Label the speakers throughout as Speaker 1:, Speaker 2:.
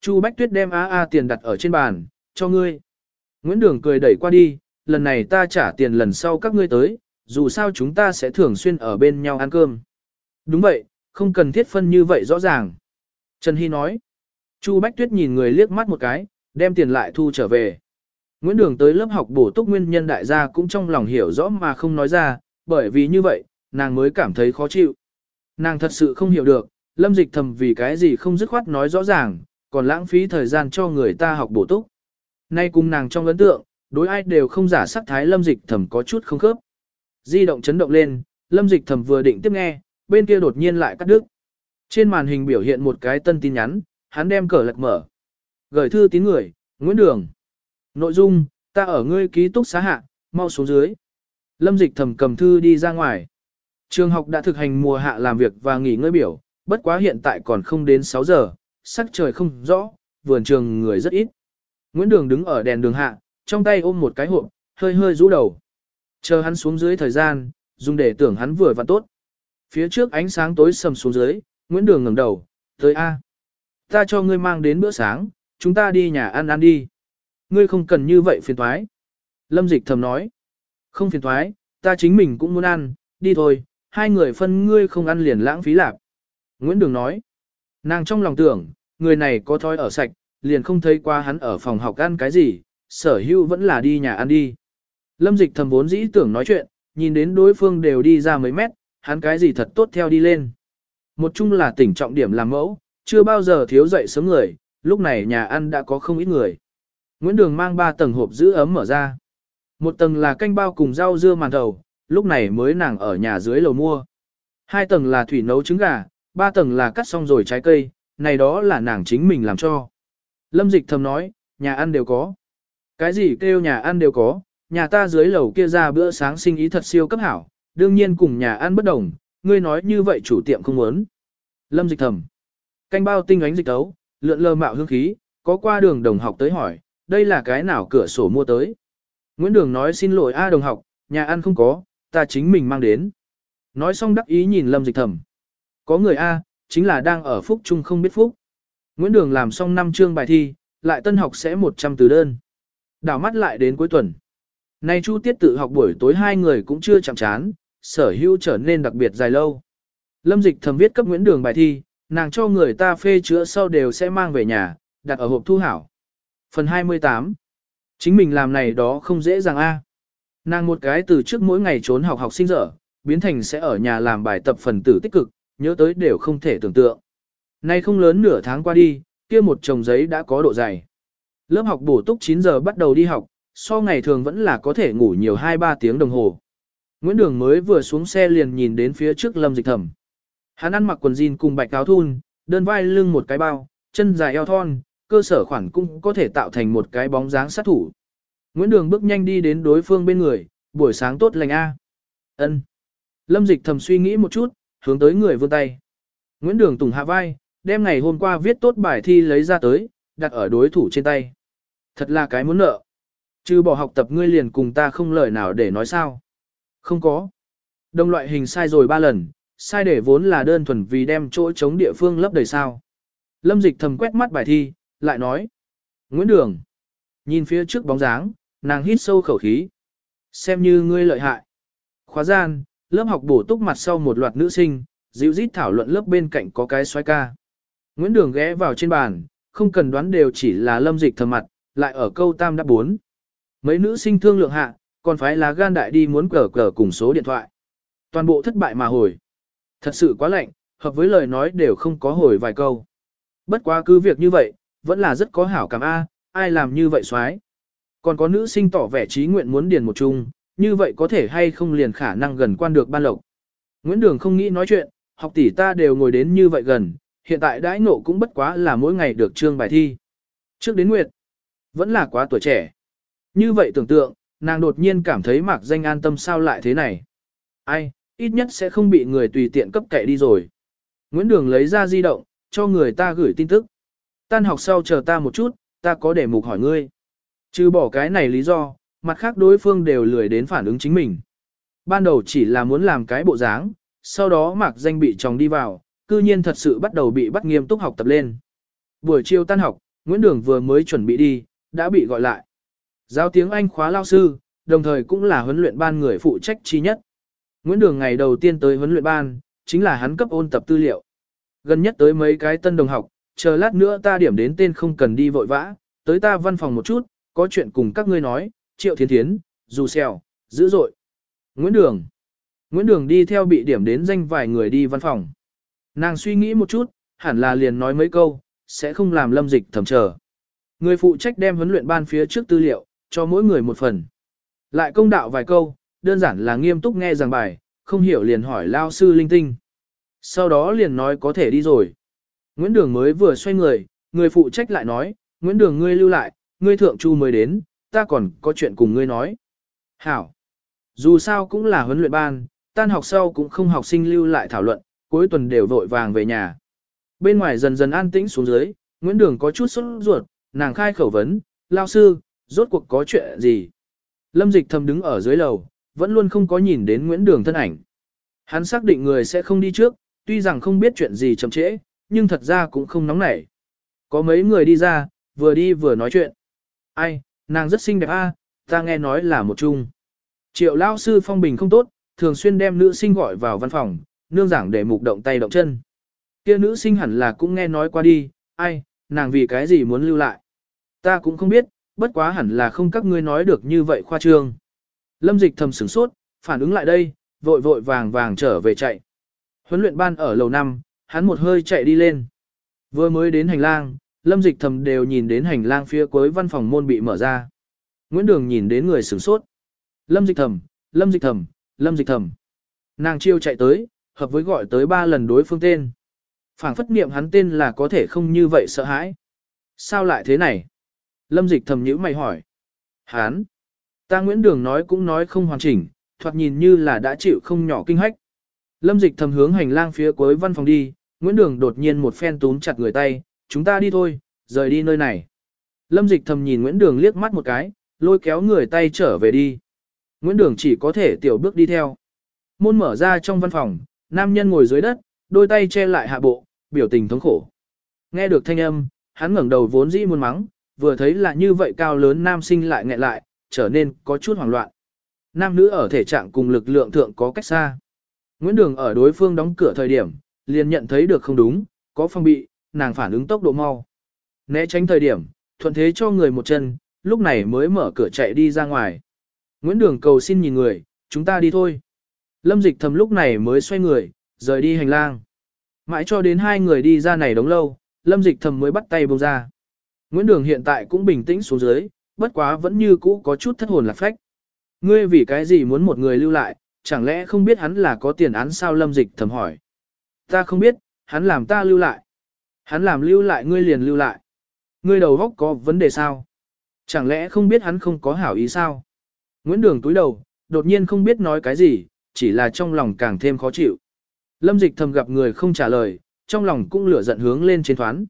Speaker 1: Chu Bách Tuyết đem a a tiền đặt ở trên bàn, cho ngươi. Nguyễn Đường cười đẩy qua đi, lần này ta trả tiền lần sau các ngươi tới, dù sao chúng ta sẽ thường xuyên ở bên nhau ăn cơm. Đúng vậy, không cần thiết phân như vậy rõ ràng. Trần Hy nói. Chu Bách Tuyết nhìn người liếc mắt một cái, đem tiền lại thu trở về. Nguyễn Đường tới lớp học bổ túc nguyên nhân đại gia cũng trong lòng hiểu rõ mà không nói ra, bởi vì như vậy, nàng mới cảm thấy khó chịu. Nàng thật sự không hiểu được, lâm dịch thầm vì cái gì không dứt khoát nói rõ ràng, còn lãng phí thời gian cho người ta học bổ túc. Nay cùng nàng trong ấn tượng, đối ai đều không giả sắc thái lâm dịch thầm có chút không khớp. Di động chấn động lên, lâm dịch thầm vừa định tiếp nghe, bên kia đột nhiên lại cắt đứt. Trên màn hình biểu hiện một cái tân tin nhắn, hắn đem cờ lật mở. Gửi thư tín người, Nguyễn Đường. Nội dung, ta ở ngươi ký túc xá hạ, mau xuống dưới. Lâm dịch thầm cầm thư đi ra ngoài. Trường học đã thực hành mùa hạ làm việc và nghỉ ngơi biểu, bất quá hiện tại còn không đến 6 giờ, sắc trời không rõ, vườn trường người rất ít. Nguyễn Đường đứng ở đèn đường hạ, trong tay ôm một cái hộp, hơi hơi rũ đầu. Chờ hắn xuống dưới thời gian, dùng để tưởng hắn vừa và tốt. Phía trước ánh sáng tối sầm xuống dưới, Nguyễn Đường ngẩng đầu, tới A. Ta cho ngươi mang đến bữa sáng, chúng ta đi nhà ăn ăn đi. Ngươi không cần như vậy phiền thoái. Lâm dịch thầm nói. Không phiền thoái, ta chính mình cũng muốn ăn, đi thôi, hai người phân ngươi không ăn liền lãng phí lạc. Nguyễn Đường nói. Nàng trong lòng tưởng, người này có thói ở sạch, liền không thấy qua hắn ở phòng học ăn cái gì, sở hữu vẫn là đi nhà ăn đi. Lâm dịch thầm vốn dĩ tưởng nói chuyện, nhìn đến đối phương đều đi ra mấy mét, hắn cái gì thật tốt theo đi lên. Một chung là tỉnh trọng điểm làm mẫu, chưa bao giờ thiếu dậy sớm người, lúc này nhà ăn đã có không ít người. Nguyễn Đường mang ba tầng hộp giữ ấm mở ra. Một tầng là canh bao cùng rau dưa màn thầu, lúc này mới nàng ở nhà dưới lầu mua. Hai tầng là thủy nấu trứng gà, ba tầng là cắt xong rồi trái cây, này đó là nàng chính mình làm cho. Lâm dịch thầm nói, nhà ăn đều có. Cái gì kêu nhà ăn đều có, nhà ta dưới lầu kia ra bữa sáng sinh ý thật siêu cấp hảo, đương nhiên cùng nhà ăn bất đồng, ngươi nói như vậy chủ tiệm không muốn. Lâm dịch thầm. Canh bao tinh ánh dịch tấu, lượn lờ mạo hương khí, có qua đường đồng học tới hỏi, đây là cái nào cửa sổ mua tới. Nguyễn Đường nói xin lỗi A đồng học, nhà ăn không có, ta chính mình mang đến. Nói xong đắc ý nhìn Lâm dịch thầm. Có người A, chính là đang ở phúc chung không biết phúc. Nguyễn Đường làm xong 5 chương bài thi, lại tân học sẽ 100 từ đơn. Đảo mắt lại đến cuối tuần. Nay Chu Tiết tự học buổi tối hai người cũng chưa chạm chán, sở hữu trở nên đặc biệt dài lâu. Lâm dịch thầm viết cấp Nguyễn Đường bài thi, nàng cho người ta phê chữa sau đều sẽ mang về nhà, đặt ở hộp thu hảo. Phần 28 Chính mình làm này đó không dễ dàng a. Nàng một cái từ trước mỗi ngày trốn học học sinh dở, biến thành sẽ ở nhà làm bài tập phần tử tích cực, nhớ tới đều không thể tưởng tượng. Nay không lớn nửa tháng qua đi, kia một chồng giấy đã có độ dày. Lớp học bổ túc 9 giờ bắt đầu đi học, so ngày thường vẫn là có thể ngủ nhiều 2-3 tiếng đồng hồ. Nguyễn Đường mới vừa xuống xe liền nhìn đến phía trước Lâm Dịch Thẩm. Hắn ăn mặc quần jean cùng bạch áo thun, đơn vai lưng một cái bao, chân dài eo thon, cơ sở khoản cũng có thể tạo thành một cái bóng dáng sát thủ. Nguyễn Đường bước nhanh đi đến đối phương bên người, buổi sáng tốt lành A. ân Lâm Dịch thầm suy nghĩ một chút, hướng tới người vươn tay. Nguyễn Đường tùng hạ vai, đem ngày hôm qua viết tốt bài thi lấy ra tới, đặt ở đối thủ trên tay. Thật là cái muốn nợ. Chứ bỏ học tập ngươi liền cùng ta không lời nào để nói sao. Không có. Đồng loại hình sai rồi ba lần, sai để vốn là đơn thuần vì đem chỗ chống địa phương lấp đầy sao. Lâm dịch thầm quét mắt bài thi, lại nói. Nguyễn Đường. Nhìn phía trước bóng dáng, nàng hít sâu khẩu khí. Xem như ngươi lợi hại. Khóa gian, lớp học bổ túc mặt sau một loạt nữ sinh, dịu dít thảo luận lớp bên cạnh có cái xoay ca. Nguyễn Đường ghé vào trên bàn, không cần đoán đều chỉ là lâm dịch thầm mặt, lại ở câu tam đáp bốn. Mấy nữ sinh thương lượng hạ, còn phải là gan đại đi muốn cờ cờ cùng số điện thoại. Toàn bộ thất bại mà hồi. Thật sự quá lạnh, hợp với lời nói đều không có hồi vài câu. Bất quá cứ việc như vậy, vẫn là rất có hảo cảm A, ai làm như vậy xoái. Còn có nữ sinh tỏ vẻ trí nguyện muốn điền một chung, như vậy có thể hay không liền khả năng gần quan được ban lộc. Nguyễn Đường không nghĩ nói chuyện, học tỷ ta đều ngồi đến như vậy gần, hiện tại đãi ngộ cũng bất quá là mỗi ngày được trương bài thi. Trước đến Nguyệt, vẫn là quá tuổi trẻ. Như vậy tưởng tượng, nàng đột nhiên cảm thấy mạc danh an tâm sao lại thế này. Ai, ít nhất sẽ không bị người tùy tiện cấp kệ đi rồi. Nguyễn Đường lấy ra di động, cho người ta gửi tin tức. Tan học sau chờ ta một chút, ta có để mục hỏi ngươi. Trừ bỏ cái này lý do, mặt khác đối phương đều lười đến phản ứng chính mình. Ban đầu chỉ là muốn làm cái bộ dáng, sau đó mạc danh bị chồng đi vào, cư nhiên thật sự bắt đầu bị bắt nghiêm túc học tập lên. Buổi chiều tan học, Nguyễn Đường vừa mới chuẩn bị đi, đã bị gọi lại. Giáo tiếng Anh khóa lao sư, đồng thời cũng là huấn luyện ban người phụ trách chi nhất. Nguyễn Đường ngày đầu tiên tới huấn luyện ban, chính là hắn cấp ôn tập tư liệu. Gần nhất tới mấy cái tân đồng học, chờ lát nữa ta điểm đến tên không cần đi vội vã, tới ta văn phòng một chút, có chuyện cùng các ngươi nói, triệu thiến thiến, dù xèo, dữ dội. Nguyễn Đường. Nguyễn Đường đi theo bị điểm đến danh vài người đi văn phòng. Nàng suy nghĩ một chút, hẳn là liền nói mấy câu, sẽ không làm lâm dịch thầm chờ. Người phụ trách đem huấn luyện ban phía trước tư liệu, cho mỗi người một phần. Lại công đạo vài câu, đơn giản là nghiêm túc nghe giảng bài, không hiểu liền hỏi lao sư linh tinh. Sau đó liền nói có thể đi rồi. Nguyễn Đường mới vừa xoay người, người phụ trách lại nói, Nguyễn Đường ngươi lưu lại, ngươi thượng chu mới đến, ta còn có chuyện cùng ngươi nói. Hảo. Dù sao cũng là huấn luyện ban, tan học sau cũng không học sinh lưu lại thảo luận, cuối tuần đều vội vàng về nhà. Bên ngoài dần dần an tĩnh xuống dưới, Nguyễn Đường có chút sốt ruột, nàng khai khẩu vấn, lao sư, rốt cuộc có chuyện gì? Lâm dịch thầm đứng ở dưới lầu, vẫn luôn không có nhìn đến Nguyễn Đường thân ảnh. Hắn xác định người sẽ không đi trước, tuy rằng không biết chuyện gì chậm trễ, nhưng thật ra cũng không nóng nảy. Có mấy người đi ra, vừa đi vừa nói chuyện. Ai, nàng rất xinh đẹp a, ta nghe nói là một chung. Triệu lão sư phong bình không tốt, thường xuyên đem nữ sinh gọi vào văn phòng, nương giảng để mục động tay động chân. Kia nữ sinh hẳn là cũng nghe nói qua đi, ai, nàng vì cái gì muốn lưu lại. Ta cũng không biết, bất quá hẳn là không các ngươi nói được như vậy khoa trương. Lâm dịch thầm sửng sốt, phản ứng lại đây, vội vội vàng vàng trở về chạy. Huấn luyện ban ở lầu năm hắn một hơi chạy đi lên. Vừa mới đến hành lang, lâm dịch thầm đều nhìn đến hành lang phía cuối văn phòng môn bị mở ra. Nguyễn Đường nhìn đến người sửng sốt. Lâm dịch thầm, lâm dịch thầm, lâm dịch thầm. Nàng chiêu chạy tới, hợp với gọi tới ba lần đối phương tên. phảng phất niệm hắn tên là có thể không như vậy sợ hãi. Sao lại thế này? Lâm dịch thầm nhữ mày hỏi. Hán. Ta Nguyễn Đường nói cũng nói không hoàn chỉnh, thoạt nhìn như là đã chịu không nhỏ kinh hách. Lâm dịch thầm hướng hành lang phía cuối văn phòng đi, Nguyễn Đường đột nhiên một phen túm chặt người tay, chúng ta đi thôi, rời đi nơi này. Lâm dịch thầm nhìn Nguyễn Đường liếc mắt một cái, lôi kéo người tay trở về đi. Nguyễn Đường chỉ có thể tiểu bước đi theo. Môn mở ra trong văn phòng, nam nhân ngồi dưới đất, đôi tay che lại hạ bộ, biểu tình thống khổ. Nghe được thanh âm, hắn ngẩng đầu vốn dĩ muốn mắng, vừa thấy là như vậy cao lớn nam sinh lại nghẹn lại, trở nên có chút hoảng loạn. Nam nữ ở thể trạng cùng lực lượng thượng có cách xa. Nguyễn Đường ở đối phương đóng cửa thời điểm, liền nhận thấy được không đúng, có phong bị, nàng phản ứng tốc độ mau. Né tránh thời điểm, thuận thế cho người một chân, lúc này mới mở cửa chạy đi ra ngoài. Nguyễn Đường cầu xin nhìn người, chúng ta đi thôi. Lâm dịch thầm lúc này mới xoay người, rời đi hành lang. Mãi cho đến hai người đi ra này đống lâu, lâm dịch thầm mới bắt tay bông ra. Nguyễn Đường hiện tại cũng bình tĩnh xuống dưới, bất quá vẫn như cũ có chút thất hồn lạc phách. Ngươi vì cái gì muốn một người lưu lại, chẳng lẽ không biết hắn là có tiền án sao lâm dịch thầm hỏi. Ta không biết, hắn làm ta lưu lại. Hắn làm lưu lại ngươi liền lưu lại. Ngươi đầu góc có vấn đề sao? Chẳng lẽ không biết hắn không có hảo ý sao? Nguyễn Đường túi đầu, đột nhiên không biết nói cái gì, chỉ là trong lòng càng thêm khó chịu. Lâm dịch thầm gặp người không trả lời, trong lòng cũng lửa giận hướng lên trên thoán.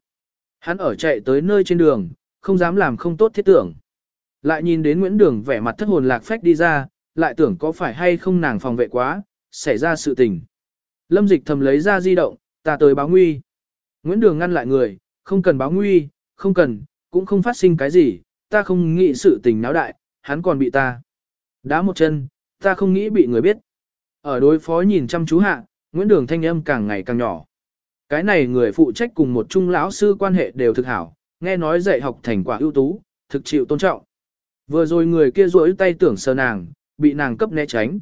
Speaker 1: Hắn ở chạy tới nơi trên đường, không dám làm không tốt thiết tưởng. Lại nhìn đến Nguyễn Đường vẻ mặt thất hồn lạc phách đi ra, lại tưởng có phải hay không nàng phòng vệ quá, xảy ra sự tình. Lâm dịch thầm lấy ra di động, ta tới báo nguy. Nguyễn Đường ngăn lại người, không cần báo nguy, không cần, cũng không phát sinh cái gì, ta không nghĩ sự tình náo đại, hắn còn bị ta. Đá một chân, ta không nghĩ bị người biết. Ở đối phó nhìn chăm chú hạ, Nguyễn Đường thanh âm càng ngày càng nhỏ. Cái này người phụ trách cùng một trung lão sư quan hệ đều thực hảo, nghe nói dạy học thành quả ưu tú, thực chịu tôn trọng. Vừa rồi người kia rỗi tay tưởng sờ nàng, bị nàng cấp né tránh.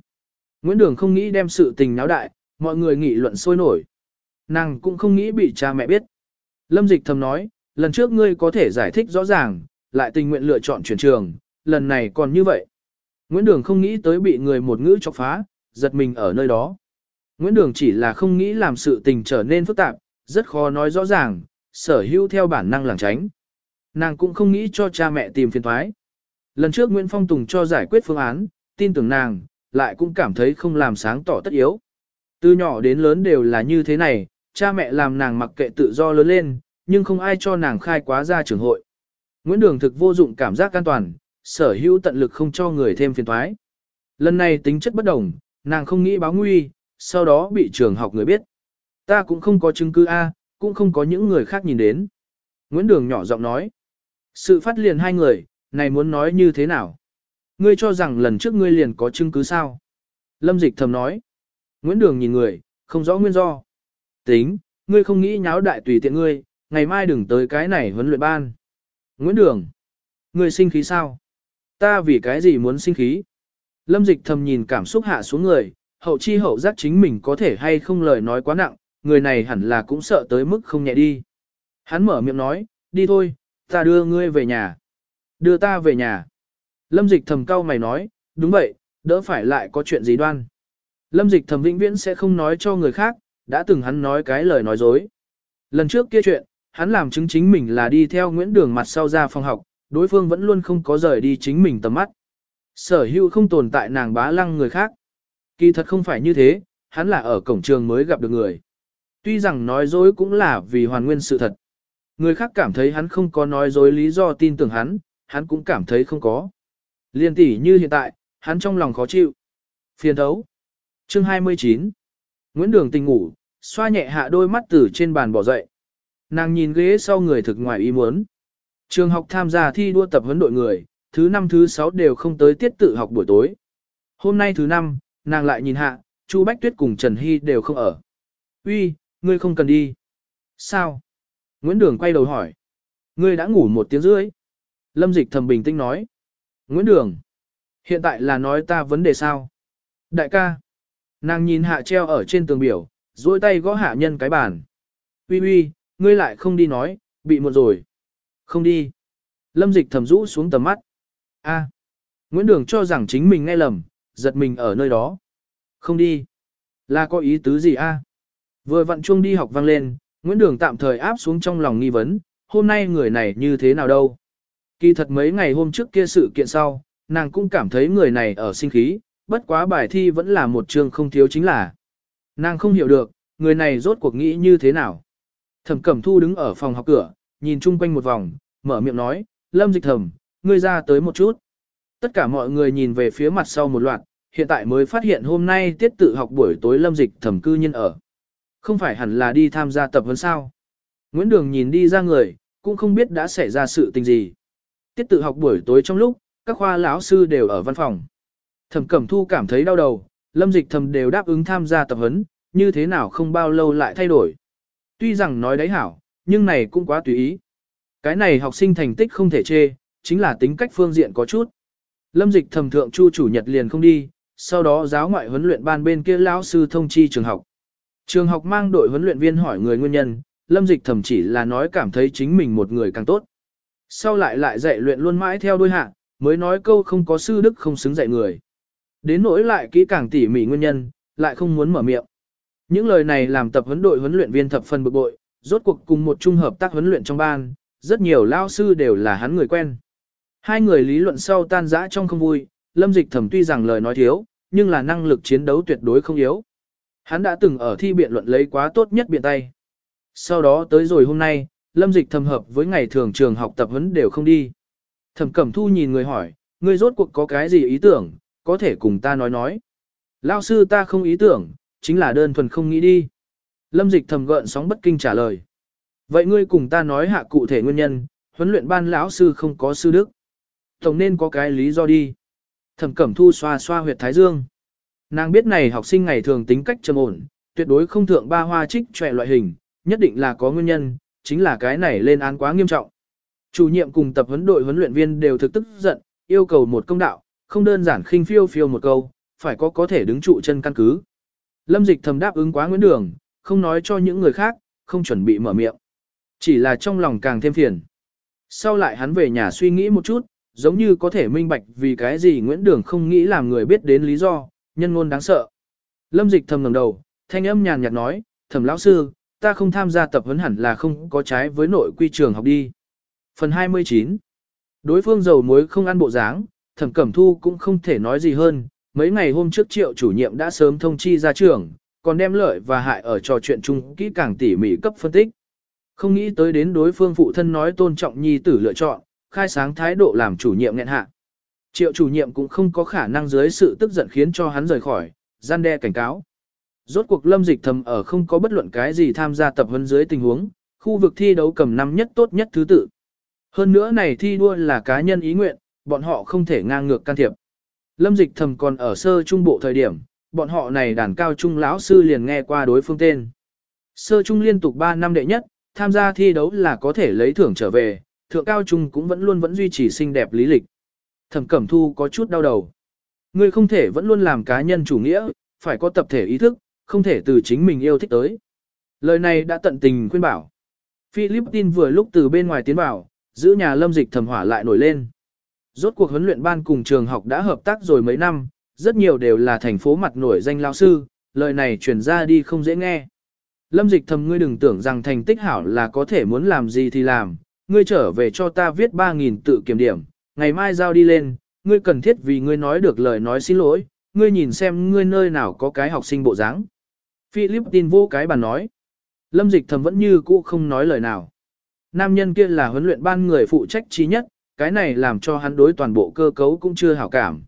Speaker 1: Nguyễn Đường không nghĩ đem sự tình náo đại, mọi người nghị luận sôi nổi. Nàng cũng không nghĩ bị cha mẹ biết. Lâm Dịch thầm nói, lần trước ngươi có thể giải thích rõ ràng, lại tình nguyện lựa chọn chuyển trường, lần này còn như vậy. Nguyễn Đường không nghĩ tới bị người một ngữ chọc phá, giật mình ở nơi đó. Nguyễn Đường chỉ là không nghĩ làm sự tình trở nên phức tạp, rất khó nói rõ ràng, sở hữu theo bản năng làng tránh. Nàng cũng không nghĩ cho cha mẹ tìm phiền thoái. Lần trước Nguyễn Phong Tùng cho giải quyết phương án, tin tưởng nàng, lại cũng cảm thấy không làm sáng tỏ tất yếu. Từ nhỏ đến lớn đều là như thế này, cha mẹ làm nàng mặc kệ tự do lớn lên, nhưng không ai cho nàng khai quá ra trường hội. Nguyễn Đường thực vô dụng cảm giác an toàn, sở hữu tận lực không cho người thêm phiền thoái. Lần này tính chất bất đồng, nàng không nghĩ báo nguy, sau đó bị trường học người biết. Ta cũng không có chứng cứ A, cũng không có những người khác nhìn đến. Nguyễn Đường nhỏ giọng nói. Sự phát liền hai người, này muốn nói như thế nào? Ngươi cho rằng lần trước ngươi liền có chứng cứ sao? Lâm dịch thầm nói. Nguyễn Đường nhìn người, không rõ nguyên do. Tính, ngươi không nghĩ nháo đại tùy tiện ngươi, ngày mai đừng tới cái này huấn luyện ban. Nguyễn Đường, ngươi sinh khí sao? Ta vì cái gì muốn sinh khí? Lâm dịch thầm nhìn cảm xúc hạ xuống người, hậu chi hậu giác chính mình có thể hay không lời nói quá nặng, người này hẳn là cũng sợ tới mức không nhẹ đi. Hắn mở miệng nói, đi thôi, ta đưa ngươi về nhà. Đưa ta về nhà. Lâm dịch thầm cau mày nói, đúng vậy, đỡ phải lại có chuyện gì đoan. Lâm dịch thầm vĩnh viễn sẽ không nói cho người khác, đã từng hắn nói cái lời nói dối. Lần trước kia chuyện, hắn làm chứng chính mình là đi theo Nguyễn Đường mặt sau ra phòng học, đối phương vẫn luôn không có rời đi chính mình tầm mắt. Sở hữu không tồn tại nàng bá lăng người khác. Kỳ thật không phải như thế, hắn là ở cổng trường mới gặp được người. Tuy rằng nói dối cũng là vì hoàn nguyên sự thật. Người khác cảm thấy hắn không có nói dối lý do tin tưởng hắn, hắn cũng cảm thấy không có. Liên tỷ như hiện tại, hắn trong lòng khó chịu. Phiền thấu. Chương 29. Nguyễn Đường tình ngủ, xoa nhẹ hạ đôi mắt từ trên bàn bỏ dậy. Nàng nhìn ghế sau người thực ngoài ý muốn. Trường học tham gia thi đua tập huấn đội người, thứ năm thứ sáu đều không tới tiết tự học buổi tối. Hôm nay thứ năm, nàng lại nhìn hạ, Chu Bách Tuyết cùng Trần Hy đều không ở. Uy, ngươi không cần đi. Sao? Nguyễn Đường quay đầu hỏi. Ngươi đã ngủ một tiếng rưỡi. Lâm Dịch thầm bình tĩnh nói. Nguyễn Đường. Hiện tại là nói ta vấn đề sao? Đại ca. Nàng nhìn hạ treo ở trên tường biểu, duỗi tay gõ hạ nhân cái bàn. Uy uy, ngươi lại không đi nói, bị một rồi. Không đi. Lâm dịch thầm rũ xuống tầm mắt. A. Nguyễn Đường cho rằng chính mình nghe lầm, giật mình ở nơi đó. Không đi. Là có ý tứ gì a? Vừa vặn chuông đi học vang lên, Nguyễn Đường tạm thời áp xuống trong lòng nghi vấn, hôm nay người này như thế nào đâu. Kỳ thật mấy ngày hôm trước kia sự kiện sau, nàng cũng cảm thấy người này ở sinh khí, bất quá bài thi vẫn là một chương không thiếu chính là. Nàng không hiểu được, người này rốt cuộc nghĩ như thế nào. Thẩm Cẩm Thu đứng ở phòng học cửa, nhìn chung quanh một vòng, mở miệng nói, Lâm Dịch Thẩm, ngươi ra tới một chút. Tất cả mọi người nhìn về phía mặt sau một loạt, hiện tại mới phát hiện hôm nay tiết tự học buổi tối Lâm Dịch Thẩm cư nhân ở. Không phải hẳn là đi tham gia tập huấn sao. Nguyễn Đường nhìn đi ra người, cũng không biết đã xảy ra sự tình gì. Tiết tự học buổi tối trong lúc, các khoa lão sư đều ở văn phòng. Thẩm Cẩm Thu cảm thấy đau đầu, Lâm Dịch Thầm đều đáp ứng tham gia tập huấn, như thế nào không bao lâu lại thay đổi. Tuy rằng nói đấy hảo, nhưng này cũng quá tùy ý. Cái này học sinh thành tích không thể chê, chính là tính cách phương diện có chút. Lâm Dịch Thầm thượng chu chủ nhật liền không đi, sau đó giáo ngoại huấn luyện ban bên kia lão sư thông chi trường học. Trường học mang đội huấn luyện viên hỏi người nguyên nhân, Lâm Dịch Thầm chỉ là nói cảm thấy chính mình một người càng tốt. Sau lại lại dạy luyện luôn mãi theo đuôi hạ, mới nói câu không có sư đức không xứng dạy người. Đến nỗi lại kỹ càng tỉ mỉ nguyên nhân, lại không muốn mở miệng. Những lời này làm tập huấn đội huấn luyện viên thập phần bực bội, rốt cuộc cùng một trung hợp tác huấn luyện trong ban, rất nhiều lao sư đều là hắn người quen. Hai người lý luận sau tan rã trong không vui, Lâm Dịch Thẩm tuy rằng lời nói thiếu, nhưng là năng lực chiến đấu tuyệt đối không yếu. Hắn đã từng ở thi biện luận lấy quá tốt nhất biện tay. Sau đó tới rồi hôm nay, Lâm Dịch thẩm hợp với ngày thường trường học tập huấn đều không đi. Thẩm Cẩm Thu nhìn người hỏi, ngươi rốt cuộc có cái gì ý tưởng, có thể cùng ta nói nói. Lao sư ta không ý tưởng, chính là đơn thuần không nghĩ đi. Lâm dịch thầm gợn sóng bất kinh trả lời. Vậy ngươi cùng ta nói hạ cụ thể nguyên nhân, huấn luyện ban lão sư không có sư đức. Tổng nên có cái lý do đi. Thẩm cẩm thu xoa xoa huyệt thái dương. Nàng biết này học sinh ngày thường tính cách trầm ổn, tuyệt đối không thượng ba hoa trích trẻ loại hình, nhất định là có nguyên nhân, chính là cái này lên án quá nghiêm trọng. Chủ nhiệm cùng tập huấn đội huấn luyện viên đều thực tức giận, yêu cầu một công đạo, không đơn giản khinh phiêu phiêu một câu, phải có có thể đứng trụ chân căn cứ. Lâm dịch thầm đáp ứng quá Nguyễn Đường, không nói cho những người khác, không chuẩn bị mở miệng. Chỉ là trong lòng càng thêm phiền. Sau lại hắn về nhà suy nghĩ một chút, giống như có thể minh bạch vì cái gì Nguyễn Đường không nghĩ làm người biết đến lý do, nhân ngôn đáng sợ. Lâm dịch thầm ngẩng đầu, thanh âm nhàn nhạt nói, thẩm lão sư, ta không tham gia tập huấn hẳn là không có trái với nội quy trường học đi. Phần 29 Đối phương dầu muối không ăn bộ dáng, thẩm cẩm thu cũng không thể nói gì hơn, mấy ngày hôm trước triệu chủ nhiệm đã sớm thông chi ra trường, còn đem lợi và hại ở trò chuyện chung kỹ càng tỉ mỉ cấp phân tích. Không nghĩ tới đến đối phương phụ thân nói tôn trọng nhi tử lựa chọn, khai sáng thái độ làm chủ nhiệm nghẹn hạ. Triệu chủ nhiệm cũng không có khả năng dưới sự tức giận khiến cho hắn rời khỏi, gian đe cảnh cáo. Rốt cuộc lâm dịch thầm ở không có bất luận cái gì tham gia tập huấn dưới tình huống, khu vực thi đấu cầm năm nhất tốt nhất thứ tự. Hơn nữa này thi đua là cá nhân ý nguyện, bọn họ không thể ngang ngược can thiệp. Lâm dịch thầm còn ở sơ trung bộ thời điểm, bọn họ này đàn cao trung lão sư liền nghe qua đối phương tên. Sơ trung liên tục 3 năm đệ nhất, tham gia thi đấu là có thể lấy thưởng trở về, thượng cao trung cũng vẫn luôn vẫn duy trì xinh đẹp lý lịch. Thẩm Cẩm Thu có chút đau đầu. Ngươi không thể vẫn luôn làm cá nhân chủ nghĩa, phải có tập thể ý thức, không thể từ chính mình yêu thích tới. Lời này đã tận tình khuyên bảo. Philippines vừa lúc từ bên ngoài tiến vào, giữ nhà lâm dịch thầm hỏa lại nổi lên. Rốt cuộc huấn luyện ban cùng trường học đã hợp tác rồi mấy năm, rất nhiều đều là thành phố mặt nổi danh lao sư, lời này truyền ra đi không dễ nghe. Lâm dịch thầm ngươi đừng tưởng rằng thành tích hảo là có thể muốn làm gì thì làm, ngươi trở về cho ta viết 3.000 tự kiểm điểm, ngày mai giao đi lên, ngươi cần thiết vì ngươi nói được lời nói xin lỗi, ngươi nhìn xem ngươi nơi nào có cái học sinh bộ dáng. Philippines vô cái bàn nói. Lâm dịch thầm vẫn như cũ không nói lời nào. Nam nhân kia là huấn luyện ban người phụ trách trí nhất, cái này làm cho hắn đối toàn bộ cơ cấu cũng chưa hảo cảm.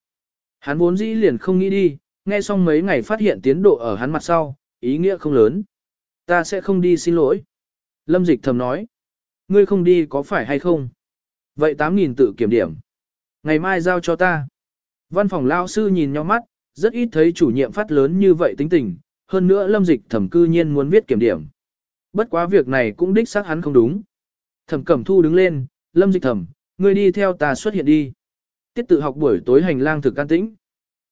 Speaker 1: Hắn vốn dĩ liền không nghĩ đi, nghe xong mấy ngày phát hiện tiến độ ở hắn mặt sau, ý nghĩa không lớn. Ta sẽ không đi xin lỗi. Lâm dịch thầm nói. Ngươi không đi có phải hay không? Vậy 8.000 tự kiểm điểm. Ngày mai giao cho ta. Văn phòng lao sư nhìn nhau mắt, rất ít thấy chủ nhiệm phát lớn như vậy tính tình, hơn nữa lâm dịch thẩm cư nhiên muốn viết kiểm điểm. Bất quá việc này cũng đích xác hắn không đúng. Thẩm cẩm thu đứng lên, lâm dịch thẩm, ngươi đi theo ta xuất hiện đi. Tiết tự học buổi tối hành lang thực can tĩnh.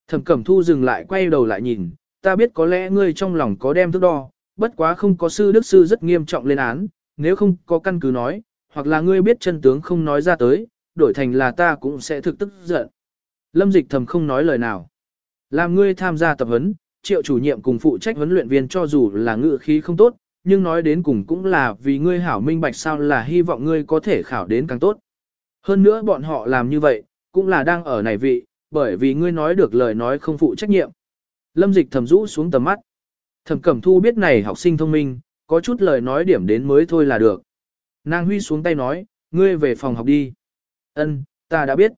Speaker 1: Thẩm cẩm thu dừng lại quay đầu lại nhìn, ta biết có lẽ ngươi trong lòng có đem thước đo, bất quá không có sư đức sư rất nghiêm trọng lên án, nếu không có căn cứ nói, hoặc là ngươi biết chân tướng không nói ra tới, đổi thành là ta cũng sẽ thực tức giận. Lâm dịch thầm không nói lời nào. Làm ngươi tham gia tập huấn, triệu chủ nhiệm cùng phụ trách huấn luyện viên cho dù là ngự khí không tốt, nhưng nói đến cùng cũng là vì ngươi hảo minh bạch sao là hy vọng ngươi có thể khảo đến càng tốt. Hơn nữa bọn họ làm như vậy, cũng là đang ở này vị, bởi vì ngươi nói được lời nói không phụ trách nhiệm. Lâm dịch thầm rũ xuống tầm mắt. Thẩm Cẩm Thu biết này học sinh thông minh, có chút lời nói điểm đến mới thôi là được. Nàng huy xuống tay nói, ngươi về phòng học đi. Ân, ta đã biết.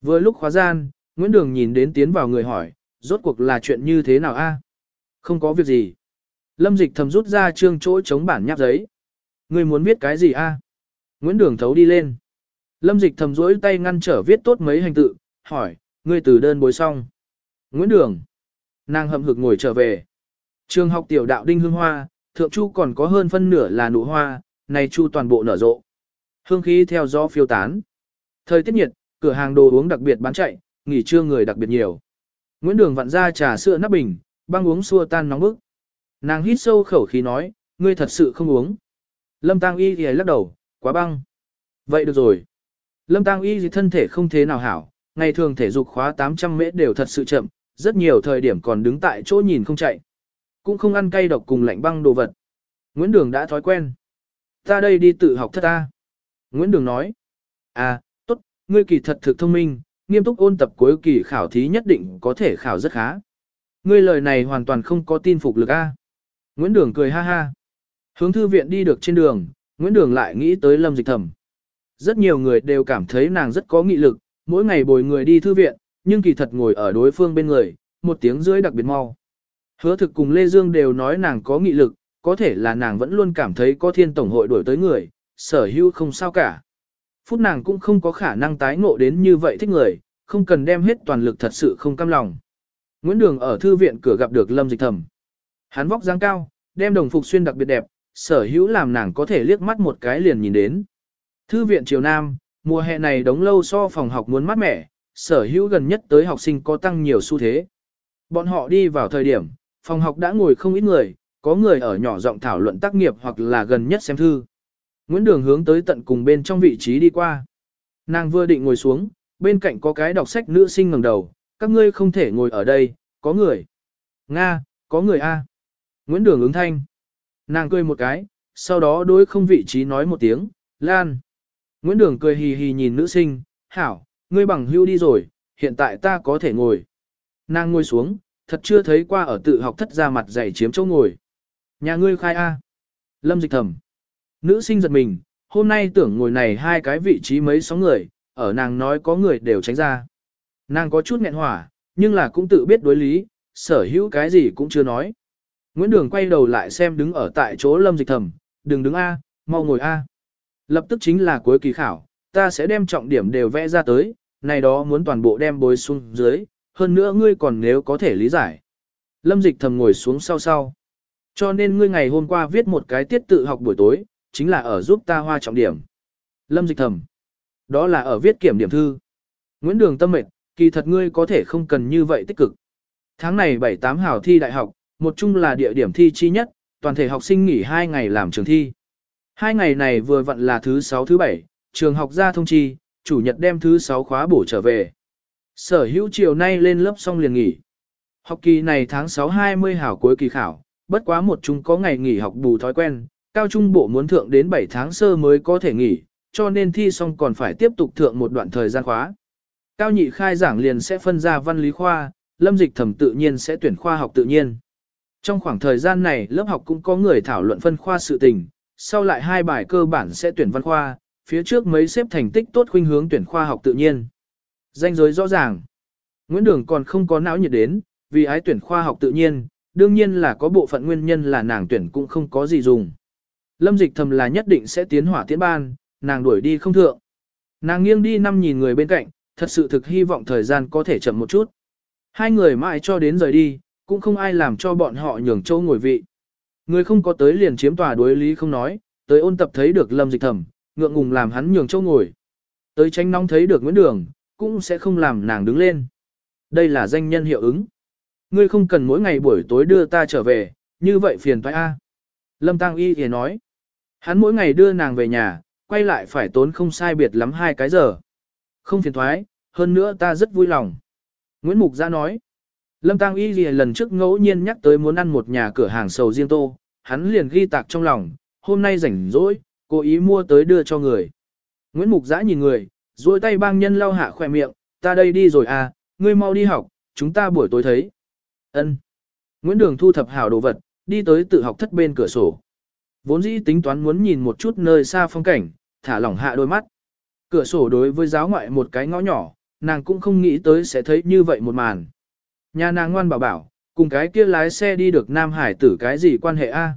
Speaker 1: Vừa lúc khóa gian, Nguyễn Đường nhìn đến tiến vào người hỏi, rốt cuộc là chuyện như thế nào a? Không có việc gì. Lâm dịch thầm rút ra trương chỗ chống bản nháp giấy. Ngươi muốn viết cái gì a? Nguyễn Đường thấu đi lên. Lâm dịch thầm rỗi tay ngăn trở viết tốt mấy hành tự, hỏi, ngươi từ đơn bối xong. Nguyễn Đường. Nàng hậm hực ngồi trở về. Trường học tiểu đạo đinh hương hoa, thượng chu còn có hơn phân nửa là nụ hoa, này chu toàn bộ nở rộ. Hương khí theo gió phiêu tán. Thời tiết nhiệt, cửa hàng đồ uống đặc biệt bán chạy, nghỉ trưa người đặc biệt nhiều. Nguyễn Đường vặn ra trà sữa nắp bình, băng uống xua tan nóng bức. Nàng hít sâu khẩu khí nói, ngươi thật sự không uống. Lâm Tăng Y thì lắc đầu, quá băng. Vậy được rồi. Lâm Tăng Y thì thân thể không thế nào hảo, ngày thường thể dục khóa 800 mễ đều thật sự chậm, rất nhiều thời điểm còn đứng tại chỗ nhìn không chạy. Cũng không ăn cay độc cùng lạnh băng đồ vật. Nguyễn Đường đã thói quen. Ta đây đi tự học thất ta. Nguyễn Đường nói. À, tốt, ngươi kỳ thật thực thông minh, nghiêm túc ôn tập cuối kỳ khảo thí nhất định có thể khảo rất khá. Ngươi lời này hoàn toàn không có tin phục lực a. Nguyễn Đường cười ha ha. Hướng thư viện đi được trên đường, Nguyễn Đường lại nghĩ tới Lâm Dịch Thẩm. Rất nhiều người đều cảm thấy nàng rất có nghị lực, mỗi ngày bồi người đi thư viện, nhưng kỳ thật ngồi ở đối phương bên người, một tiếng rưỡi đặc biệt mau. Hứa thực cùng Lê Dương đều nói nàng có nghị lực, có thể là nàng vẫn luôn cảm thấy có thiên tổng hội đổi tới người, sở hữu không sao cả. Phút nàng cũng không có khả năng tái ngộ đến như vậy thích người, không cần đem hết toàn lực thật sự không cam lòng. Nguyễn Đường ở thư viện cửa gặp được Lâm Dịch Thầm. Hắn vóc dáng cao, đem đồng phục xuyên đặc biệt đẹp, sở hữu làm nàng có thể liếc mắt một cái liền nhìn đến. Thư viện Triều Nam, mùa hè này đóng lâu so phòng học muốn mát mẻ, sở hữu gần nhất tới học sinh có tăng nhiều xu thế. Bọn họ đi vào thời điểm, phòng học đã ngồi không ít người, có người ở nhỏ giọng thảo luận tác nghiệp hoặc là gần nhất xem thư. Nguyễn Đường hướng tới tận cùng bên trong vị trí đi qua. Nàng vừa định ngồi xuống, bên cạnh có cái đọc sách nữ sinh ngẩng đầu, các ngươi không thể ngồi ở đây, có người. Nga, có người A. Nguyễn Đường ứng thanh. Nàng cười một cái, sau đó đối không vị trí nói một tiếng, Lan. Nguyễn Đường cười hì hì nhìn nữ sinh, hảo, ngươi bằng hưu đi rồi, hiện tại ta có thể ngồi. Nàng ngồi xuống, thật chưa thấy qua ở tự học thất ra mặt dày chiếm chỗ ngồi. Nhà ngươi khai A. Lâm dịch thầm. Nữ sinh giật mình, hôm nay tưởng ngồi này hai cái vị trí mấy sáu người, ở nàng nói có người đều tránh ra. Nàng có chút nghẹn hỏa, nhưng là cũng tự biết đối lý, sở hữu cái gì cũng chưa nói. Nguyễn Đường quay đầu lại xem đứng ở tại chỗ lâm dịch thầm, đừng đứng A, mau ngồi A. Lập tức chính là cuối kỳ khảo, ta sẽ đem trọng điểm đều vẽ ra tới, này đó muốn toàn bộ đem bối xuống dưới, hơn nữa ngươi còn nếu có thể lý giải. Lâm dịch thầm ngồi xuống sau sau. Cho nên ngươi ngày hôm qua viết một cái tiết tự học buổi tối, chính là ở giúp ta hoa trọng điểm. Lâm dịch thầm. Đó là ở viết kiểm điểm thư. Nguyễn Đường tâm mệt, kỳ thật ngươi có thể không cần như vậy tích cực. Tháng này 7-8 hảo thi đại học, một chung là địa điểm thi chi nhất, toàn thể học sinh nghỉ 2 ngày làm trường thi. Hai ngày này vừa vặn là thứ 6 thứ 7, trường học ra thông chi, chủ nhật đem thứ 6 khóa bổ trở về. Sở hữu chiều nay lên lớp xong liền nghỉ. Học kỳ này tháng 6 20 hảo cuối kỳ khảo, bất quá một chúng có ngày nghỉ học bù thói quen, cao trung bộ muốn thượng đến 7 tháng sơ mới có thể nghỉ, cho nên thi xong còn phải tiếp tục thượng một đoạn thời gian khóa. Cao nhị khai giảng liền sẽ phân ra văn lý khoa, lâm dịch thẩm tự nhiên sẽ tuyển khoa học tự nhiên. Trong khoảng thời gian này lớp học cũng có người thảo luận phân khoa sự tình, sau lại hai bài cơ bản sẽ tuyển văn khoa, phía trước mấy xếp thành tích tốt khuynh hướng tuyển khoa học tự nhiên. Danh giới rõ ràng. Nguyễn Đường còn không có não nhiệt đến, vì ái tuyển khoa học tự nhiên, đương nhiên là có bộ phận nguyên nhân là nàng tuyển cũng không có gì dùng. Lâm dịch thầm là nhất định sẽ tiến hỏa tiến ban, nàng đuổi đi không thượng. Nàng nghiêng đi năm nhìn người bên cạnh, thật sự thực hy vọng thời gian có thể chậm một chút. Hai người mãi cho đến rời đi, cũng không ai làm cho bọn họ nhường châu ngồi vị. Người không có tới liền chiếm tòa đối lý không nói, tới ôn tập thấy được lâm dịch Thẩm, ngượng ngùng làm hắn nhường chỗ ngồi. Tới tránh nóng thấy được Nguyễn Đường, cũng sẽ không làm nàng đứng lên. Đây là danh nhân hiệu ứng. Ngươi không cần mỗi ngày buổi tối đưa ta trở về, như vậy phiền toái a. Lâm Tăng Y thì nói. Hắn mỗi ngày đưa nàng về nhà, quay lại phải tốn không sai biệt lắm hai cái giờ. Không phiền thoái, hơn nữa ta rất vui lòng. Nguyễn Mục Giã nói. Lâm Tăng Y gì lần trước ngẫu nhiên nhắc tới muốn ăn một nhà cửa hàng sầu riêng tô, hắn liền ghi tạc trong lòng, hôm nay rảnh rỗi, cố ý mua tới đưa cho người. Nguyễn Mục Giã nhìn người, duỗi tay bang nhân lau hạ khỏe miệng, ta đây đi rồi à, ngươi mau đi học, chúng ta buổi tối thấy. Ân. Nguyễn Đường thu thập hảo đồ vật, đi tới tự học thất bên cửa sổ. Vốn dĩ tính toán muốn nhìn một chút nơi xa phong cảnh, thả lỏng hạ đôi mắt. Cửa sổ đối với giáo ngoại một cái ngõ nhỏ, nàng cũng không nghĩ tới sẽ thấy như vậy một màn. Nhà nàng ngoan bảo bảo, cùng cái kia lái xe đi được Nam Hải tử cái gì quan hệ a?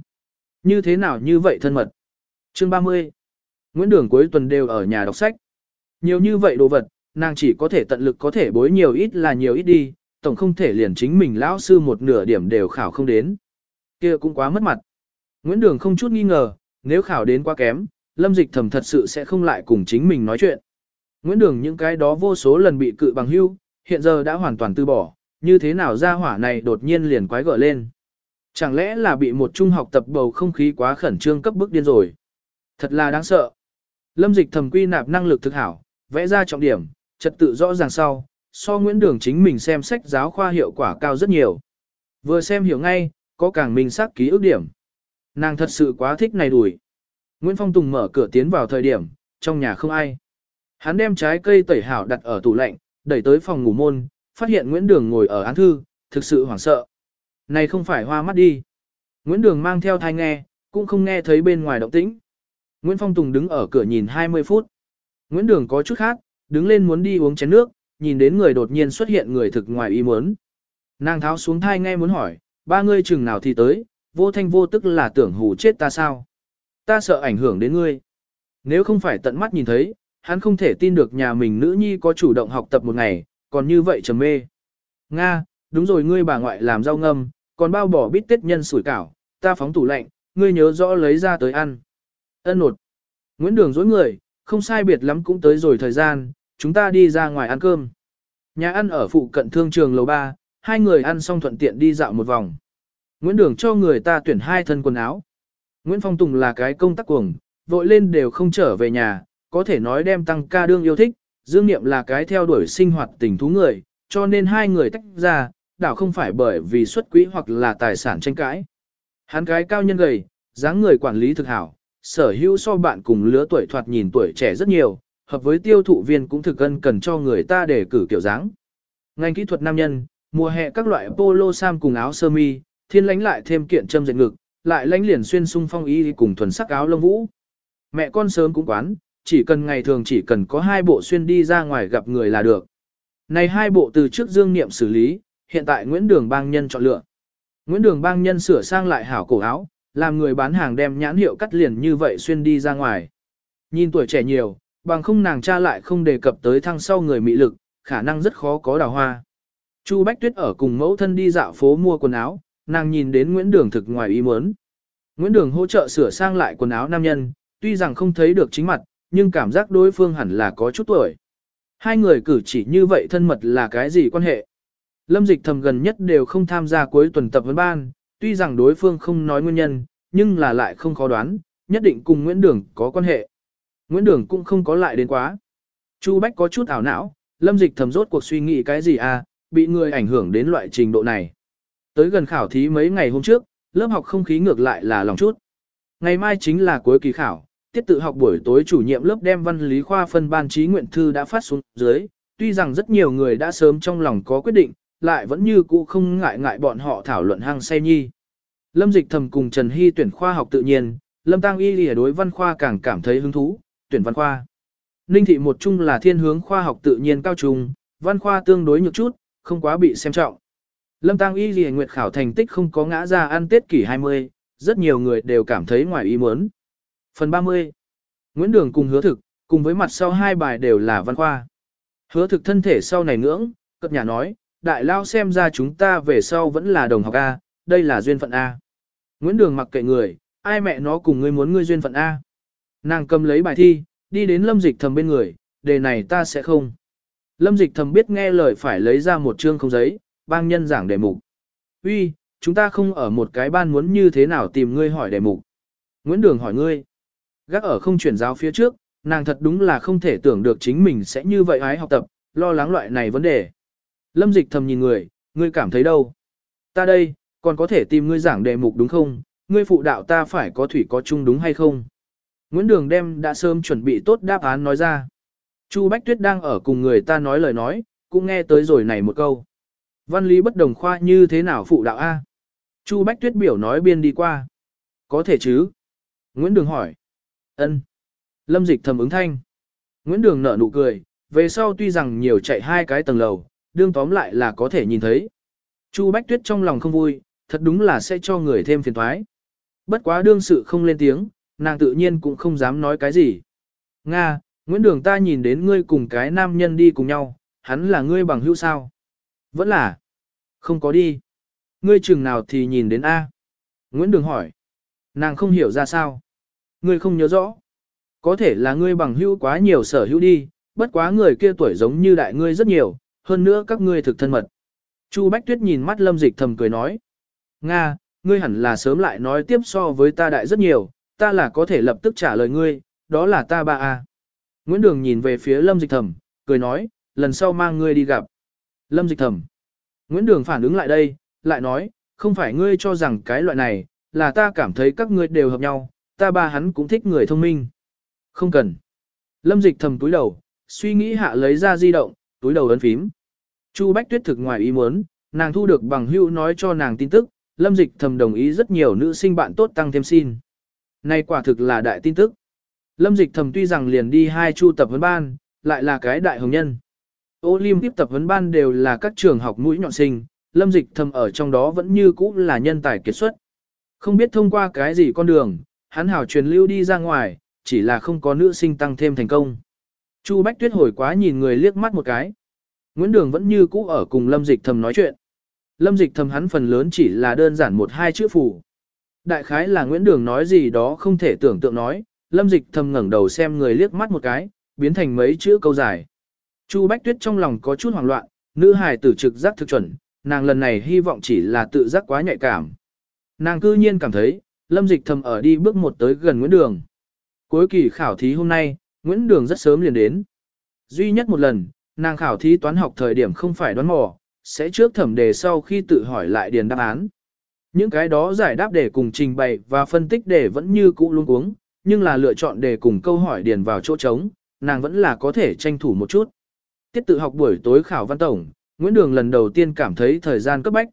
Speaker 1: Như thế nào như vậy thân mật? Chương 30 Nguyễn Đường cuối tuần đều ở nhà đọc sách. Nhiều như vậy đồ vật, nàng chỉ có thể tận lực có thể bối nhiều ít là nhiều ít đi, tổng không thể liền chính mình lão sư một nửa điểm đều khảo không đến. kia cũng quá mất mặt. Nguyễn Đường không chút nghi ngờ, nếu khảo đến quá kém, Lâm Dịch thầm thật sự sẽ không lại cùng chính mình nói chuyện. Nguyễn Đường những cái đó vô số lần bị cự bằng hưu, hiện giờ đã hoàn toàn từ bỏ, như thế nào ra hỏa này đột nhiên liền quái gở lên. Chẳng lẽ là bị một trung học tập bầu không khí quá khẩn trương cấp bức điên rồi. Thật là đáng sợ. Lâm Dịch thầm quy nạp năng lực thực hảo, vẽ ra trọng điểm, trật tự rõ ràng sau, so Nguyễn Đường chính mình xem sách giáo khoa hiệu quả cao rất nhiều. Vừa xem hiểu ngay, có càng minh xác ký ức điểm. Nàng thật sự quá thích này đùi. Nguyễn Phong Tùng mở cửa tiến vào thời điểm, trong nhà không ai. Hắn đem trái cây tẩy hảo đặt ở tủ lạnh, đẩy tới phòng ngủ môn, phát hiện Nguyễn Đường ngồi ở án thư, thực sự hoảng sợ. Này không phải hoa mắt đi. Nguyễn Đường mang theo thai nghe, cũng không nghe thấy bên ngoài động tĩnh. Nguyễn Phong Tùng đứng ở cửa nhìn 20 phút. Nguyễn Đường có chút khác, đứng lên muốn đi uống chén nước, nhìn đến người đột nhiên xuất hiện người thực ngoài ý muốn. Nàng tháo xuống thai nghe muốn hỏi, ba ngươi chừng nào thì tới, vô thanh vô tức là tưởng hù chết ta sao? Ta sợ ảnh hưởng đến ngươi. Nếu không phải tận mắt nhìn thấy, hắn không thể tin được nhà mình nữ nhi có chủ động học tập một ngày, còn như vậy trầm mê. Nga, đúng rồi ngươi bà ngoại làm rau ngâm, còn bao bỏ bít tết nhân sủi cảo, ta phóng tủ lạnh, ngươi nhớ rõ lấy ra tới ăn. Ân nột. Nguyễn Đường dối người, không sai biệt lắm cũng tới rồi thời gian, chúng ta đi ra ngoài ăn cơm. Nhà ăn ở phụ cận thương trường lầu 3, hai người ăn xong thuận tiện đi dạo một vòng. Nguyễn Đường cho người ta tuyển hai thân quần áo. Nguyễn Phong Tùng là cái công tác cuồng, vội lên đều không trở về nhà, có thể nói đem tăng ca đương yêu thích, Dương Niệm là cái theo đuổi sinh hoạt tình thú người, cho nên hai người tách ra, đảo không phải bởi vì xuất quỹ hoặc là tài sản tranh cãi. Hắn cái cao nhân gầy, dáng người quản lý thực hảo, sở hữu so bạn cùng lứa tuổi thoạt nhìn tuổi trẻ rất nhiều, hợp với tiêu thụ viên cũng thực ân cần cho người ta để cử kiểu dáng. Ngành kỹ thuật nam nhân, mùa hè các loại polo sam cùng áo sơ mi, thiên lánh lại thêm kiện châm dệt ngực, lại lánh liền xuyên sung phong y cùng thuần sắc áo lông vũ. Mẹ con sớm cũng quán, chỉ cần ngày thường chỉ cần có hai bộ xuyên đi ra ngoài gặp người là được. Này hai bộ từ trước dương niệm xử lý, hiện tại Nguyễn Đường Bang Nhân chọn lựa. Nguyễn Đường Bang Nhân sửa sang lại hảo cổ áo, làm người bán hàng đem nhãn hiệu cắt liền như vậy xuyên đi ra ngoài. Nhìn tuổi trẻ nhiều, Bằng không nàng cha lại không đề cập tới thăng sau người mị lực, khả năng rất khó có đào hoa. Chu Bách Tuyết ở cùng mẫu thân đi dạo phố mua quần áo, nàng nhìn đến Nguyễn Đường thực ngoài ý muốn. Nguyễn Đường hỗ trợ sửa sang lại quần áo nam nhân, tuy rằng không thấy được chính mặt, nhưng cảm giác đối phương hẳn là có chút tuổi. Hai người cử chỉ như vậy thân mật là cái gì quan hệ? Lâm dịch thầm gần nhất đều không tham gia cuối tuần tập vấn ban, tuy rằng đối phương không nói nguyên nhân, nhưng là lại không khó đoán, nhất định cùng Nguyễn Đường có quan hệ. Nguyễn Đường cũng không có lại đến quá. Chu Bách có chút ảo não, lâm dịch thầm rốt cuộc suy nghĩ cái gì à, bị người ảnh hưởng đến loại trình độ này. Tới gần khảo thí mấy ngày hôm trước, lớp học không khí ngược lại là lòng chút. Ngày mai chính là cuối kỳ khảo, tiết tự học buổi tối chủ nhiệm lớp đem văn lý khoa phân ban trí nguyện thư đã phát xuống dưới, tuy rằng rất nhiều người đã sớm trong lòng có quyết định, lại vẫn như cũ không ngại ngại bọn họ thảo luận hang say nhi. Lâm Dịch Thầm cùng Trần Hy tuyển khoa học tự nhiên, Lâm Tăng Y lìa đối văn khoa càng cảm thấy hứng thú, tuyển văn khoa. Ninh thị một chung là thiên hướng khoa học tự nhiên cao trung, văn khoa tương đối nhược chút, không quá bị xem trọng. Lâm Tăng Y lìa nguyệt khảo thành tích không có ngã ra ăn Tết kỷ 20, rất nhiều người đều cảm thấy ngoài ý muốn. Phần 30. Nguyễn Đường cùng hứa thực, cùng với mặt sau hai bài đều là văn khoa. Hứa thực thân thể sau này ngưỡng, cập nhà nói, đại lao xem ra chúng ta về sau vẫn là đồng học A, đây là duyên phận A. Nguyễn Đường mặc kệ người, ai mẹ nó cùng ngươi muốn ngươi duyên phận A. Nàng cầm lấy bài thi, đi đến lâm dịch thầm bên người, đề này ta sẽ không. Lâm dịch thầm biết nghe lời phải lấy ra một chương không giấy, bang nhân giảng đề mục. Uy, chúng ta không ở một cái ban muốn như thế nào tìm ngươi hỏi đề mục. Nguyễn Đường hỏi ngươi. Gác ở không chuyển giáo phía trước, nàng thật đúng là không thể tưởng được chính mình sẽ như vậy ái học tập, lo lắng loại này vấn đề. Lâm dịch thầm nhìn người, ngươi cảm thấy đâu? Ta đây, còn có thể tìm ngươi giảng đề mục đúng không? Ngươi phụ đạo ta phải có thủy có chung đúng hay không? Nguyễn Đường đem đã sớm chuẩn bị tốt đáp án nói ra. Chu Bách Tuyết đang ở cùng người ta nói lời nói, cũng nghe tới rồi này một câu. Văn lý bất đồng khoa như thế nào phụ đạo A? Chu Bách Tuyết biểu nói biên đi qua. Có thể chứ? Nguyễn Đường hỏi ân Lâm dịch thầm ứng thanh. Nguyễn Đường nở nụ cười, về sau tuy rằng nhiều chạy hai cái tầng lầu, đương tóm lại là có thể nhìn thấy. Chu Bách Tuyết trong lòng không vui, thật đúng là sẽ cho người thêm phiền toái. Bất quá đương sự không lên tiếng, nàng tự nhiên cũng không dám nói cái gì. Nga, Nguyễn Đường ta nhìn đến ngươi cùng cái nam nhân đi cùng nhau, hắn là ngươi bằng hữu sao? Vẫn là. Không có đi. Ngươi chừng nào thì nhìn đến A. Nguyễn Đường hỏi. Nàng không hiểu ra sao. Ngươi không nhớ rõ. Có thể là ngươi bằng hữu quá nhiều sở hữu đi, bất quá người kia tuổi giống như đại ngươi rất nhiều, hơn nữa các ngươi thực thân mật. Chu Bách Tuyết nhìn mắt Lâm Dịch thầm cười nói. Nga, ngươi hẳn là sớm lại nói tiếp so với ta đại rất nhiều, ta là có thể lập tức trả lời ngươi, đó là ta ba a. Nguyễn Đường nhìn về phía Lâm Dịch thầm, cười nói, lần sau mang ngươi đi gặp. Lâm Dịch thầm. Nguyễn Đường phản ứng lại đây, lại nói, không phải ngươi cho rằng cái loại này, là ta cảm thấy các ngươi đều hợp nhau, ta ba hắn cũng thích người thông minh. Không cần. Lâm Dịch thầm túi đầu, suy nghĩ hạ lấy ra di động, túi đầu ấn phím. Chu Bách Tuyết thực ngoài ý muốn, nàng thu được bằng hữu nói cho nàng tin tức, Lâm Dịch thầm đồng ý rất nhiều nữ sinh bạn tốt tăng thêm xin. Này quả thực là đại tin tức. Lâm Dịch thầm tuy rằng liền đi hai chu tập vấn ban, lại là cái đại hồng nhân. Olympic tập vấn ban đều là các trường học mũi nhọn sinh, Lâm Dịch thầm ở trong đó vẫn như cũ là nhân tài kiệt xuất. Không biết thông qua cái gì con đường, hắn hảo truyền lưu đi ra ngoài, chỉ là không có nữ sinh tăng thêm thành công. Chu Bách Tuyết hồi quá nhìn người liếc mắt một cái. Nguyễn Đường vẫn như cũ ở cùng Lâm Dịch Thầm nói chuyện. Lâm Dịch Thầm hắn phần lớn chỉ là đơn giản một hai chữ phủ. Đại khái là Nguyễn Đường nói gì đó không thể tưởng tượng nói, Lâm Dịch Thầm ngẩng đầu xem người liếc mắt một cái, biến thành mấy chữ câu dài. Chu Bách Tuyết trong lòng có chút hoảng loạn, nữ hài tử trực giác thực chuẩn, nàng lần này hy vọng chỉ là tự giác quá nhạy cảm. Nàng cư nhiên cảm thấy, Lâm Dịch Thầm ở đi bước một tới gần Nguyễn Đường. Cuối kỳ khảo thí hôm nay, Nguyễn Đường rất sớm liền đến. Duy nhất một lần, nàng khảo thí toán học thời điểm không phải đoán mò, sẽ trước thẩm đề sau khi tự hỏi lại điền đáp án. Những cái đó giải đáp đề cùng trình bày và phân tích đề vẫn như cũ luôn uống, nhưng là lựa chọn đề cùng câu hỏi điền vào chỗ trống, nàng vẫn là có thể tranh thủ một chút. Tiết tự học buổi tối khảo văn tổng, Nguyễn Đường lần đầu tiên cảm thấy thời gian cấp bách.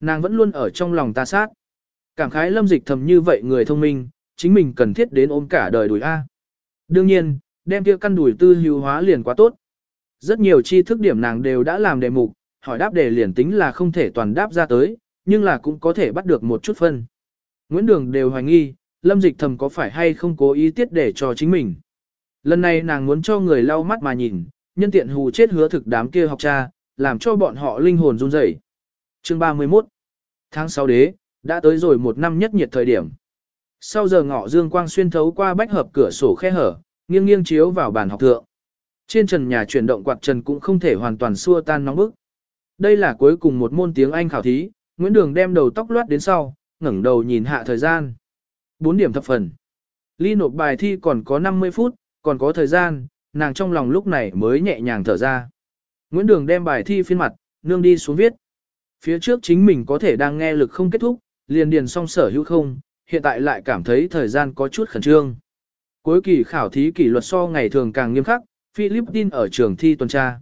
Speaker 1: Nàng vẫn luôn ở trong lòng ta sát. Cảm khái lâm dịch thầm như vậy người thông minh, chính mình cần thiết đến ôm cả đời đùi A. Đương nhiên, đem kia căn đùi tư hữu hóa liền quá tốt. Rất nhiều tri thức điểm nàng đều đã làm đề mục, hỏi đáp đề liền tính là không thể toàn đáp ra tới, nhưng là cũng có thể bắt được một chút phân. Nguyễn Đường đều hoài nghi, Lâm Dịch Thầm có phải hay không cố ý tiết để cho chính mình. Lần này nàng muốn cho người lau mắt mà nhìn, nhân tiện hù chết hứa thực đám kia học cha, làm cho bọn họ linh hồn run rẩy. Chương 31 Tháng 6 đế, đã tới rồi một năm nhất nhiệt thời điểm. Sau giờ ngọ dương quang xuyên thấu qua bách hợp cửa sổ khe hở, nghiêng nghiêng chiếu vào bàn học thượng. Trên trần nhà chuyển động quạt trần cũng không thể hoàn toàn xua tan nóng bức. Đây là cuối cùng một môn tiếng Anh khảo thí, Nguyễn Đường đem đầu tóc loát đến sau, ngẩng đầu nhìn hạ thời gian. 4 điểm thập phần. Ly nộp bài thi còn có 50 phút, còn có thời gian, nàng trong lòng lúc này mới nhẹ nhàng thở ra. Nguyễn Đường đem bài thi phiên mặt, nương đi xuống viết. Phía trước chính mình có thể đang nghe lực không kết thúc, liền điền xong sở hữu không, hiện tại lại cảm thấy thời gian có chút khẩn trương. Cuối kỳ khảo thí kỷ luật so ngày thường càng nghiêm khắc, Philippines ở trường thi tuần tra.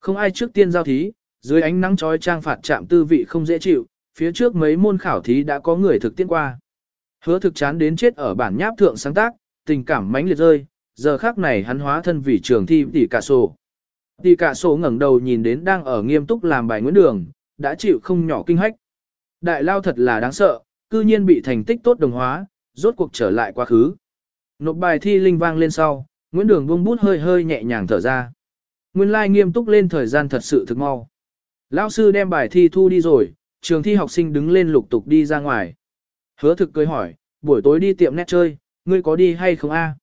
Speaker 1: Không ai trước tiên giao thí, dưới ánh nắng trói trang phạt chạm tư vị không dễ chịu, phía trước mấy môn khảo thí đã có người thực tiễn qua. Hứa thực chán đến chết ở bản nháp thượng sáng tác, tình cảm mãnh liệt rơi, giờ khác này hắn hóa thân vì trường thi tỷ cả sổ. Tỷ cả sổ ngẩng đầu nhìn đến đang ở nghiêm túc làm bài nguyễn đường, đã chịu không nhỏ kinh hách. Đại lao thật là đáng sợ, cư nhiên bị thành tích tốt đồng hóa, rốt cuộc trở lại quá khứ. Nộp bài thi linh vang lên sau, Nguyễn Đường buông bút hơi hơi nhẹ nhàng thở ra. Nguyên lai like nghiêm túc lên thời gian thật sự thực mau. Lão sư đem bài thi thu đi rồi, trường thi học sinh đứng lên lục tục đi ra ngoài. Hứa thực cười hỏi, buổi tối đi tiệm nét chơi, ngươi có đi hay không a?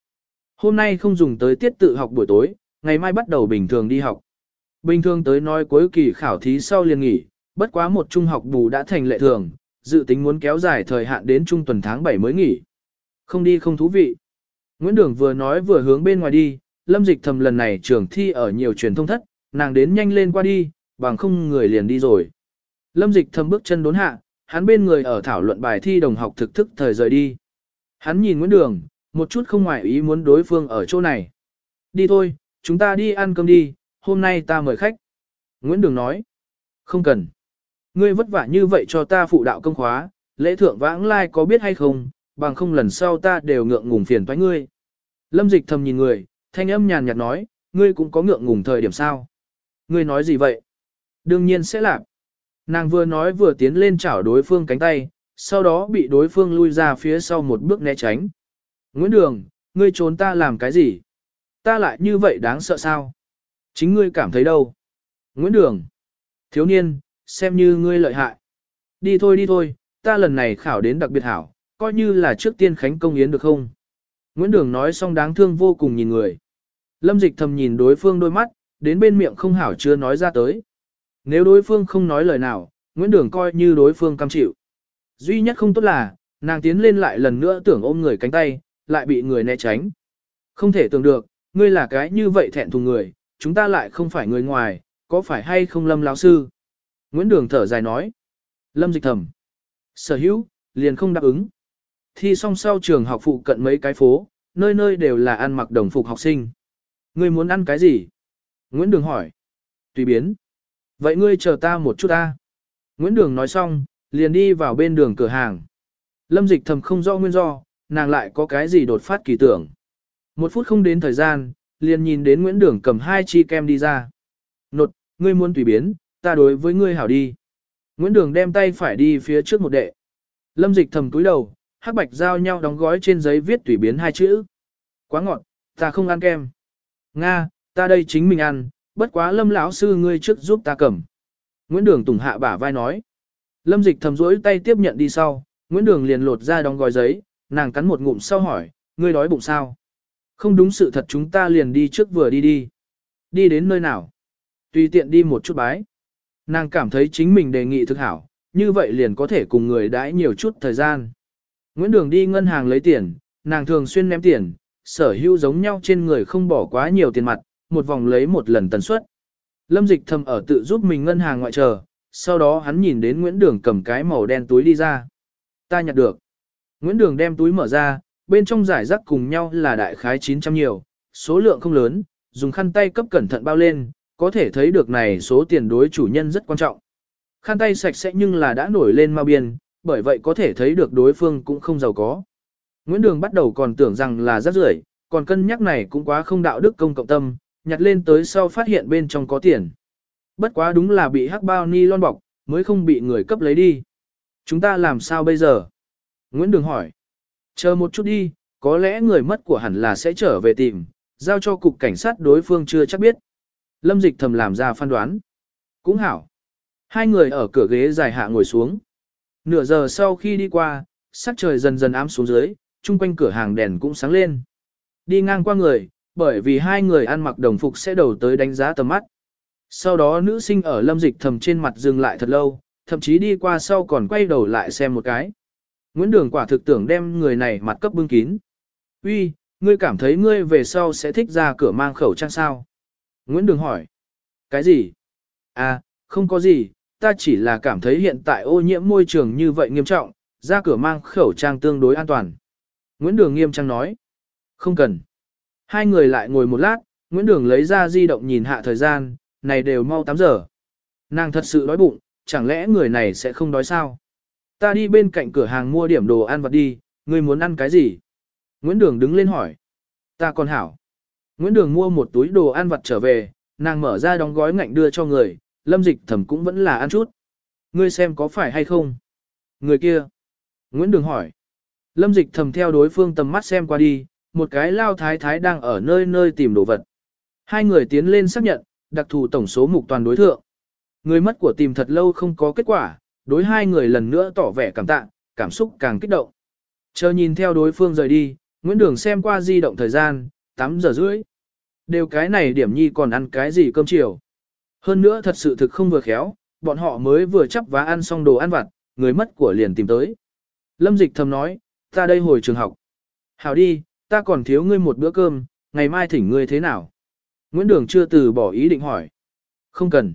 Speaker 1: Hôm nay không dùng tới tiết tự học buổi tối, ngày mai bắt đầu bình thường đi học. Bình thường tới nói cuối kỳ khảo thí sau liền nghỉ, bất quá một trung học bù đã thành lệ thường, dự tính muốn kéo dài thời hạn đến trung tuần tháng 7 mới nghỉ. Không đi không thú vị. Nguyễn Đường vừa nói vừa hướng bên ngoài đi, lâm dịch thầm lần này trường thi ở nhiều truyền thông thất, nàng đến nhanh lên qua đi, bằng không người liền đi rồi. Lâm dịch thầm bước chân đốn hạ, hắn bên người ở thảo luận bài thi đồng học thực thức thời rời đi. Hắn nhìn Nguyễn Đường, một chút không ngoại ý muốn đối phương ở chỗ này. Đi thôi, chúng ta đi ăn cơm đi, hôm nay ta mời khách. Nguyễn Đường nói. Không cần. Ngươi vất vả như vậy cho ta phụ đạo công khóa, lễ thượng vãng lai có biết hay không, bằng không lần sau ta đều ngượng ngùng phiền toái ngươi. Lâm dịch thầm nhìn người, thanh âm nhàn nhạt nói, ngươi cũng có ngượng ngùng thời điểm sao. Ngươi nói gì vậy? Đương nhiên sẽ làm. Nàng vừa nói vừa tiến lên chảo đối phương cánh tay, sau đó bị đối phương lui ra phía sau một bước né tránh. Nguyễn Đường, ngươi trốn ta làm cái gì? Ta lại như vậy đáng sợ sao? Chính ngươi cảm thấy đâu? Nguyễn Đường, thiếu niên, xem như ngươi lợi hại. Đi thôi đi thôi, ta lần này khảo đến đặc biệt hảo, coi như là trước tiên khánh công yến được không? Nguyễn Đường nói xong đáng thương vô cùng nhìn người. Lâm dịch thầm nhìn đối phương đôi mắt, đến bên miệng không hảo chưa nói ra tới. Nếu đối phương không nói lời nào, Nguyễn Đường coi như đối phương cam chịu. Duy nhất không tốt là, nàng tiến lên lại lần nữa tưởng ôm người cánh tay, lại bị người né tránh. Không thể tưởng được, ngươi là cái như vậy thẹn thùng người, chúng ta lại không phải người ngoài, có phải hay không lâm lão sư? Nguyễn Đường thở dài nói. Lâm dịch thầm. Sở hữu, liền không đáp ứng. Thi xong sau trường học phụ cận mấy cái phố, nơi nơi đều là ăn mặc đồng phục học sinh. Ngươi muốn ăn cái gì? Nguyễn Đường hỏi. Tùy biến. Vậy ngươi chờ ta một chút ta. Nguyễn Đường nói xong, liền đi vào bên đường cửa hàng. Lâm dịch thầm không rõ nguyên do, nàng lại có cái gì đột phát kỳ tưởng. Một phút không đến thời gian, liền nhìn đến Nguyễn Đường cầm hai chi kem đi ra. Nột, ngươi muốn tùy biến, ta đối với ngươi hảo đi. Nguyễn Đường đem tay phải đi phía trước một đệ. Lâm dịch thầm túi đầu, hắc bạch giao nhau đóng gói trên giấy viết tùy biến hai chữ. Quá ngọt, ta không ăn kem. Nga, ta đây chính mình ăn, bất quá lâm lão sư ngươi trước giúp ta cầm. Nguyễn Đường tùng hạ bả vai nói. Lâm dịch thầm rỗi tay tiếp nhận đi sau, Nguyễn Đường liền lột ra đóng gói giấy, nàng cắn một ngụm sau hỏi, ngươi đói bụng sao? Không đúng sự thật chúng ta liền đi trước vừa đi đi. Đi đến nơi nào? Tùy tiện đi một chút bái. Nàng cảm thấy chính mình đề nghị thực hảo, như vậy liền có thể cùng người đãi nhiều chút thời gian. Nguyễn Đường đi ngân hàng lấy tiền, nàng thường xuyên ném tiền, sở hữu giống nhau trên người không bỏ quá nhiều tiền mặt, một vòng lấy một lần tần suất. Lâm Dịch thầm ở tự giúp mình ngân hàng ngoại chờ, sau đó hắn nhìn đến Nguyễn Đường cầm cái màu đen túi đi ra. Ta nhặt được. Nguyễn Đường đem túi mở ra, bên trong giải rắc cùng nhau là đại khái 900 nhiều, số lượng không lớn, dùng khăn tay cấp cẩn thận bao lên, có thể thấy được này số tiền đối chủ nhân rất quan trọng. Khăn tay sạch sẽ nhưng là đã nổi lên mau biên, bởi vậy có thể thấy được đối phương cũng không giàu có. Nguyễn Đường bắt đầu còn tưởng rằng là rất rưởi, còn cân nhắc này cũng quá không đạo đức công cộng tâm, nhặt lên tới sau phát hiện bên trong có tiền. Bất quá đúng là bị hắc bao ni lon bọc, mới không bị người cấp lấy đi. Chúng ta làm sao bây giờ? Nguyễn Đường hỏi. Chờ một chút đi, có lẽ người mất của hẳn là sẽ trở về tìm, giao cho cục cảnh sát đối phương chưa chắc biết. Lâm dịch thầm làm ra phán đoán. Cũng hảo. Hai người ở cửa ghế dài hạ ngồi xuống. Nửa giờ sau khi đi qua, sắc trời dần dần ám xuống dưới, chung quanh cửa hàng đèn cũng sáng lên. Đi ngang qua người, bởi vì hai người ăn mặc đồng phục sẽ đầu tới đánh giá tầm mắt. Sau đó nữ sinh ở lâm dịch thầm trên mặt dừng lại thật lâu, thậm chí đi qua sau còn quay đầu lại xem một cái. Nguyễn Đường quả thực tưởng đem người này mặt cấp bưng kín. Uy, ngươi cảm thấy ngươi về sau sẽ thích ra cửa mang khẩu trang sao? Nguyễn Đường hỏi. Cái gì? À, không có gì, ta chỉ là cảm thấy hiện tại ô nhiễm môi trường như vậy nghiêm trọng, ra cửa mang khẩu trang tương đối an toàn. Nguyễn Đường nghiêm trang nói. Không cần. Hai người lại ngồi một lát, Nguyễn Đường lấy ra di động nhìn hạ thời gian, này đều mau 8 giờ. Nàng thật sự đói bụng, chẳng lẽ người này sẽ không đói sao? Ta đi bên cạnh cửa hàng mua điểm đồ ăn vặt đi, ngươi muốn ăn cái gì? Nguyễn Đường đứng lên hỏi. Ta còn hảo. Nguyễn Đường mua một túi đồ ăn vặt trở về, nàng mở ra đóng gói ngạnh đưa cho người, lâm dịch thẩm cũng vẫn là ăn chút. Ngươi xem có phải hay không? Người kia. Nguyễn Đường hỏi. Lâm dịch thầm theo đối phương tầm mắt xem qua đi, một cái lao thái thái đang ở nơi nơi tìm đồ vật. Hai người tiến lên xác nhận, đặc thù tổng số mục toàn đối thượng. Người mất của tìm thật lâu không có kết quả, đối hai người lần nữa tỏ vẻ cảm tạ, cảm xúc càng kích động. Chờ nhìn theo đối phương rời đi, Nguyễn Đường xem qua di động thời gian, 8 giờ rưỡi. Đều cái này điểm nhi còn ăn cái gì cơm chiều. Hơn nữa thật sự thực không vừa khéo, bọn họ mới vừa chấp và ăn xong đồ ăn vặt, người mất của liền tìm tới. Lâm Dịch thầm nói, ta đây hồi trường học. Hảo đi, ta còn thiếu ngươi một bữa cơm, ngày mai thỉnh ngươi thế nào? Nguyễn Đường chưa từ bỏ ý định hỏi. Không cần.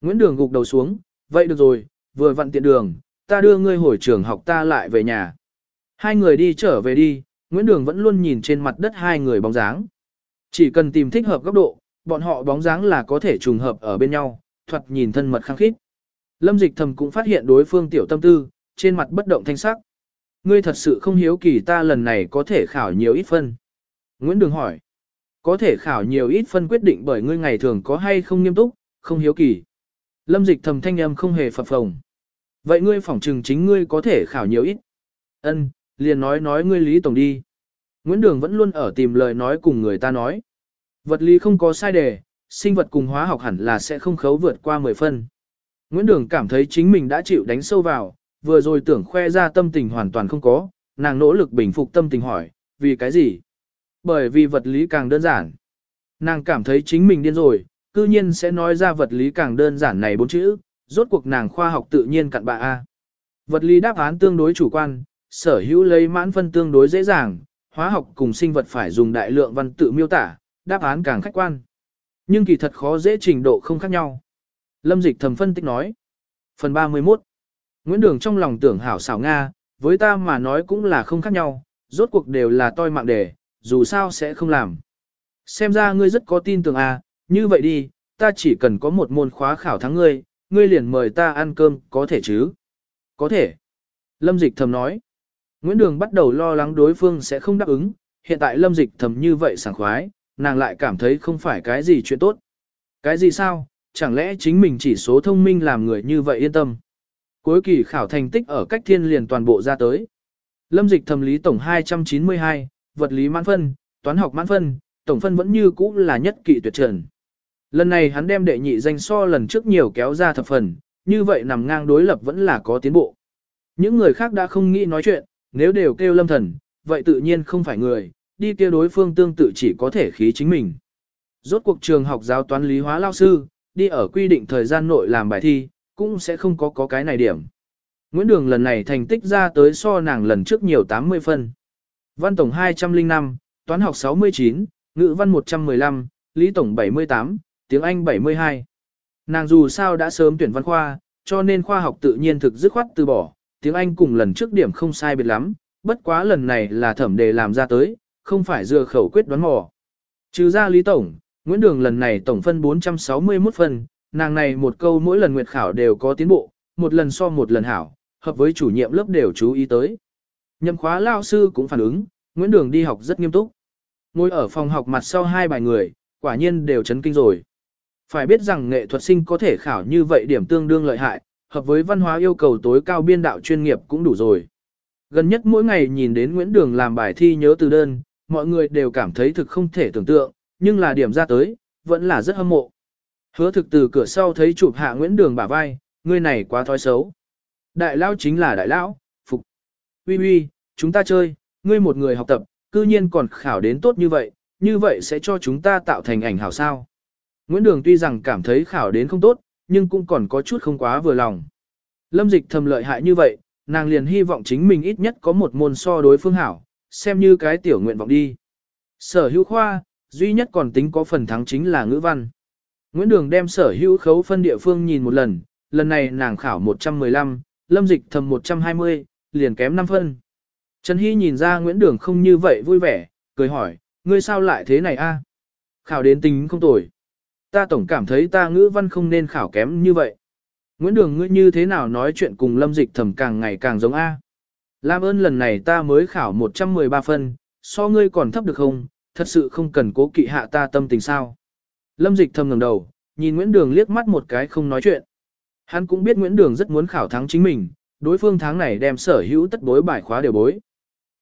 Speaker 1: Nguyễn Đường gục đầu xuống, vậy được rồi, vừa vặn tiện đường, ta đưa ngươi hồi trường học ta lại về nhà. Hai người đi trở về đi, Nguyễn Đường vẫn luôn nhìn trên mặt đất hai người bóng dáng. Chỉ cần tìm thích hợp góc độ, bọn họ bóng dáng là có thể trùng hợp ở bên nhau, thoạt nhìn thân mật khăng khít. Lâm Dịch Thầm cũng phát hiện đối phương tiểu tâm tư, trên mặt bất động thanh sắc. Ngươi thật sự không hiếu kỳ ta lần này có thể khảo nhiều ít phân. Nguyễn Đường hỏi. Có thể khảo nhiều ít phân quyết định bởi ngươi ngày thường có hay không nghiêm túc, không hiếu kỳ. Lâm dịch thầm thanh âm không hề phập phồng. Vậy ngươi phỏng trừng chính ngươi có thể khảo nhiều ít. Ân, liền nói nói ngươi Lý Tổng đi. Nguyễn Đường vẫn luôn ở tìm lời nói cùng người ta nói. Vật lý không có sai đề, sinh vật cùng hóa học hẳn là sẽ không khấu vượt qua 10 phân. Nguyễn Đường cảm thấy chính mình đã chịu đánh sâu vào, vừa rồi tưởng khoe ra tâm tình hoàn toàn không có, nàng nỗ lực bình phục tâm tình hỏi, vì cái gì? Bởi vì vật lý càng đơn giản. Nàng cảm thấy chính mình điên rồi, cư nhiên sẽ nói ra vật lý càng đơn giản này bốn chữ, rốt cuộc nàng khoa học tự nhiên cặn bạ A. Vật lý đáp án tương đối chủ quan, sở hữu lấy mãn phân tương đối dễ dàng, hóa học cùng sinh vật phải dùng đại lượng văn tự miêu tả, đáp án càng khách quan. Nhưng kỳ thật khó dễ trình độ không khác nhau. Lâm dịch thầm phân tích nói. Phần 31 Nguyễn Đường trong lòng tưởng hảo xảo Nga, với ta mà nói cũng là không khác nhau, rốt cuộc đều là toi mạng đề, dù sao sẽ không làm. Xem ra ngươi rất có tin tưởng à, như vậy đi, ta chỉ cần có một môn khóa khảo thắng ngươi, ngươi liền mời ta ăn cơm, có thể chứ? Có thể. Lâm Dịch thầm nói. Nguyễn Đường bắt đầu lo lắng đối phương sẽ không đáp ứng, hiện tại Lâm Dịch thầm như vậy sảng khoái, nàng lại cảm thấy không phải cái gì chuyện tốt. Cái gì sao, chẳng lẽ chính mình chỉ số thông minh làm người như vậy yên tâm. Cuối kỳ khảo thành tích ở cách thiên liền toàn bộ ra tới. Lâm Dịch thầm lý tổng 292, vật lý mãn phân, toán học mãn phân, tổng phân vẫn như cũ là nhất kỵ tuyệt trần. Lần này hắn đem đệ nhị danh so lần trước nhiều kéo ra thập phần, như vậy nằm ngang đối lập vẫn là có tiến bộ. Những người khác đã không nghĩ nói chuyện, nếu đều kêu lâm thần, vậy tự nhiên không phải người, đi kêu đối phương tương tự chỉ có thể khí chính mình. Rốt cuộc trường học giáo toán lý hóa lao sư, đi ở quy định thời gian nội làm bài thi, cũng sẽ không có có cái này điểm. Nguyễn Đường lần này thành tích ra tới so nàng lần trước nhiều 80 phân. Văn tổng 205, toán học 69, ngữ văn 115, lý tổng 78, tiếng Anh 72. Nàng dù sao đã sớm tuyển văn khoa, cho nên khoa học tự nhiên thực dứt khoát từ bỏ, tiếng Anh cùng lần trước điểm không sai biệt lắm, bất quá lần này là thẩm đề làm ra tới, không phải dựa khẩu quyết đoán mò. Trừ ra lý tổng, Nguyễn Đường lần này tổng phân 461 phân, nàng này một câu mỗi lần nguyệt khảo đều có tiến bộ, một lần so một lần hảo, hợp với chủ nhiệm lớp đều chú ý tới. Nhậm khóa lao sư cũng phản ứng, Nguyễn Đường đi học rất nghiêm túc. Ngồi ở phòng học mặt sau hai bài người, quả nhiên đều chấn kinh rồi. Phải biết rằng nghệ thuật sinh có thể khảo như vậy điểm tương đương lợi hại, hợp với văn hóa yêu cầu tối cao biên đạo chuyên nghiệp cũng đủ rồi. Gần nhất mỗi ngày nhìn đến Nguyễn Đường làm bài thi nhớ từ đơn, mọi người đều cảm thấy thực không thể tưởng tượng, nhưng là điểm ra tới, vẫn là rất hâm mộ. Hứa thực từ cửa sau thấy chụp hạ Nguyễn Đường bả vai, người này quá thói xấu. Đại lão chính là đại lão, phục. Uy uy, chúng ta chơi, ngươi một người học tập, cư nhiên còn khảo đến tốt như vậy, như vậy sẽ cho chúng ta tạo thành ảnh hảo sao. Nguyễn Đường tuy rằng cảm thấy khảo đến không tốt, nhưng cũng còn có chút không quá vừa lòng. Lâm dịch thầm lợi hại như vậy, nàng liền hy vọng chính mình ít nhất có một môn so đối phương hảo, xem như cái tiểu nguyện vọng đi. Sở hữu khoa, duy nhất còn tính có phần thắng chính là ngữ văn. Nguyễn Đường đem sở hữu khấu phân địa phương nhìn một lần, lần này nàng khảo 115, lâm dịch thầm 120, liền kém 5 phân. Trần Hy nhìn ra Nguyễn Đường không như vậy vui vẻ, cười hỏi, ngươi sao lại thế này a? Khảo đến tính không tồi. Ta tổng cảm thấy ta ngữ văn không nên khảo kém như vậy. Nguyễn Đường ngươi như thế nào nói chuyện cùng lâm dịch thầm càng ngày càng giống A. Làm ơn lần này ta mới khảo 113 phân, so ngươi còn thấp được không, thật sự không cần cố kỵ hạ ta tâm tình sao. Lâm dịch thầm ngẩng đầu, nhìn Nguyễn Đường liếc mắt một cái không nói chuyện. Hắn cũng biết Nguyễn Đường rất muốn khảo thắng chính mình, đối phương tháng này đem sở hữu tất bối bài khóa đều bối.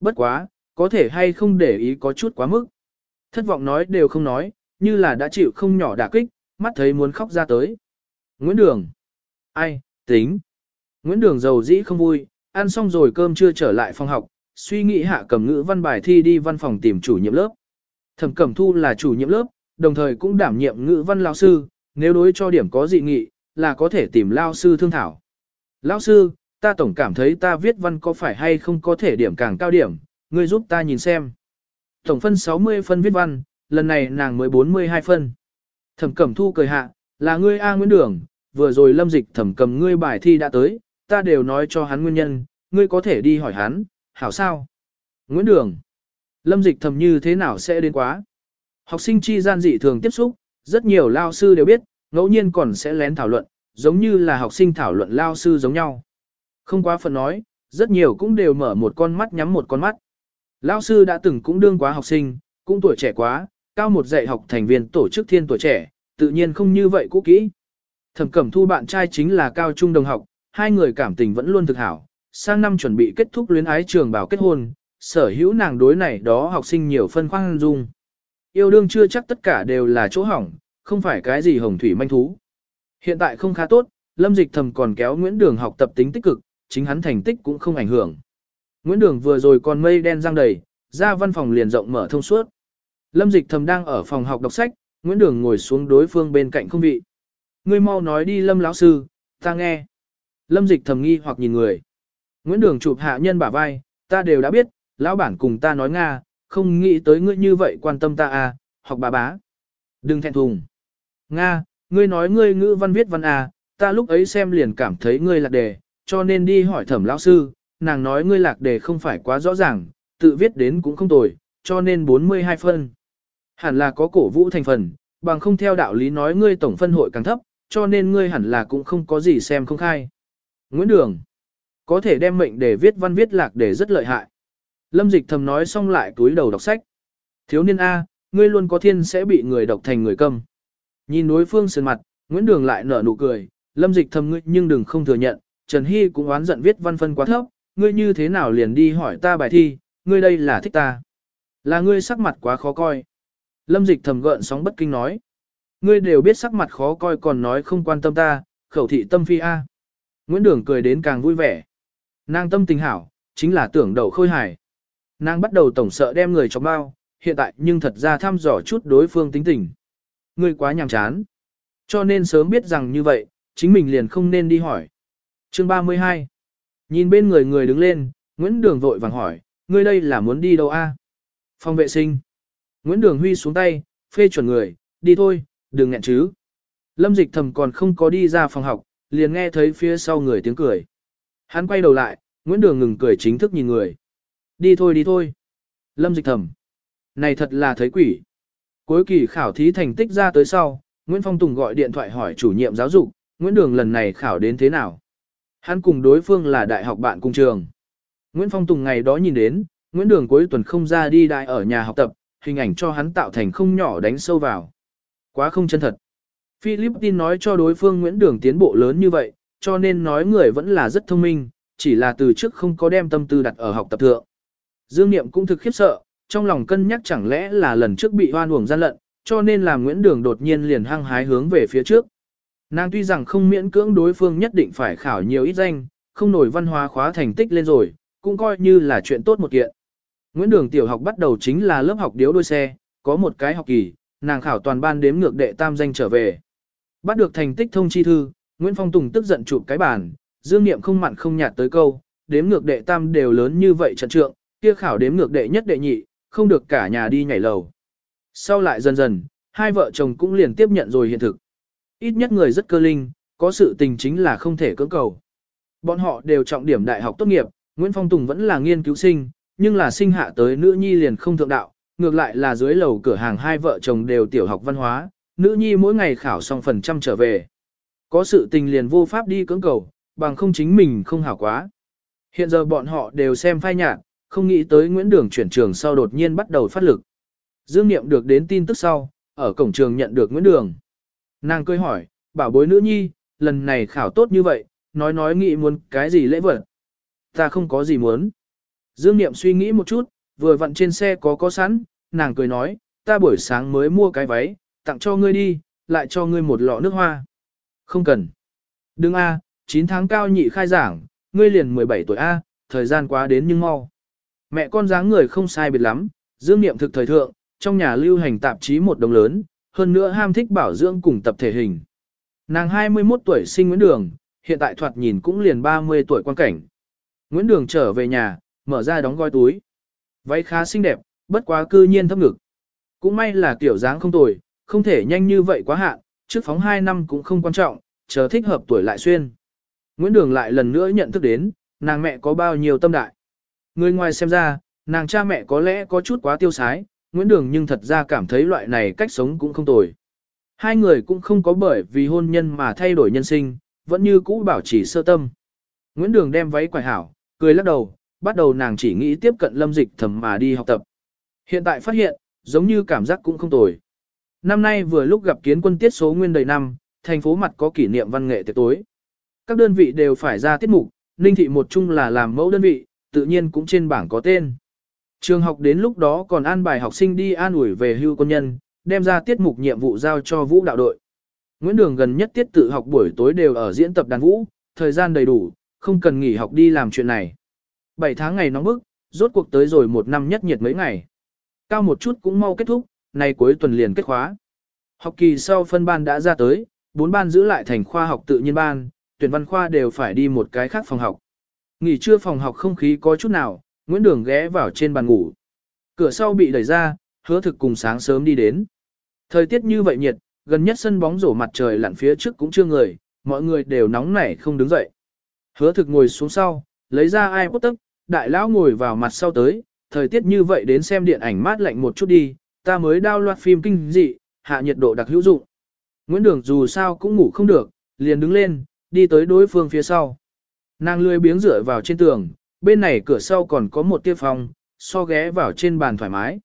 Speaker 1: Bất quá, có thể hay không để ý có chút quá mức. Thất vọng nói đều không nói, như là đã chịu không nhỏ đả kích, mắt thấy muốn khóc ra tới. Nguyễn Đường. Ai, tính. Nguyễn Đường giàu dĩ không vui, ăn xong rồi cơm chưa trở lại phòng học, suy nghĩ hạ cầm ngữ văn bài thi đi văn phòng tìm chủ nhiệm lớp. Thẩm Cẩm Thu là chủ nhiệm lớp, đồng thời cũng đảm nhiệm ngữ văn lao sư, nếu đối cho điểm có dị nghị, là có thể tìm lao sư thương thảo. Lao sư, ta tổng cảm thấy ta viết văn có phải hay không có thể điểm càng cao điểm, ngươi giúp ta nhìn xem. Tổng phân 60 phân viết văn, lần này nàng mới 42 phân. Thẩm Cẩm Thu cười hạ, là ngươi A Nguyễn Đường, vừa rồi lâm dịch thẩm cầm ngươi bài thi đã tới, ta đều nói cho hắn nguyên nhân, ngươi có thể đi hỏi hắn, hảo sao? Nguyễn Đường, lâm dịch thẩm như thế nào sẽ đến quá? Học sinh chi gian dị thường tiếp xúc, rất nhiều lao sư đều biết, ngẫu nhiên còn sẽ lén thảo luận, giống như là học sinh thảo luận lao sư giống nhau. Không quá phần nói, rất nhiều cũng đều mở một con mắt nhắm một con mắt. Lao sư đã từng cũng đương quá học sinh, cũng tuổi trẻ quá, cao một dạy học thành viên tổ chức thiên tuổi trẻ, tự nhiên không như vậy cũ kỹ. Thẩm Cẩm Thu bạn trai chính là cao trung đồng học, hai người cảm tình vẫn luôn thực hảo, sang năm chuẩn bị kết thúc luyến ái trường bảo kết hôn, sở hữu nàng đối này đó học sinh nhiều phân khoan dung. Yêu đương chưa chắc tất cả đều là chỗ hỏng, không phải cái gì hồng thủy manh thú. Hiện tại không khá tốt, Lâm Dịch Thầm còn kéo Nguyễn Đường học tập tính tích cực, chính hắn thành tích cũng không ảnh hưởng. Nguyễn Đường vừa rồi còn mây đen răng đầy, ra văn phòng liền rộng mở thông suốt. Lâm Dịch Thầm đang ở phòng học đọc sách, Nguyễn Đường ngồi xuống đối phương bên cạnh không vị. Ngươi mau nói đi Lâm lão sư, ta nghe. Lâm Dịch thầm nghi hoặc nhìn người. Nguyễn Đường chụp hạ nhân bả vai, ta đều đã biết, lão bản cùng ta nói Nga, không nghĩ tới ngươi như vậy quan tâm ta à, học bà bá. Đừng thẹn thùng. Nga, ngươi nói ngươi ngữ văn viết văn à, ta lúc ấy xem liền cảm thấy ngươi lạc đề, cho nên đi hỏi thẩm lão sư, nàng nói ngươi lạc đề không phải quá rõ ràng, tự viết đến cũng không tồi, cho nên 42 phân. Hẳn là có cổ vũ thành phần, bằng không theo đạo lý nói ngươi tổng phân hội càng thấp, cho nên ngươi hẳn là cũng không có gì xem không khai. Nguyễn Đường, có thể đem mệnh để viết văn viết lạc để rất lợi hại. Lâm Dịch thầm nói xong lại túi đầu đọc sách. Thiếu niên A, ngươi luôn có thiên sẽ bị người đọc thành người câm. Nhìn đối phương sườn mặt, Nguyễn Đường lại nở nụ cười, Lâm Dịch thầm ngươi nhưng đừng không thừa nhận, Trần Hy cũng oán giận viết văn phân quá thấp, ngươi như thế nào liền đi hỏi ta bài thi, ngươi đây là thích ta. Là ngươi sắc mặt quá khó coi. Lâm Dịch thầm gợn sóng bất kinh nói. Ngươi đều biết sắc mặt khó coi còn nói không quan tâm ta, khẩu thị tâm phi A. Nguyễn Đường cười đến càng vui vẻ. Nàng tâm tình hảo, chính là tưởng đầu khôi hài. Nàng bắt đầu tổng sợ đem người cho bao, hiện tại nhưng thật ra thăm dò chút đối phương tính tình. Ngươi quá nhàm chán. Cho nên sớm biết rằng như vậy, chính mình liền không nên đi hỏi. Chương 32 Nhìn bên người người đứng lên, Nguyễn Đường vội vàng hỏi, ngươi đây là muốn đi đâu a? Phòng vệ sinh. Nguyễn Đường Huy xuống tay, phê chuẩn người, đi thôi, đừng nghẹn chứ. Lâm dịch thầm còn không có đi ra phòng học, liền nghe thấy phía sau người tiếng cười. Hắn quay đầu lại, Nguyễn Đường ngừng cười chính thức nhìn người. Đi thôi đi thôi. Lâm dịch thầm. Này thật là thấy quỷ. Cuối kỳ khảo thí thành tích ra tới sau, Nguyễn Phong Tùng gọi điện thoại hỏi chủ nhiệm giáo dục, Nguyễn Đường lần này khảo đến thế nào. Hắn cùng đối phương là đại học bạn cùng trường. Nguyễn Phong Tùng ngày đó nhìn đến, Nguyễn Đường cuối tuần không ra đi đại ở nhà học tập, hình ảnh cho hắn tạo thành không nhỏ đánh sâu vào. Quá không chân thật. Philippines nói cho đối phương Nguyễn Đường tiến bộ lớn như vậy, cho nên nói người vẫn là rất thông minh, chỉ là từ trước không có đem tâm tư đặt ở học tập thượng. Dương Niệm cũng thực khiếp sợ, trong lòng cân nhắc chẳng lẽ là lần trước bị hoan uổng gian lận, cho nên làm Nguyễn Đường đột nhiên liền hăng hái hướng về phía trước. Nàng tuy rằng không miễn cưỡng đối phương nhất định phải khảo nhiều ít danh, không nổi văn hóa khóa thành tích lên rồi, cũng coi như là chuyện tốt một kiện. Nguyễn Đường tiểu học bắt đầu chính là lớp học điếu đôi xe, có một cái học kỳ, nàng khảo toàn ban đếm ngược đệ tam danh trở về. Bắt được thành tích thông chi thư, Nguyễn Phong Tùng tức giận chụp cái bàn, dương niệm không mặn không nhạt tới câu, đếm ngược đệ tam đều lớn như vậy trận trượng, kia khảo đếm ngược đệ nhất đệ nhị, không được cả nhà đi nhảy lầu. Sau lại dần dần, hai vợ chồng cũng liền tiếp nhận rồi hiện thực. Ít nhất người rất cơ linh, có sự tình chính là không thể cưỡng cầu. Bọn họ đều trọng điểm đại học tốt nghiệp, Nguyễn Phong Tùng vẫn là nghiên cứu sinh, nhưng là sinh hạ tới nữ nhi liền không thượng đạo, ngược lại là dưới lầu cửa hàng hai vợ chồng đều tiểu học văn hóa, nữ nhi mỗi ngày khảo xong phần trăm trở về. Có sự tình liền vô pháp đi cưỡng cầu, bằng không chính mình không hảo quá. Hiện giờ bọn họ đều xem phai nhạt, không nghĩ tới Nguyễn Đường chuyển trường sau đột nhiên bắt đầu phát lực. Dương Niệm được đến tin tức sau, ở cổng trường nhận được Nguyễn Đường. Nàng cười hỏi, bảo bối nữ nhi, lần này khảo tốt như vậy, nói nói nghĩ muốn cái gì lễ vật. Ta không có gì muốn. Dương Niệm suy nghĩ một chút, vừa vặn trên xe có có sẵn, nàng cười nói, ta buổi sáng mới mua cái váy, tặng cho ngươi đi, lại cho ngươi một lọ nước hoa. Không cần. Đừng a, 9 tháng cao nhị khai giảng, ngươi liền 17 tuổi A, thời gian quá đến nhưng mau. Mẹ con dáng người không sai biệt lắm, dương niệm thực thời thượng, trong nhà lưu hành tạp chí một đồng lớn, hơn nữa ham thích bảo dưỡng cùng tập thể hình. Nàng 21 tuổi sinh Nguyễn Đường, hiện tại thoạt nhìn cũng liền 30 tuổi quan cảnh. Nguyễn Đường trở về nhà, mở ra đóng gói túi. Váy khá xinh đẹp, bất quá cư nhiên thấp ngực. Cũng may là kiểu dáng không tồi, không thể nhanh như vậy quá hạn, trước phóng 2 năm cũng không quan trọng, chờ thích hợp tuổi lại xuyên. Nguyễn Đường lại lần nữa nhận thức đến, nàng mẹ có bao nhiêu tâm đại. Người ngoài xem ra, nàng cha mẹ có lẽ có chút quá tiêu sái, Nguyễn Đường nhưng thật ra cảm thấy loại này cách sống cũng không tồi. Hai người cũng không có bởi vì hôn nhân mà thay đổi nhân sinh, vẫn như cũ bảo trì sơ tâm. Nguyễn Đường đem váy quải hảo, cười lắc đầu, bắt đầu nàng chỉ nghĩ tiếp cận lâm dịch thầm mà đi học tập. Hiện tại phát hiện, giống như cảm giác cũng không tồi. Năm nay vừa lúc gặp kiến quân tiết số nguyên đầy năm, thành phố mặt có kỷ niệm văn nghệ tiệc tối. Các đơn vị đều phải ra tiết mục, Ninh Thị một chung là làm mẫu đơn vị, tự nhiên cũng trên bảng có tên. Trường học đến lúc đó còn an bài học sinh đi an ủi về hưu quân nhân, đem ra tiết mục nhiệm vụ giao cho vũ đạo đội. Nguyễn Đường gần nhất tiết tự học buổi tối đều ở diễn tập đàn vũ, thời gian đầy đủ, không cần nghỉ học đi làm chuyện này. 7 tháng ngày nóng bức, rốt cuộc tới rồi một năm nhất nhiệt mấy ngày. Cao một chút cũng mau kết thúc, nay cuối tuần liền kết khóa. Học kỳ sau phân ban đã ra tới, bốn ban giữ lại thành khoa học tự nhiên ban, tuyển văn khoa đều phải đi một cái khác phòng học. Nghỉ trưa phòng học không khí có chút nào, Nguyễn Đường ghé vào trên bàn ngủ. Cửa sau bị đẩy ra, hứa thực cùng sáng sớm đi đến. Thời tiết như vậy nhiệt, gần nhất sân bóng rổ mặt trời lặn phía trước cũng chưa người, mọi người đều nóng nảy không đứng dậy. Hứa thực ngồi xuống sau, lấy ra ai bút tức, đại lão ngồi vào mặt sau tới, thời tiết như vậy đến xem điện ảnh mát lạnh một chút đi, ta mới đao loạt phim kinh dị, hạ nhiệt độ đặc hữu dụng. Nguyễn Đường dù sao cũng ngủ không được, liền đứng lên, đi tới đối phương phía sau. Nàng lười biếng dựa vào trên tường, bên này cửa sau còn có một tia phòng, so ghé vào trên bàn thoải mái.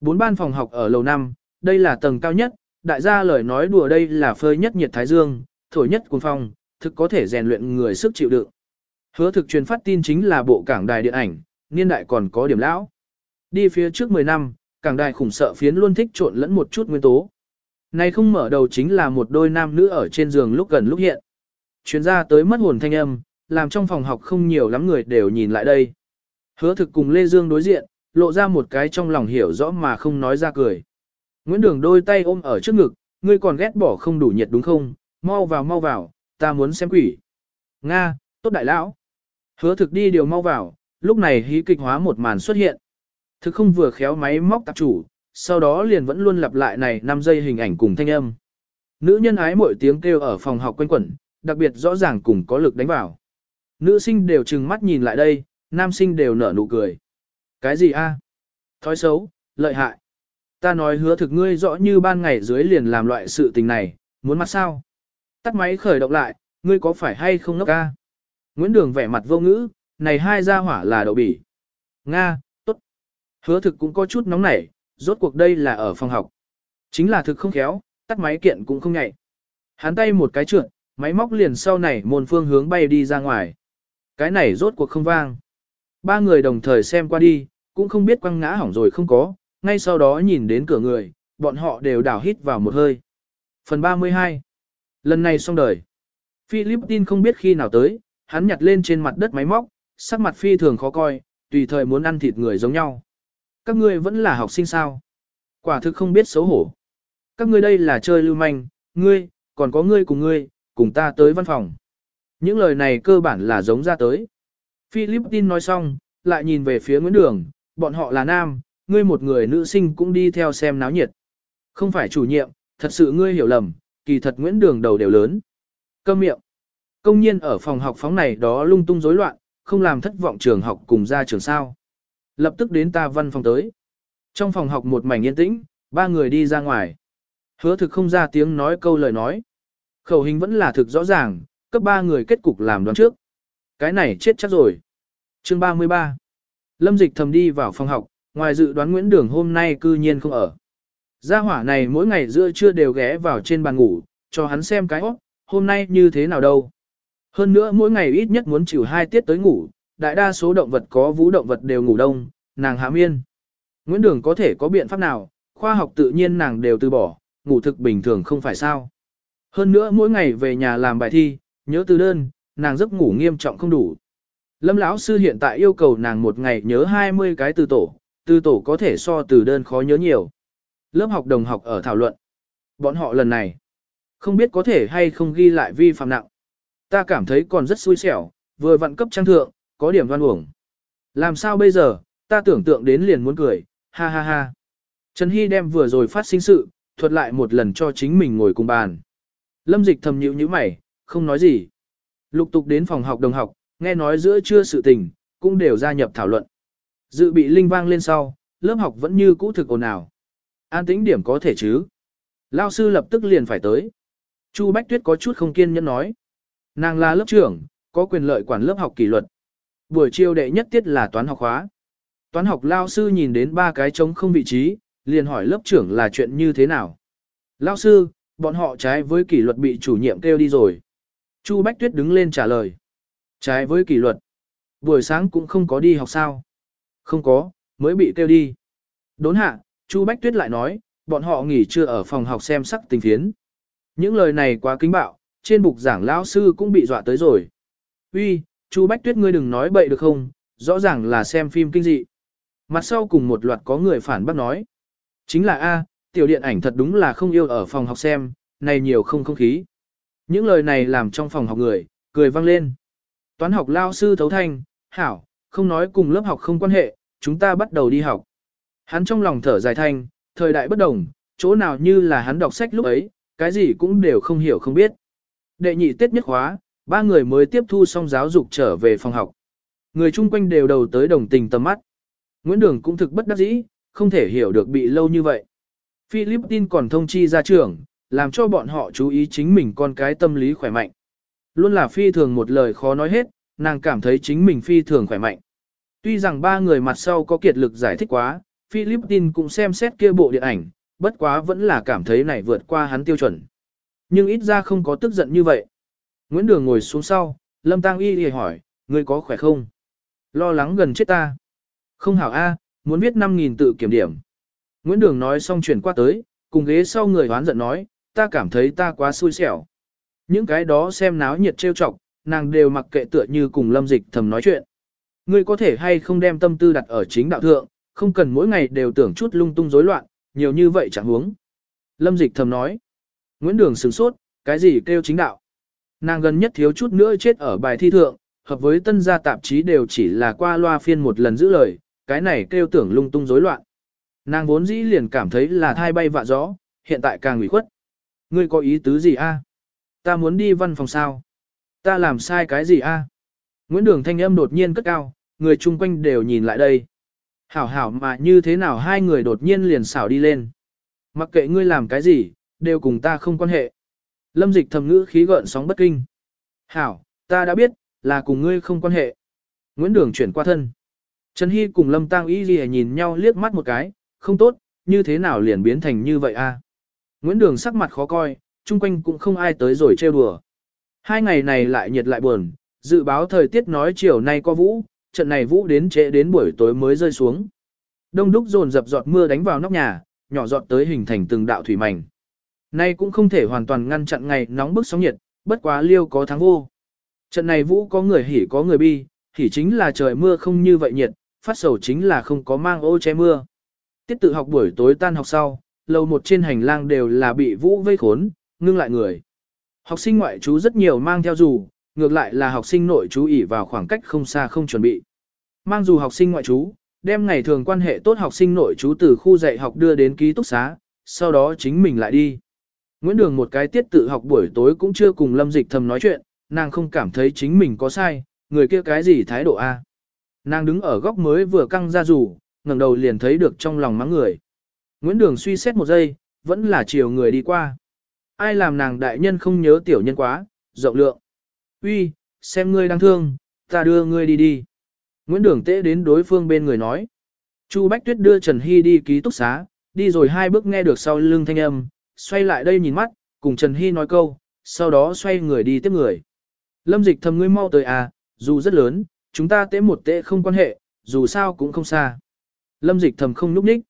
Speaker 1: Bốn ban phòng học ở lầu 5, đây là tầng cao nhất, đại gia lời nói đùa đây là phơi nhất nhiệt thái dương, thổi nhất cuồng phong, thực có thể rèn luyện người sức chịu đựng. Hứa thực truyền phát tin chính là bộ cảng đài điện ảnh, niên đại còn có điểm lão. Đi phía trước 10 năm, cảng đài khủng sợ phiến luôn thích trộn lẫn một chút nguyên tố. Này không mở đầu chính là một đôi nam nữ ở trên giường lúc gần lúc hiện. Chuyến ra tới mất hồn thanh âm, làm trong phòng học không nhiều lắm người đều nhìn lại đây. Hứa thực cùng Lê Dương đối diện, lộ ra một cái trong lòng hiểu rõ mà không nói ra cười. Nguyễn Đường đôi tay ôm ở trước ngực, ngươi còn ghét bỏ không đủ nhiệt đúng không? Mau vào mau vào, ta muốn xem quỷ. Nga, tốt đại lão. Hứa thực đi điều mau vào, lúc này hí kịch hóa một màn xuất hiện. Thực không vừa khéo máy móc tạp chủ, sau đó liền vẫn luôn lặp lại này 5 giây hình ảnh cùng thanh âm. Nữ nhân ái mỗi tiếng kêu ở phòng học quanh quẩn, đặc biệt rõ ràng cùng có lực đánh vào. Nữ sinh đều trừng mắt nhìn lại đây, nam sinh đều nở nụ cười. Cái gì a? Thói xấu, lợi hại. Ta nói hứa thực ngươi rõ như ban ngày dưới liền làm loại sự tình này, muốn mặt sao? Tắt máy khởi động lại, ngươi có phải hay không ngốc ca? Nguyễn Đường vẻ mặt vô ngữ, này hai gia hỏa là đậu bỉ. Nga, tốt. Hứa thực cũng có chút nóng nảy, rốt cuộc đây là ở phòng học. Chính là thực không khéo, tắt máy kiện cũng không nhạy. Hắn tay một cái trượt, máy móc liền sau này môn phương hướng bay đi ra ngoài. Cái này rốt cuộc không vang. Ba người đồng thời xem qua đi, cũng không biết quăng ngã hỏng rồi không có, ngay sau đó nhìn đến cửa người, bọn họ đều đảo hít vào một hơi. Phần 32 Lần này xong đời. Philippines không biết khi nào tới, hắn nhặt lên trên mặt đất máy móc, sắc mặt phi thường khó coi, tùy thời muốn ăn thịt người giống nhau. Các ngươi vẫn là học sinh sao? Quả thực không biết xấu hổ. Các ngươi đây là chơi lưu manh, ngươi, còn có ngươi cùng ngươi, cùng ta tới văn phòng. Những lời này cơ bản là giống ra tới. Philippines nói xong, lại nhìn về phía Nguyễn Đường, bọn họ là nam, ngươi một người nữ sinh cũng đi theo xem náo nhiệt. Không phải chủ nhiệm, thật sự ngươi hiểu lầm, kỳ thật Nguyễn Đường đầu đều lớn. Câm miệng. Công nhiên ở phòng học phóng này đó lung tung rối loạn, không làm thất vọng trường học cùng ra trường sao. Lập tức đến ta văn phòng tới. Trong phòng học một mảnh yên tĩnh, ba người đi ra ngoài. Hứa thực không ra tiếng nói câu lời nói. Khẩu hình vẫn là thực rõ ràng, cấp ba người kết cục làm đoán trước. Cái này chết chắc rồi. Chương 33 Lâm dịch thầm đi vào phòng học, ngoài dự đoán Nguyễn Đường hôm nay cư nhiên không ở. Gia hỏa này mỗi ngày giữa trưa đều ghé vào trên bàn ngủ, cho hắn xem cái óc, hôm nay như thế nào đâu. Hơn nữa mỗi ngày ít nhất muốn chịu hai tiết tới ngủ, đại đa số động vật có vũ động vật đều ngủ đông, nàng hãm yên. Nguyễn Đường có thể có biện pháp nào, khoa học tự nhiên nàng đều từ bỏ, ngủ thực bình thường không phải sao. Hơn nữa mỗi ngày về nhà làm bài thi, nhớ từ đơn, nàng giấc ngủ nghiêm trọng không đủ. Lâm lão sư hiện tại yêu cầu nàng một ngày nhớ 20 cái từ tổ, từ tổ có thể so từ đơn khó nhớ nhiều. Lớp học đồng học ở thảo luận. Bọn họ lần này, không biết có thể hay không ghi lại vi phạm nặng. Ta cảm thấy còn rất xui xẻo, vừa vặn cấp trang thượng, có điểm văn uổng. Làm sao bây giờ, ta tưởng tượng đến liền muốn cười, ha ha ha. Trần Hy đem vừa rồi phát sinh sự, thuật lại một lần cho chính mình ngồi cùng bàn. Lâm dịch thầm nhịu như mày, không nói gì. Lục tục đến phòng học đồng học, nghe nói giữa trưa sự tình, cũng đều gia nhập thảo luận. Dự bị linh vang lên sau, lớp học vẫn như cũ thực ồn ào. An tĩnh điểm có thể chứ. Lao sư lập tức liền phải tới. Chu Bách Tuyết có chút không kiên nhẫn nói. Nàng là lớp trưởng, có quyền lợi quản lớp học kỷ luật. Buổi chiều đệ nhất tiết là toán học khóa. Toán học lao sư nhìn đến ba cái trống không vị trí, liền hỏi lớp trưởng là chuyện như thế nào. Lao sư, bọn họ trái với kỷ luật bị chủ nhiệm kêu đi rồi. Chu Bách Tuyết đứng lên trả lời. Trái với kỷ luật. Buổi sáng cũng không có đi học sao. Không có, mới bị kêu đi. Đốn hạ, Chu Bách Tuyết lại nói, bọn họ nghỉ trưa ở phòng học xem sắc tình phiến. Những lời này quá kính bạo, trên bục giảng lão sư cũng bị dọa tới rồi. Uy, Chu Bách Tuyết ngươi đừng nói bậy được không, rõ ràng là xem phim kinh dị. Mặt sau cùng một loạt có người phản bác nói. Chính là A, tiểu điện ảnh thật đúng là không yêu ở phòng học xem, này nhiều không không khí. Những lời này làm trong phòng học người, cười vang lên. Toán học lao sư thấu thanh, hảo, không nói cùng lớp học không quan hệ, chúng ta bắt đầu đi học. Hắn trong lòng thở dài thanh, thời đại bất đồng, chỗ nào như là hắn đọc sách lúc ấy, cái gì cũng đều không hiểu không biết. Đệ nhị tiết nhất khóa, ba người mới tiếp thu xong giáo dục trở về phòng học. Người chung quanh đều đầu tới đồng tình tầm mắt. Nguyễn Đường cũng thực bất đắc dĩ, không thể hiểu được bị lâu như vậy. Philippines còn thông chi ra trưởng làm cho bọn họ chú ý chính mình con cái tâm lý khỏe mạnh. Luôn là phi thường một lời khó nói hết, nàng cảm thấy chính mình phi thường khỏe mạnh. Tuy rằng ba người mặt sau có kiệt lực giải thích quá, Philippines cũng xem xét kia bộ điện ảnh, bất quá vẫn là cảm thấy này vượt qua hắn tiêu chuẩn. Nhưng ít ra không có tức giận như vậy. Nguyễn Đường ngồi xuống sau, Lâm Tăng Y thì hỏi, ngươi có khỏe không? Lo lắng gần chết ta. Không hảo A, muốn viết 5.000 tự kiểm điểm. Nguyễn Đường nói xong chuyển qua tới, cùng ghế sau người hoán giận nói, ta cảm thấy ta quá xui xẻo. Những cái đó xem náo nhiệt trêu chọc, nàng đều mặc kệ tựa như cùng lâm dịch thầm nói chuyện. Ngươi có thể hay không đem tâm tư đặt ở chính đạo thượng, không cần mỗi ngày đều tưởng chút lung tung rối loạn, nhiều như vậy chẳng huống. Lâm dịch thầm nói. Nguyễn Đường sửng sốt, cái gì kêu chính đạo? Nàng gần nhất thiếu chút nữa chết ở bài thi thượng, hợp với tân gia tạp chí đều chỉ là qua loa phiên một lần giữ lời, cái này kêu tưởng lung tung rối loạn. Nàng vốn dĩ liền cảm thấy là thai bay vạ gió, hiện tại càng ủy khuất. Ngươi có ý tứ gì a? Ta muốn đi văn phòng sao? Ta làm sai cái gì a? Nguyễn Đường thanh âm đột nhiên cất cao, người chung quanh đều nhìn lại đây. Hảo hảo mà như thế nào hai người đột nhiên liền xảo đi lên. Mặc kệ ngươi làm cái gì, đều cùng ta không quan hệ. Lâm dịch thầm ngữ khí gợn sóng bất kinh. Hảo, ta đã biết, là cùng ngươi không quan hệ. Nguyễn Đường chuyển qua thân. Trần Hy cùng Lâm Tăng Y Ghi nhìn nhau liếc mắt một cái, không tốt, như thế nào liền biến thành như vậy a? Nguyễn Đường sắc mặt khó coi, chung quanh cũng không ai tới rồi trêu đùa. Hai ngày này lại nhiệt lại buồn, dự báo thời tiết nói chiều nay có vũ, trận này vũ đến trễ đến buổi tối mới rơi xuống. Đông đúc dồn dập giọt mưa đánh vào nóc nhà, nhỏ giọt tới hình thành từng đạo thủy mảnh. Nay cũng không thể hoàn toàn ngăn chặn ngày nóng bức sóng nhiệt, bất quá liêu có thắng vô. Trận này vũ có người hỉ có người bi, hỉ chính là trời mưa không như vậy nhiệt, phát sầu chính là không có mang ô che mưa. Tiết tự học buổi tối tan học sau, lầu một trên hành lang đều là bị vũ vây khốn, ngưng lại người. Học sinh ngoại trú rất nhiều mang theo dù, ngược lại là học sinh nội trú ỉ vào khoảng cách không xa không chuẩn bị. Mang dù học sinh ngoại trú, đem ngày thường quan hệ tốt học sinh nội trú từ khu dạy học đưa đến ký túc xá, sau đó chính mình lại đi. Nguyễn Đường một cái tiết tự học buổi tối cũng chưa cùng Lâm Dịch thầm nói chuyện, nàng không cảm thấy chính mình có sai, người kia cái gì thái độ a? Nàng đứng ở góc mới vừa căng ra rủ, ngẩng đầu liền thấy được trong lòng mắng người. Nguyễn Đường suy xét một giây, vẫn là chiều người đi qua. Ai làm nàng đại nhân không nhớ tiểu nhân quá, rộng lượng. Uy, xem ngươi đang thương, ta đưa ngươi đi đi. Nguyễn Đường tễ đến đối phương bên người nói. Chu Bách Tuyết đưa Trần Hy đi ký túc xá, đi rồi hai bước nghe được sau lưng thanh âm, xoay lại đây nhìn mắt, cùng Trần Hy nói câu, sau đó xoay người đi tiếp người. Lâm dịch thầm ngươi mau tới à, dù rất lớn, chúng ta tễ một tễ không quan hệ, dù sao cũng không xa. Lâm dịch thầm không núp ních.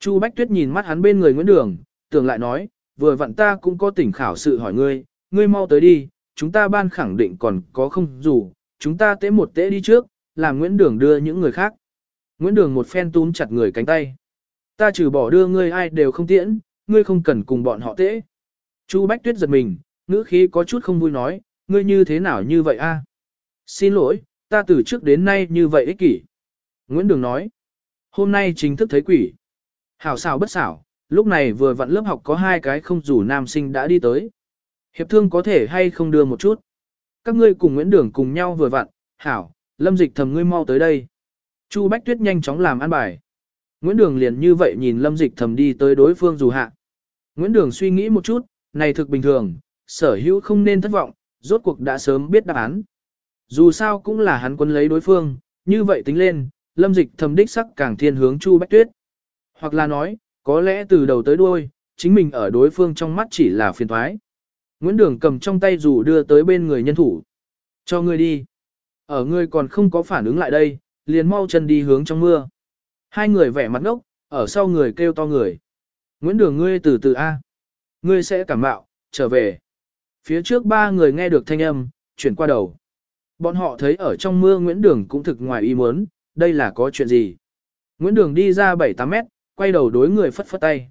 Speaker 1: Chu Bách Tuyết nhìn mắt hắn bên người Nguyễn Đường, tưởng lại nói, vừa vặn ta cũng có tỉnh khảo sự hỏi ngươi, ngươi mau tới đi, chúng ta ban khẳng định còn có không dù, chúng ta tễ một tễ đi trước, làm Nguyễn Đường đưa những người khác. Nguyễn Đường một phen túm chặt người cánh tay. Ta trừ bỏ đưa ngươi ai đều không tiễn, ngươi không cần cùng bọn họ tễ. Chu Bách Tuyết giật mình, ngữ khí có chút không vui nói, ngươi như thế nào như vậy a? Xin lỗi, ta từ trước đến nay như vậy ích kỷ. Nguyễn Đường nói, hôm nay chính thức thấy quỷ. Hảo xảo bất xảo, lúc này vừa vặn lớp học có hai cái không rủ nam sinh đã đi tới. Hiệp thương có thể hay không đưa một chút. Các ngươi cùng Nguyễn Đường cùng nhau vừa vặn, hảo, lâm dịch thầm ngươi mau tới đây. Chu Bách Tuyết nhanh chóng làm ăn bài. Nguyễn Đường liền như vậy nhìn lâm dịch thầm đi tới đối phương dù hạ. Nguyễn Đường suy nghĩ một chút, này thực bình thường, sở hữu không nên thất vọng, rốt cuộc đã sớm biết đáp án. Dù sao cũng là hắn quân lấy đối phương, như vậy tính lên, lâm dịch thầm đích sắc càng thiên hướng Chu Bách Tuyết. Hoặc là nói, có lẽ từ đầu tới đuôi, chính mình ở đối phương trong mắt chỉ là phiền thoái. Nguyễn Đường cầm trong tay dù đưa tới bên người nhân thủ. Cho ngươi đi. Ở ngươi còn không có phản ứng lại đây, liền mau chân đi hướng trong mưa. Hai người vẻ mặt ngốc, ở sau người kêu to người. Nguyễn Đường ngươi từ từ A. Ngươi sẽ cảm bạo, trở về. Phía trước ba người nghe được thanh âm, chuyển qua đầu. Bọn họ thấy ở trong mưa Nguyễn Đường cũng thực ngoài ý muốn, đây là có chuyện gì. Nguyễn Đường đi ra 7-8 mét, quay đầu đối người phất phất tay.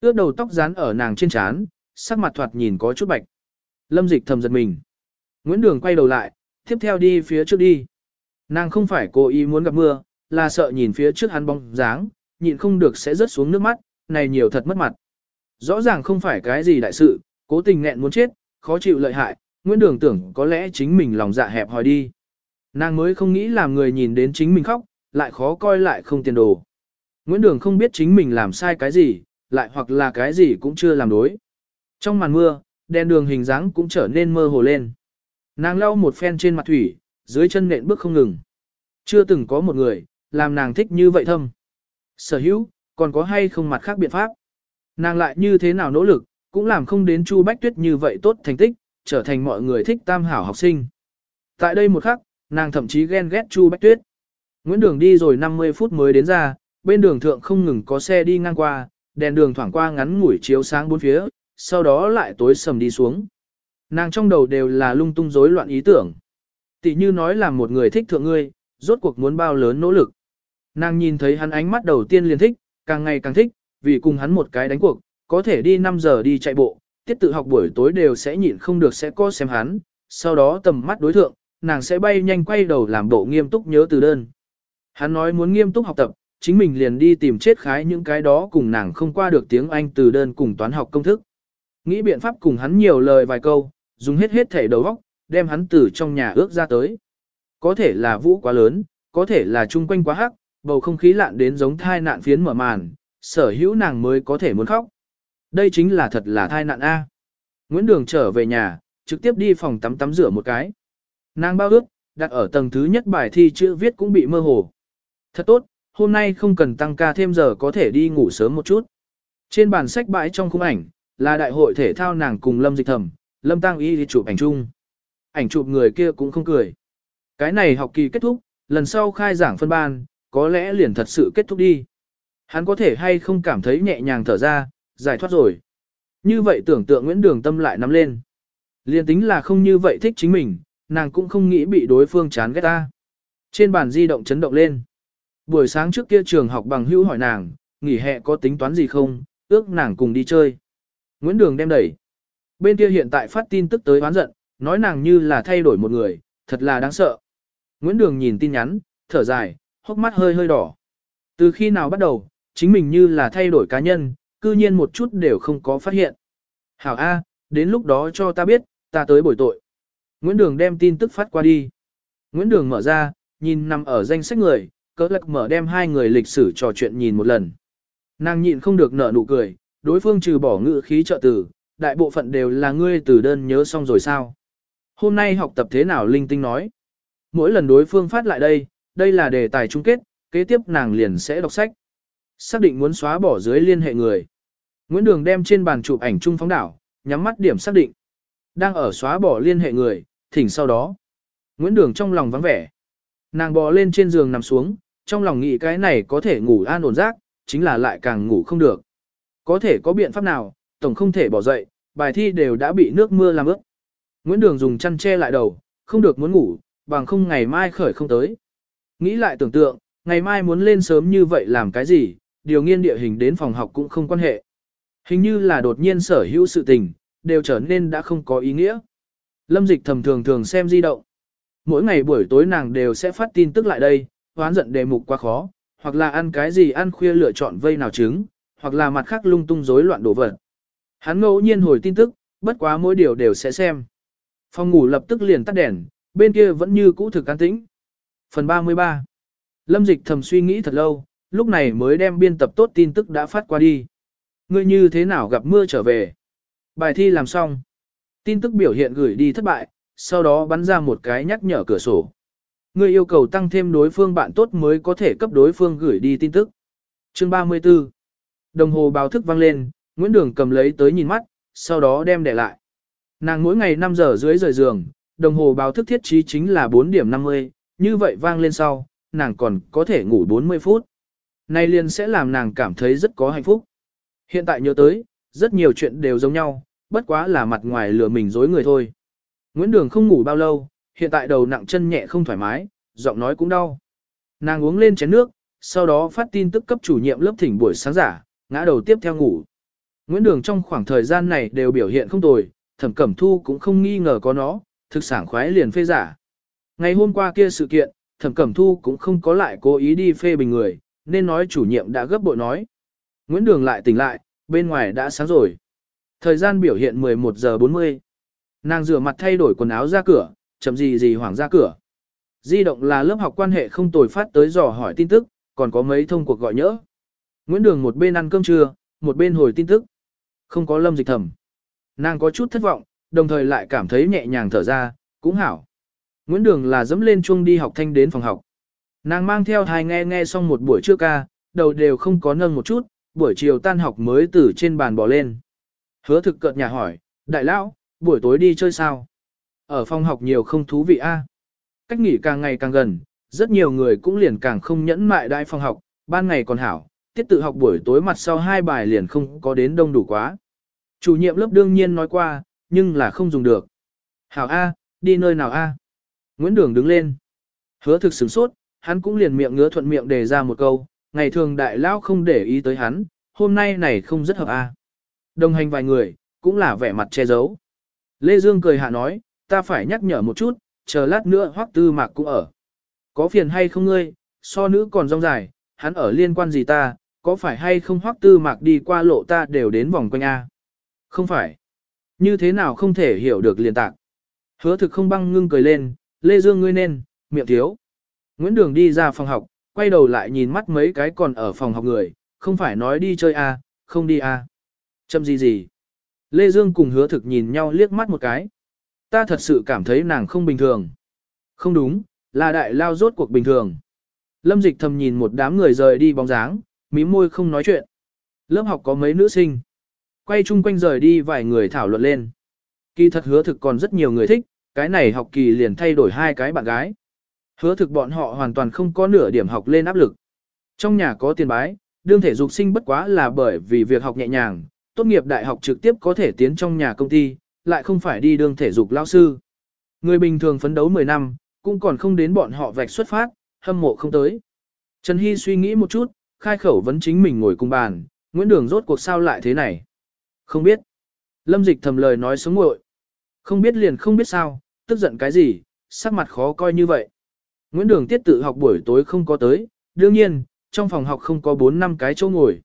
Speaker 1: Ước đầu tóc dán ở nàng trên trán, sắc mặt thoạt nhìn có chút bạch. Lâm dịch thầm giật mình. Nguyễn Đường quay đầu lại, tiếp theo đi phía trước đi. Nàng không phải cố ý muốn gặp mưa, là sợ nhìn phía trước hắn bóng dáng, nhịn không được sẽ rớt xuống nước mắt, này nhiều thật mất mặt. Rõ ràng không phải cái gì đại sự, cố tình nghẹn muốn chết, khó chịu lợi hại, Nguyễn Đường tưởng có lẽ chính mình lòng dạ hẹp hòi đi. Nàng mới không nghĩ làm người nhìn đến chính mình khóc, lại khó coi lại không tiền đồ. Nguyễn Đường không biết chính mình làm sai cái gì, lại hoặc là cái gì cũng chưa làm đối. Trong màn mưa, đèn đường hình dáng cũng trở nên mơ hồ lên. Nàng lau một phen trên mặt thủy, dưới chân nện bước không ngừng. Chưa từng có một người, làm nàng thích như vậy thâm. Sở hữu, còn có hay không mặt khác biện pháp. Nàng lại như thế nào nỗ lực, cũng làm không đến Chu Bách Tuyết như vậy tốt thành tích, trở thành mọi người thích tam hảo học sinh. Tại đây một khắc, nàng thậm chí ghen ghét Chu Bách Tuyết. Nguyễn Đường đi rồi 50 phút mới đến ra, bên đường thượng không ngừng có xe đi ngang qua, đèn đường thoảng qua ngắn ngủi chiếu sáng bốn phía, sau đó lại tối sầm đi xuống. Nàng trong đầu đều là lung tung rối loạn ý tưởng. Tỷ như nói là một người thích thượng ngươi, rốt cuộc muốn bao lớn nỗ lực. Nàng nhìn thấy hắn ánh mắt đầu tiên liền thích, càng ngày càng thích, vì cùng hắn một cái đánh cuộc, có thể đi 5 giờ đi chạy bộ, tiết tự học buổi tối đều sẽ nhịn không được sẽ có xem hắn, sau đó tầm mắt đối thượng, nàng sẽ bay nhanh quay đầu làm bộ nghiêm túc nhớ từ đơn. Hắn nói muốn nghiêm túc học tập, chính mình liền đi tìm chết khái những cái đó cùng nàng không qua được tiếng Anh từ đơn cùng toán học công thức. Nghĩ biện pháp cùng hắn nhiều lời vài câu, dùng hết hết thể đầu óc, đem hắn từ trong nhà ước ra tới. Có thể là vũ quá lớn, có thể là chung quanh quá hắc, bầu không khí lạn đến giống thai nạn phiến mở màn, sở hữu nàng mới có thể muốn khóc. Đây chính là thật là thai nạn A. Nguyễn Đường trở về nhà, trực tiếp đi phòng tắm tắm rửa một cái. Nàng bao ước, đặt ở tầng thứ nhất bài thi chữ viết cũng bị mơ hồ. Thật tốt, hôm nay không cần tăng ca thêm giờ có thể đi ngủ sớm một chút. Trên bàn sách bãi trong khung ảnh, là đại hội thể thao nàng cùng Lâm Dịch Thẩm, Lâm Tăng Y đi chụp ảnh chung. Ảnh chụp người kia cũng không cười. Cái này học kỳ kết thúc, lần sau khai giảng phân ban, có lẽ liền thật sự kết thúc đi. Hắn có thể hay không cảm thấy nhẹ nhàng thở ra, giải thoát rồi. Như vậy tưởng tượng Nguyễn Đường tâm lại nắm lên. Liên tính là không như vậy thích chính mình, nàng cũng không nghĩ bị đối phương chán ghét ta. Trên bàn di động chấn động lên. Buổi sáng trước kia trường học bằng hữu hỏi nàng, nghỉ hè có tính toán gì không, ước nàng cùng đi chơi. Nguyễn Đường đem đẩy. Bên kia hiện tại phát tin tức tới oán giận, nói nàng như là thay đổi một người, thật là đáng sợ. Nguyễn Đường nhìn tin nhắn, thở dài, hốc mắt hơi hơi đỏ. Từ khi nào bắt đầu, chính mình như là thay đổi cá nhân, cư nhiên một chút đều không có phát hiện. Hảo A, đến lúc đó cho ta biết, ta tới bồi tội. Nguyễn Đường đem tin tức phát qua đi. Nguyễn Đường mở ra, nhìn nằm ở danh sách người, cỡ lạc mở đem hai người lịch sử trò chuyện nhìn một lần. Nàng nhịn không được nở nụ cười, đối phương trừ bỏ ngữ khí trợ tử, đại bộ phận đều là ngươi từ đơn nhớ xong rồi sao. Hôm nay học tập thế nào linh tinh nói. Mỗi lần đối phương phát lại đây, đây là đề tài chung kết, kế tiếp nàng liền sẽ đọc sách. Xác định muốn xóa bỏ dưới liên hệ người. Nguyễn Đường đem trên bàn chụp ảnh chung phóng đảo, nhắm mắt điểm xác định. Đang ở xóa bỏ liên hệ người, thỉnh sau đó. Nguyễn Đường trong lòng vắng vẻ. Nàng bò lên trên giường nằm xuống, trong lòng nghĩ cái này có thể ngủ an ổn giấc, chính là lại càng ngủ không được. Có thể có biện pháp nào, tổng không thể bỏ dậy, bài thi đều đã bị nước mưa làm ướt. Nguyễn Đường dùng chăn che lại đầu, không được muốn ngủ, bằng không ngày mai khởi không tới. Nghĩ lại tưởng tượng, ngày mai muốn lên sớm như vậy làm cái gì, điều nghiên địa hình đến phòng học cũng không quan hệ. Hình như là đột nhiên sở hữu sự tình, đều trở nên đã không có ý nghĩa. Lâm dịch thầm thường thường xem di động. Mỗi ngày buổi tối nàng đều sẽ phát tin tức lại đây, hoán giận đề mục quá khó, hoặc là ăn cái gì ăn khuya lựa chọn vây nào trứng, hoặc là mặt khác lung tung rối loạn đổ vật. Hắn ngẫu nhiên hồi tin tức, bất quá mỗi điều đều sẽ xem. Phòng ngủ lập tức liền tắt đèn, bên kia vẫn như cũ thực an tĩnh. Phần 33 Lâm Dịch thầm suy nghĩ thật lâu, lúc này mới đem biên tập tốt tin tức đã phát qua đi. Ngươi như thế nào gặp mưa trở về? Bài thi làm xong. Tin tức biểu hiện gửi đi thất bại, sau đó bắn ra một cái nhắc nhở cửa sổ. Ngươi yêu cầu tăng thêm đối phương bạn tốt mới có thể cấp đối phương gửi đi tin tức. Chương 34 Đồng hồ báo thức vang lên, Nguyễn Đường cầm lấy tới nhìn mắt, sau đó đem để lại. Nàng mỗi ngày 5 giờ dưới rời giường, đồng hồ báo thức thiết trí chính là 4 điểm 50, như vậy vang lên sau, nàng còn có thể ngủ 40 phút. Nay liền sẽ làm nàng cảm thấy rất có hạnh phúc. Hiện tại nhớ tới, rất nhiều chuyện đều giống nhau, bất quá là mặt ngoài lừa mình dối người thôi. Nguyễn Đường không ngủ bao lâu, hiện tại đầu nặng chân nhẹ không thoải mái, giọng nói cũng đau. Nàng uống lên chén nước, sau đó phát tin tức cấp chủ nhiệm lớp thỉnh buổi sáng giả, ngã đầu tiếp theo ngủ. Nguyễn Đường trong khoảng thời gian này đều biểu hiện không tồi, thẩm cẩm thu cũng không nghi ngờ có nó, thực sản khoái liền phê giả. Ngày hôm qua kia sự kiện, thẩm cẩm thu cũng không có lại cố ý đi phê bình người, nên nói chủ nhiệm đã gấp bội nói. Nguyễn Đường lại tỉnh lại, bên ngoài đã sáng rồi. Thời gian biểu hiện 11 giờ 40. Nàng rửa mặt thay đổi quần áo ra cửa, chậm gì gì hoảng ra cửa. Di động là lớp học quan hệ không tồi phát tới dò hỏi tin tức, còn có mấy thông cuộc gọi nhỡ. Nguyễn Đường một bên ăn cơm trưa, một bên hồi tin tức. Không có lâm dịch thầm. Nàng có chút thất vọng, đồng thời lại cảm thấy nhẹ nhàng thở ra, cũng hảo. Nguyễn Đường là dẫm lên chuông đi học thanh đến phòng học. Nàng mang theo thai nghe nghe xong một buổi trưa ca, đầu đều không có nâng một chút, buổi chiều tan học mới từ trên bàn bỏ lên. Hứa thực cợt nhà hỏi, đại lão, buổi tối đi chơi sao? Ở phòng học nhiều không thú vị a. Cách nghỉ càng ngày càng gần, rất nhiều người cũng liền càng không nhẫn mại đại phòng học, ban ngày còn hảo, tiết tự học buổi tối mặt sau hai bài liền không có đến đông đủ quá. Chủ nhiệm lớp đương nhiên nói qua, nhưng là không dùng được. Hảo A, đi nơi nào A? Nguyễn Đường đứng lên. Hứa thực sửng sốt, hắn cũng liền miệng ngứa thuận miệng đề ra một câu, ngày thường đại lão không để ý tới hắn, hôm nay này không rất hợp A. Đồng hành vài người, cũng là vẻ mặt che giấu. Lê Dương cười hạ nói, ta phải nhắc nhở một chút, chờ lát nữa hoắc tư mạc cũng ở. Có phiền hay không ngươi, so nữ còn rong dài, hắn ở liên quan gì ta, có phải hay không hoắc tư mạc đi qua lộ ta đều đến vòng quanh A. Không phải. Như thế nào không thể hiểu được liền tạc. Hứa thực không băng ngưng cười lên, Lê Dương ngươi nên, miệng thiếu. Nguyễn Đường đi ra phòng học, quay đầu lại nhìn mắt mấy cái còn ở phòng học người, không phải nói đi chơi à, không đi à, Châm gì gì. Lê Dương cùng hứa thực nhìn nhau liếc mắt một cái. Ta thật sự cảm thấy nàng không bình thường. Không đúng, là đại lao rốt cuộc bình thường. Lâm dịch thầm nhìn một đám người rời đi bóng dáng, mí môi không nói chuyện. Lớp học có mấy nữ sinh. Quay chung quanh rời đi vài người thảo luận lên. Kỳ thật hứa thực còn rất nhiều người thích, cái này học kỳ liền thay đổi hai cái bạn gái. Hứa thực bọn họ hoàn toàn không có nửa điểm học lên áp lực. Trong nhà có tiền bái, đương thể dục sinh bất quá là bởi vì việc học nhẹ nhàng, tốt nghiệp đại học trực tiếp có thể tiến trong nhà công ty, lại không phải đi đương thể dục lao sư. Người bình thường phấn đấu 10 năm, cũng còn không đến bọn họ vạch xuất phát, hâm mộ không tới. Trần Hy suy nghĩ một chút, khai khẩu vấn chính mình ngồi cùng bàn, Nguyễn Đường rốt cuộc sao lại thế này. Không biết. Lâm Dịch thầm lời nói sống ngội. Không biết liền không biết sao, tức giận cái gì, sắc mặt khó coi như vậy. Nguyễn Đường tiết tự học buổi tối không có tới, đương nhiên, trong phòng học không có 4 năm cái chỗ ngồi.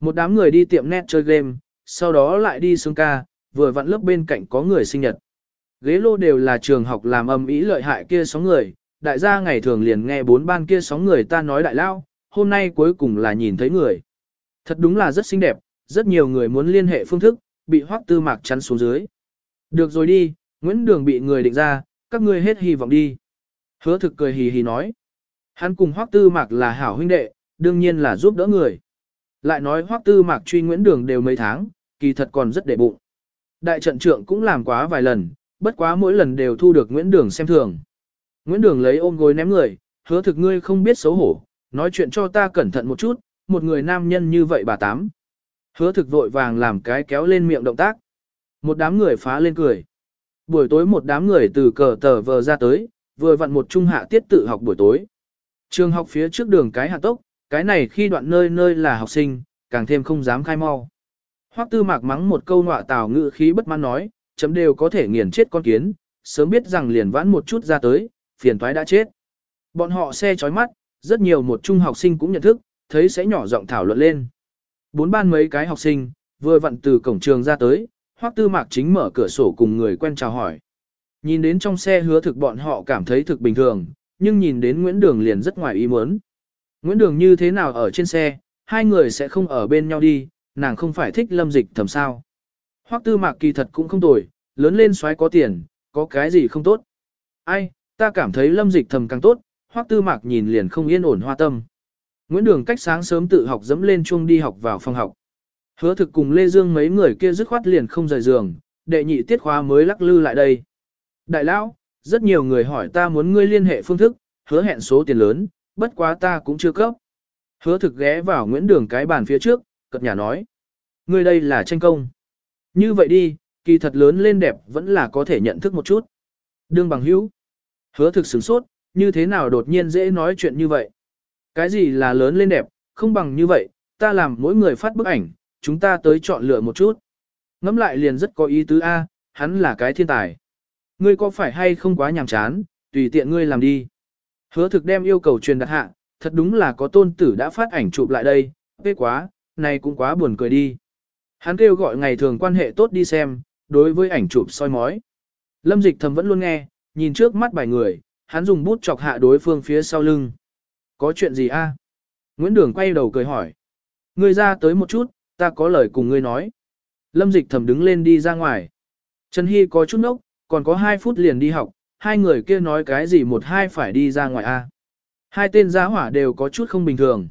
Speaker 1: Một đám người đi tiệm net chơi game, sau đó lại đi xuống ca, vừa vặn lớp bên cạnh có người sinh nhật. Ghế lô đều là trường học làm âm ý lợi hại kia sóng người, đại gia ngày thường liền nghe bốn ban kia sóng người ta nói đại lao, hôm nay cuối cùng là nhìn thấy người. Thật đúng là rất xinh đẹp, rất nhiều người muốn liên hệ phương thức, bị hoắc tư mạc chắn xuống dưới. Được rồi đi, Nguyễn Đường bị người định ra, các ngươi hết hy vọng đi. Hứa thực cười hì hì nói. Hắn cùng hoắc tư mạc là hảo huynh đệ, đương nhiên là giúp đỡ người. Lại nói hoắc tư mạc truy Nguyễn Đường đều mấy tháng, kỳ thật còn rất để bụng. Đại trận trưởng cũng làm quá vài lần, bất quá mỗi lần đều thu được Nguyễn Đường xem thường. Nguyễn Đường lấy ôm gối ném người, hứa thực ngươi không biết xấu hổ, nói chuyện cho ta cẩn thận một chút, một người nam nhân như vậy bà tám. Hứa thực vội vàng làm cái kéo lên miệng động tác. Một đám người phá lên cười. Buổi tối một đám người từ cờ tờ vờ ra tới, vừa vặn một trung hạ tiết tự học buổi tối. Trường học phía trước đường cái hạ tốc, cái này khi đoạn nơi nơi là học sinh, càng thêm không dám khai mau. Hoắc tư mạc mắng một câu nọa tào ngữ khí bất mãn nói, chấm đều có thể nghiền chết con kiến, sớm biết rằng liền vãn một chút ra tới, phiền toái đã chết. Bọn họ xe chói mắt, rất nhiều một trung học sinh cũng nhận thức, thấy sẽ nhỏ giọng thảo luận lên. Bốn ban mấy cái học sinh, vừa vặn từ cổng trường ra tới, Hoắc Tư Mạc chính mở cửa sổ cùng người quen chào hỏi. Nhìn đến trong xe hứa thực bọn họ cảm thấy thực bình thường, nhưng nhìn đến Nguyễn Đường liền rất ngoài ý muốn. Nguyễn Đường như thế nào ở trên xe, hai người sẽ không ở bên nhau đi, nàng không phải thích lâm dịch thầm sao. Hoắc Tư Mạc kỳ thật cũng không tồi, lớn lên xoáy có tiền, có cái gì không tốt. Ai, ta cảm thấy lâm dịch thầm càng tốt, Hoắc Tư Mạc nhìn liền không yên ổn hoa tâm. Nguyễn Đường cách sáng sớm tự học dẫm lên chuông đi học vào phòng học. Hứa thực cùng Lê Dương mấy người kia dứt khoát liền không rời giường, đệ nhị tiết khóa mới lắc lư lại đây. Đại lão, rất nhiều người hỏi ta muốn ngươi liên hệ phương thức, hứa hẹn số tiền lớn, bất quá ta cũng chưa cấp. Hứa thực ghé vào Nguyễn Đường cái bàn phía trước, cật nhà nói. Ngươi đây là tranh công. Như vậy đi, kỳ thật lớn lên đẹp vẫn là có thể nhận thức một chút. Đương bằng hữu. Hứa thực sửng sốt, như thế nào đột nhiên dễ nói chuyện như vậy. Cái gì là lớn lên đẹp, không bằng như vậy, ta làm mỗi người phát bức ảnh, chúng ta tới chọn lựa một chút. Ngắm lại liền rất có ý tứ A, hắn là cái thiên tài. Ngươi có phải hay không quá nhàm chán, tùy tiện ngươi làm đi. Hứa thực đem yêu cầu truyền đặt hạ, thật đúng là có tôn tử đã phát ảnh chụp lại đây, phê quá, này cũng quá buồn cười đi. Hắn kêu gọi ngày thường quan hệ tốt đi xem, đối với ảnh chụp soi mói. Lâm dịch thầm vẫn luôn nghe, nhìn trước mắt bài người, hắn dùng bút chọc hạ đối phương phía sau lưng. Có chuyện gì a? Nguyễn Đường quay đầu cười hỏi. Ngươi ra tới một chút, ta có lời cùng ngươi nói. Lâm dịch thầm đứng lên đi ra ngoài. Trần Hy có chút nốc, còn có 2 phút liền đi học, hai người kia nói cái gì một hai phải đi ra ngoài a. Hai tên giá hỏa đều có chút không bình thường.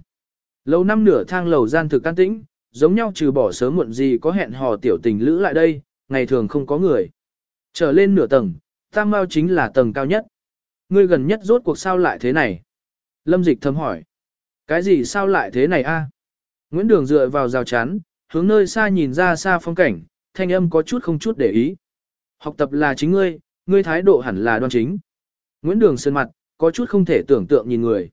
Speaker 1: Lâu năm nửa thang lầu gian thực can tĩnh, giống nhau trừ bỏ sớm muộn gì có hẹn hò tiểu tình lữ lại đây, ngày thường không có người. Trở lên nửa tầng, tam mao chính là tầng cao nhất. Ngươi gần nhất rốt cuộc sao lại thế này? Lâm dịch thầm hỏi. Cái gì sao lại thế này a? Nguyễn Đường dựa vào rào chắn, hướng nơi xa nhìn ra xa phong cảnh, thanh âm có chút không chút để ý. Học tập là chính ngươi, ngươi thái độ hẳn là đoan chính. Nguyễn Đường sơn mặt, có chút không thể tưởng tượng nhìn người.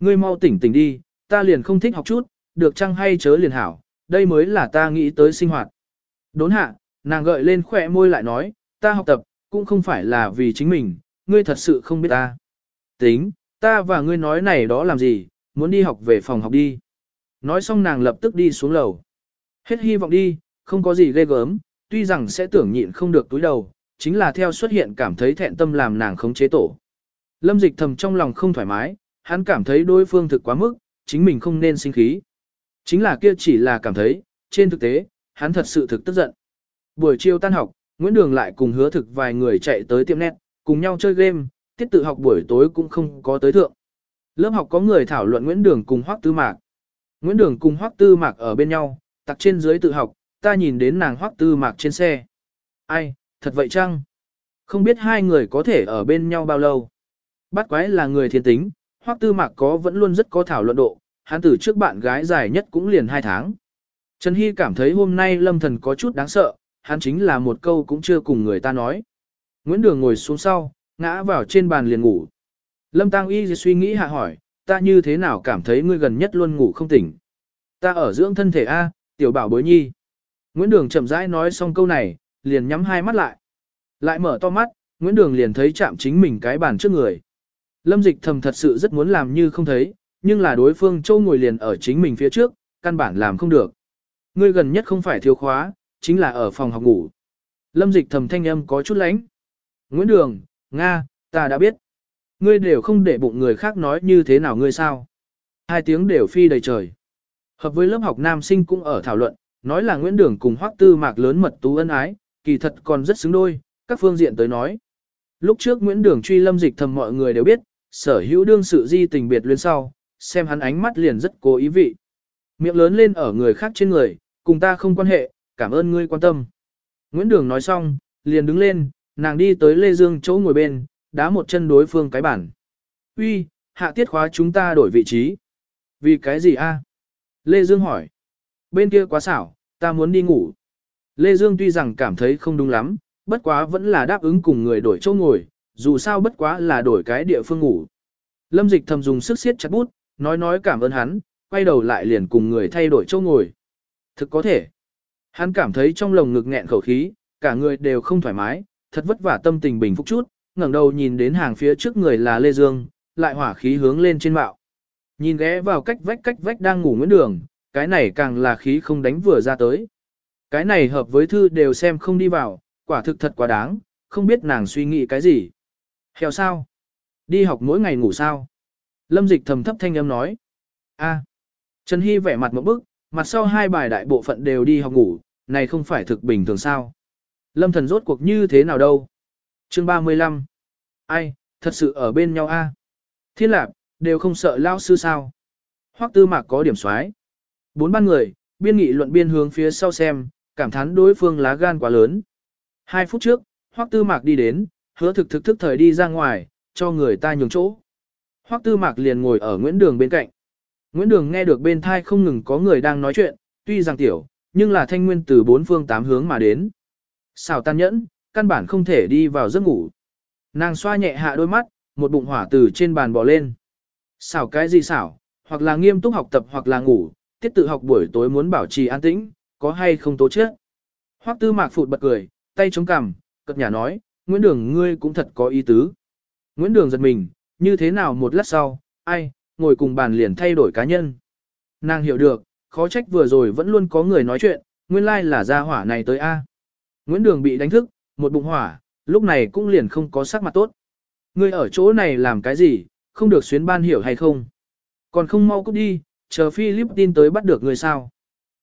Speaker 1: Ngươi mau tỉnh tỉnh đi, ta liền không thích học chút, được chăng hay chớ liền hảo, đây mới là ta nghĩ tới sinh hoạt. Đốn hạ, nàng gợi lên khỏe môi lại nói, ta học tập, cũng không phải là vì chính mình, ngươi thật sự không biết ta. Tính, ta và ngươi nói này đó làm gì, muốn đi học về phòng học đi. Nói xong nàng lập tức đi xuống lầu. Hết hy vọng đi, không có gì ghê gớm, tuy rằng sẽ tưởng nhịn không được túi đầu, chính là theo xuất hiện cảm thấy thẹn tâm làm nàng khống chế tổ. Lâm dịch thầm trong lòng không thoải mái, hắn cảm thấy đối phương thực quá mức, chính mình không nên sinh khí. Chính là kia chỉ là cảm thấy, trên thực tế, hắn thật sự thực tức giận. Buổi chiều tan học, Nguyễn Đường lại cùng hứa thực vài người chạy tới tiệm net, cùng nhau chơi game, tiết tự học buổi tối cũng không có tới thượng. Lớp học có người thảo luận Nguyễn Đường cùng Hoắc Tư Mạc. Nguyễn Đường cùng Hoắc Tư Mạc ở bên nhau, tặc trên dưới tự học, ta nhìn đến nàng Hoắc Tư Mạc trên xe. Ai, thật vậy chăng? Không biết hai người có thể ở bên nhau bao lâu. Bắt quái là người thiên tính, Hoắc Tư Mạc có vẫn luôn rất có thảo luận độ, hắn từ trước bạn gái dài nhất cũng liền hai tháng. Trần Hy cảm thấy hôm nay lâm thần có chút đáng sợ, hắn chính là một câu cũng chưa cùng người ta nói. Nguyễn Đường ngồi xuống sau, ngã vào trên bàn liền ngủ. Lâm Tăng Y suy nghĩ hạ hỏi, ta như thế nào cảm thấy ngươi gần nhất luôn ngủ không tỉnh. Ta ở dưỡng thân thể A, tiểu bảo bối nhi. Nguyễn Đường chậm rãi nói xong câu này, liền nhắm hai mắt lại. Lại mở to mắt, Nguyễn Đường liền thấy chạm chính mình cái bàn trước người. Lâm dịch thầm thật sự rất muốn làm như không thấy, nhưng là đối phương châu ngồi liền ở chính mình phía trước, căn bản làm không được. Ngươi gần nhất không phải thiếu khóa, chính là ở phòng học ngủ. Lâm dịch thầm thanh âm có chút lánh. Nguyễn Đường, Nga, ta đã biết. Ngươi đều không để bụng người khác nói như thế nào ngươi sao. Hai tiếng đều phi đầy trời. Hợp với lớp học nam sinh cũng ở thảo luận, nói là Nguyễn Đường cùng Hoắc Tư Mạc lớn mật tú ân ái, kỳ thật còn rất xứng đôi, các phương diện tới nói. Lúc trước Nguyễn Đường truy lâm dịch thầm mọi người đều biết, sở hữu đương sự di tình biệt luyến sau, xem hắn ánh mắt liền rất cố ý vị. Miệng lớn lên ở người khác trên người, cùng ta không quan hệ, cảm ơn ngươi quan tâm. Nguyễn Đường nói xong, liền đứng lên, nàng đi tới Lê Dương chỗ ngồi bên, đá một chân đối phương cái bản. Uy, hạ tiết khóa chúng ta đổi vị trí. Vì cái gì a? Lê Dương hỏi. Bên kia quá xảo, ta muốn đi ngủ. Lê Dương tuy rằng cảm thấy không đúng lắm, bất quá vẫn là đáp ứng cùng người đổi chỗ ngồi, dù sao bất quá là đổi cái địa phương ngủ. Lâm Dịch thầm dùng sức siết chặt bút, nói nói cảm ơn hắn, quay đầu lại liền cùng người thay đổi chỗ ngồi. Thực có thể. Hắn cảm thấy trong lồng ngực nghẹn khẩu khí, cả người đều không thoải mái, thật vất vả tâm tình bình phục chút, ngẩng đầu nhìn đến hàng phía trước người là Lê Dương, lại hỏa khí hướng lên trên mạo. Nhìn ghé vào cách vách cách vách đang ngủ nguyễn đường, cái này càng là khí không đánh vừa ra tới. Cái này hợp với thư đều xem không đi vào, quả thực thật quá đáng, không biết nàng suy nghĩ cái gì. Hèo sao? Đi học mỗi ngày ngủ sao? Lâm dịch thầm thấp thanh âm nói. a Trần Hy vẻ mặt một bức, mặt sau hai bài đại bộ phận đều đi học ngủ, này không phải thực bình thường sao? Lâm thần rốt cuộc như thế nào đâu? Chương 35. Ai, thật sự ở bên nhau a? Thiên lạc, đều không sợ lao sư sao? Hoắc tư mạc có điểm xoái. Bốn ban người, biên nghị luận biên hướng phía sau xem, cảm thán đối phương lá gan quá lớn. Hai phút trước, Hoắc tư mạc đi đến, hứa thực thực thức thời đi ra ngoài, cho người ta nhường chỗ. Hoắc tư mạc liền ngồi ở Nguyễn Đường bên cạnh. Nguyễn Đường nghe được bên thai không ngừng có người đang nói chuyện, tuy rằng tiểu, nhưng là thanh nguyên từ bốn phương tám hướng mà đến. Xảo tan nhẫn, căn bản không thể đi vào giấc ngủ. Nàng xoa nhẹ hạ đôi mắt, một bụng hỏa từ trên bàn bò lên. Xảo cái gì xảo, hoặc là nghiêm túc học tập hoặc là ngủ, tiết tự học buổi tối muốn bảo trì an tĩnh, có hay không tố chết. Hoắc tư mạc phụt bật cười, tay chống cằm, cất nhà nói, Nguyễn Đường ngươi cũng thật có ý tứ. Nguyễn Đường giật mình, như thế nào một lát sau, ai, ngồi cùng bàn liền thay đổi cá nhân. Nàng hiểu được, khó trách vừa rồi vẫn luôn có người nói chuyện, nguyên lai like là gia hỏa này tới A. Nguyễn Đường bị đánh thức, một bụng hỏa, lúc này cũng liền không có sắc mặt tốt. Ngươi ở chỗ này làm cái gì, không được xuyến ban hiểu hay không? Còn không mau cút đi, chờ Philippines tới bắt được người sao?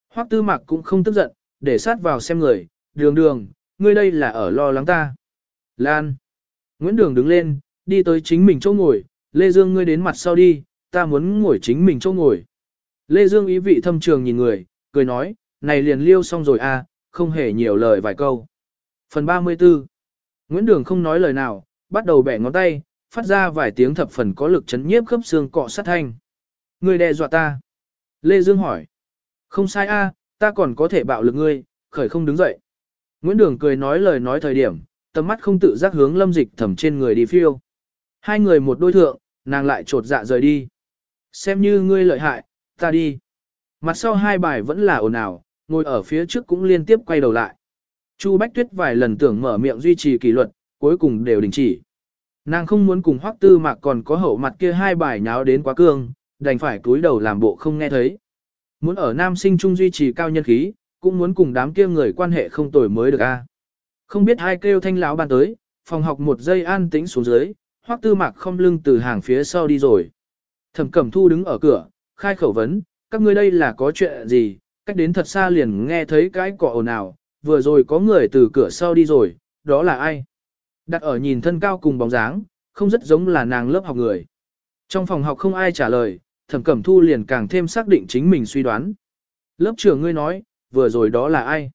Speaker 1: Hoắc tư mạc cũng không tức giận, để sát vào xem người, đường đường, ngươi đây là ở lo lắng ta. Lan. Nguyễn Đường đứng lên, đi tới chính mình chỗ ngồi, Lê Dương ngươi đến mặt sau đi, ta muốn ngồi chính mình chỗ ngồi. Lê Dương ý vị thâm trường nhìn người, cười nói, này liền liêu xong rồi à, không hề nhiều lời vài câu. Phần 34 Nguyễn Đường không nói lời nào, bắt đầu bẻ ngón tay, phát ra vài tiếng thập phần có lực chấn nhiếp khớp xương cọ sát thanh. Ngươi đe dọa ta. Lê Dương hỏi. Không sai a, ta còn có thể bạo lực ngươi, khởi không đứng dậy. Nguyễn Đường cười nói lời nói thời điểm, tầm mắt không tự giác hướng lâm dịch thầm trên người đi phiêu. Hai người một đôi thượng, nàng lại trột dạ rời đi. Xem như ngươi lợi hại, ta đi. Mặt sau hai bài vẫn là ồn ào, ngồi ở phía trước cũng liên tiếp quay đầu lại. Chu Bách Tuyết vài lần tưởng mở miệng duy trì kỷ luật, cuối cùng đều đình chỉ. Nàng không muốn cùng Hoắc Tư Mạc còn có hậu mặt kia hai bài nháo đến quá cương, đành phải cúi đầu làm bộ không nghe thấy. Muốn ở nam sinh trung duy trì cao nhân khí, cũng muốn cùng đám kia người quan hệ không tồi mới được a. Không biết hai kêu thanh lão ban tới, phòng học một giây an tĩnh xuống dưới, Hoắc Tư Mạc không lưng từ hàng phía sau đi rồi. Thẩm Cẩm Thu đứng ở cửa, khai khẩu vấn, các ngươi đây là có chuyện gì, cách đến thật xa liền nghe thấy cái cọ ồn ào, vừa rồi có người từ cửa sau đi rồi, đó là ai? Đặt ở nhìn thân cao cùng bóng dáng, không rất giống là nàng lớp học người. Trong phòng học không ai trả lời, thẩm cẩm thu liền càng thêm xác định chính mình suy đoán. Lớp trưởng ngươi nói, vừa rồi đó là ai?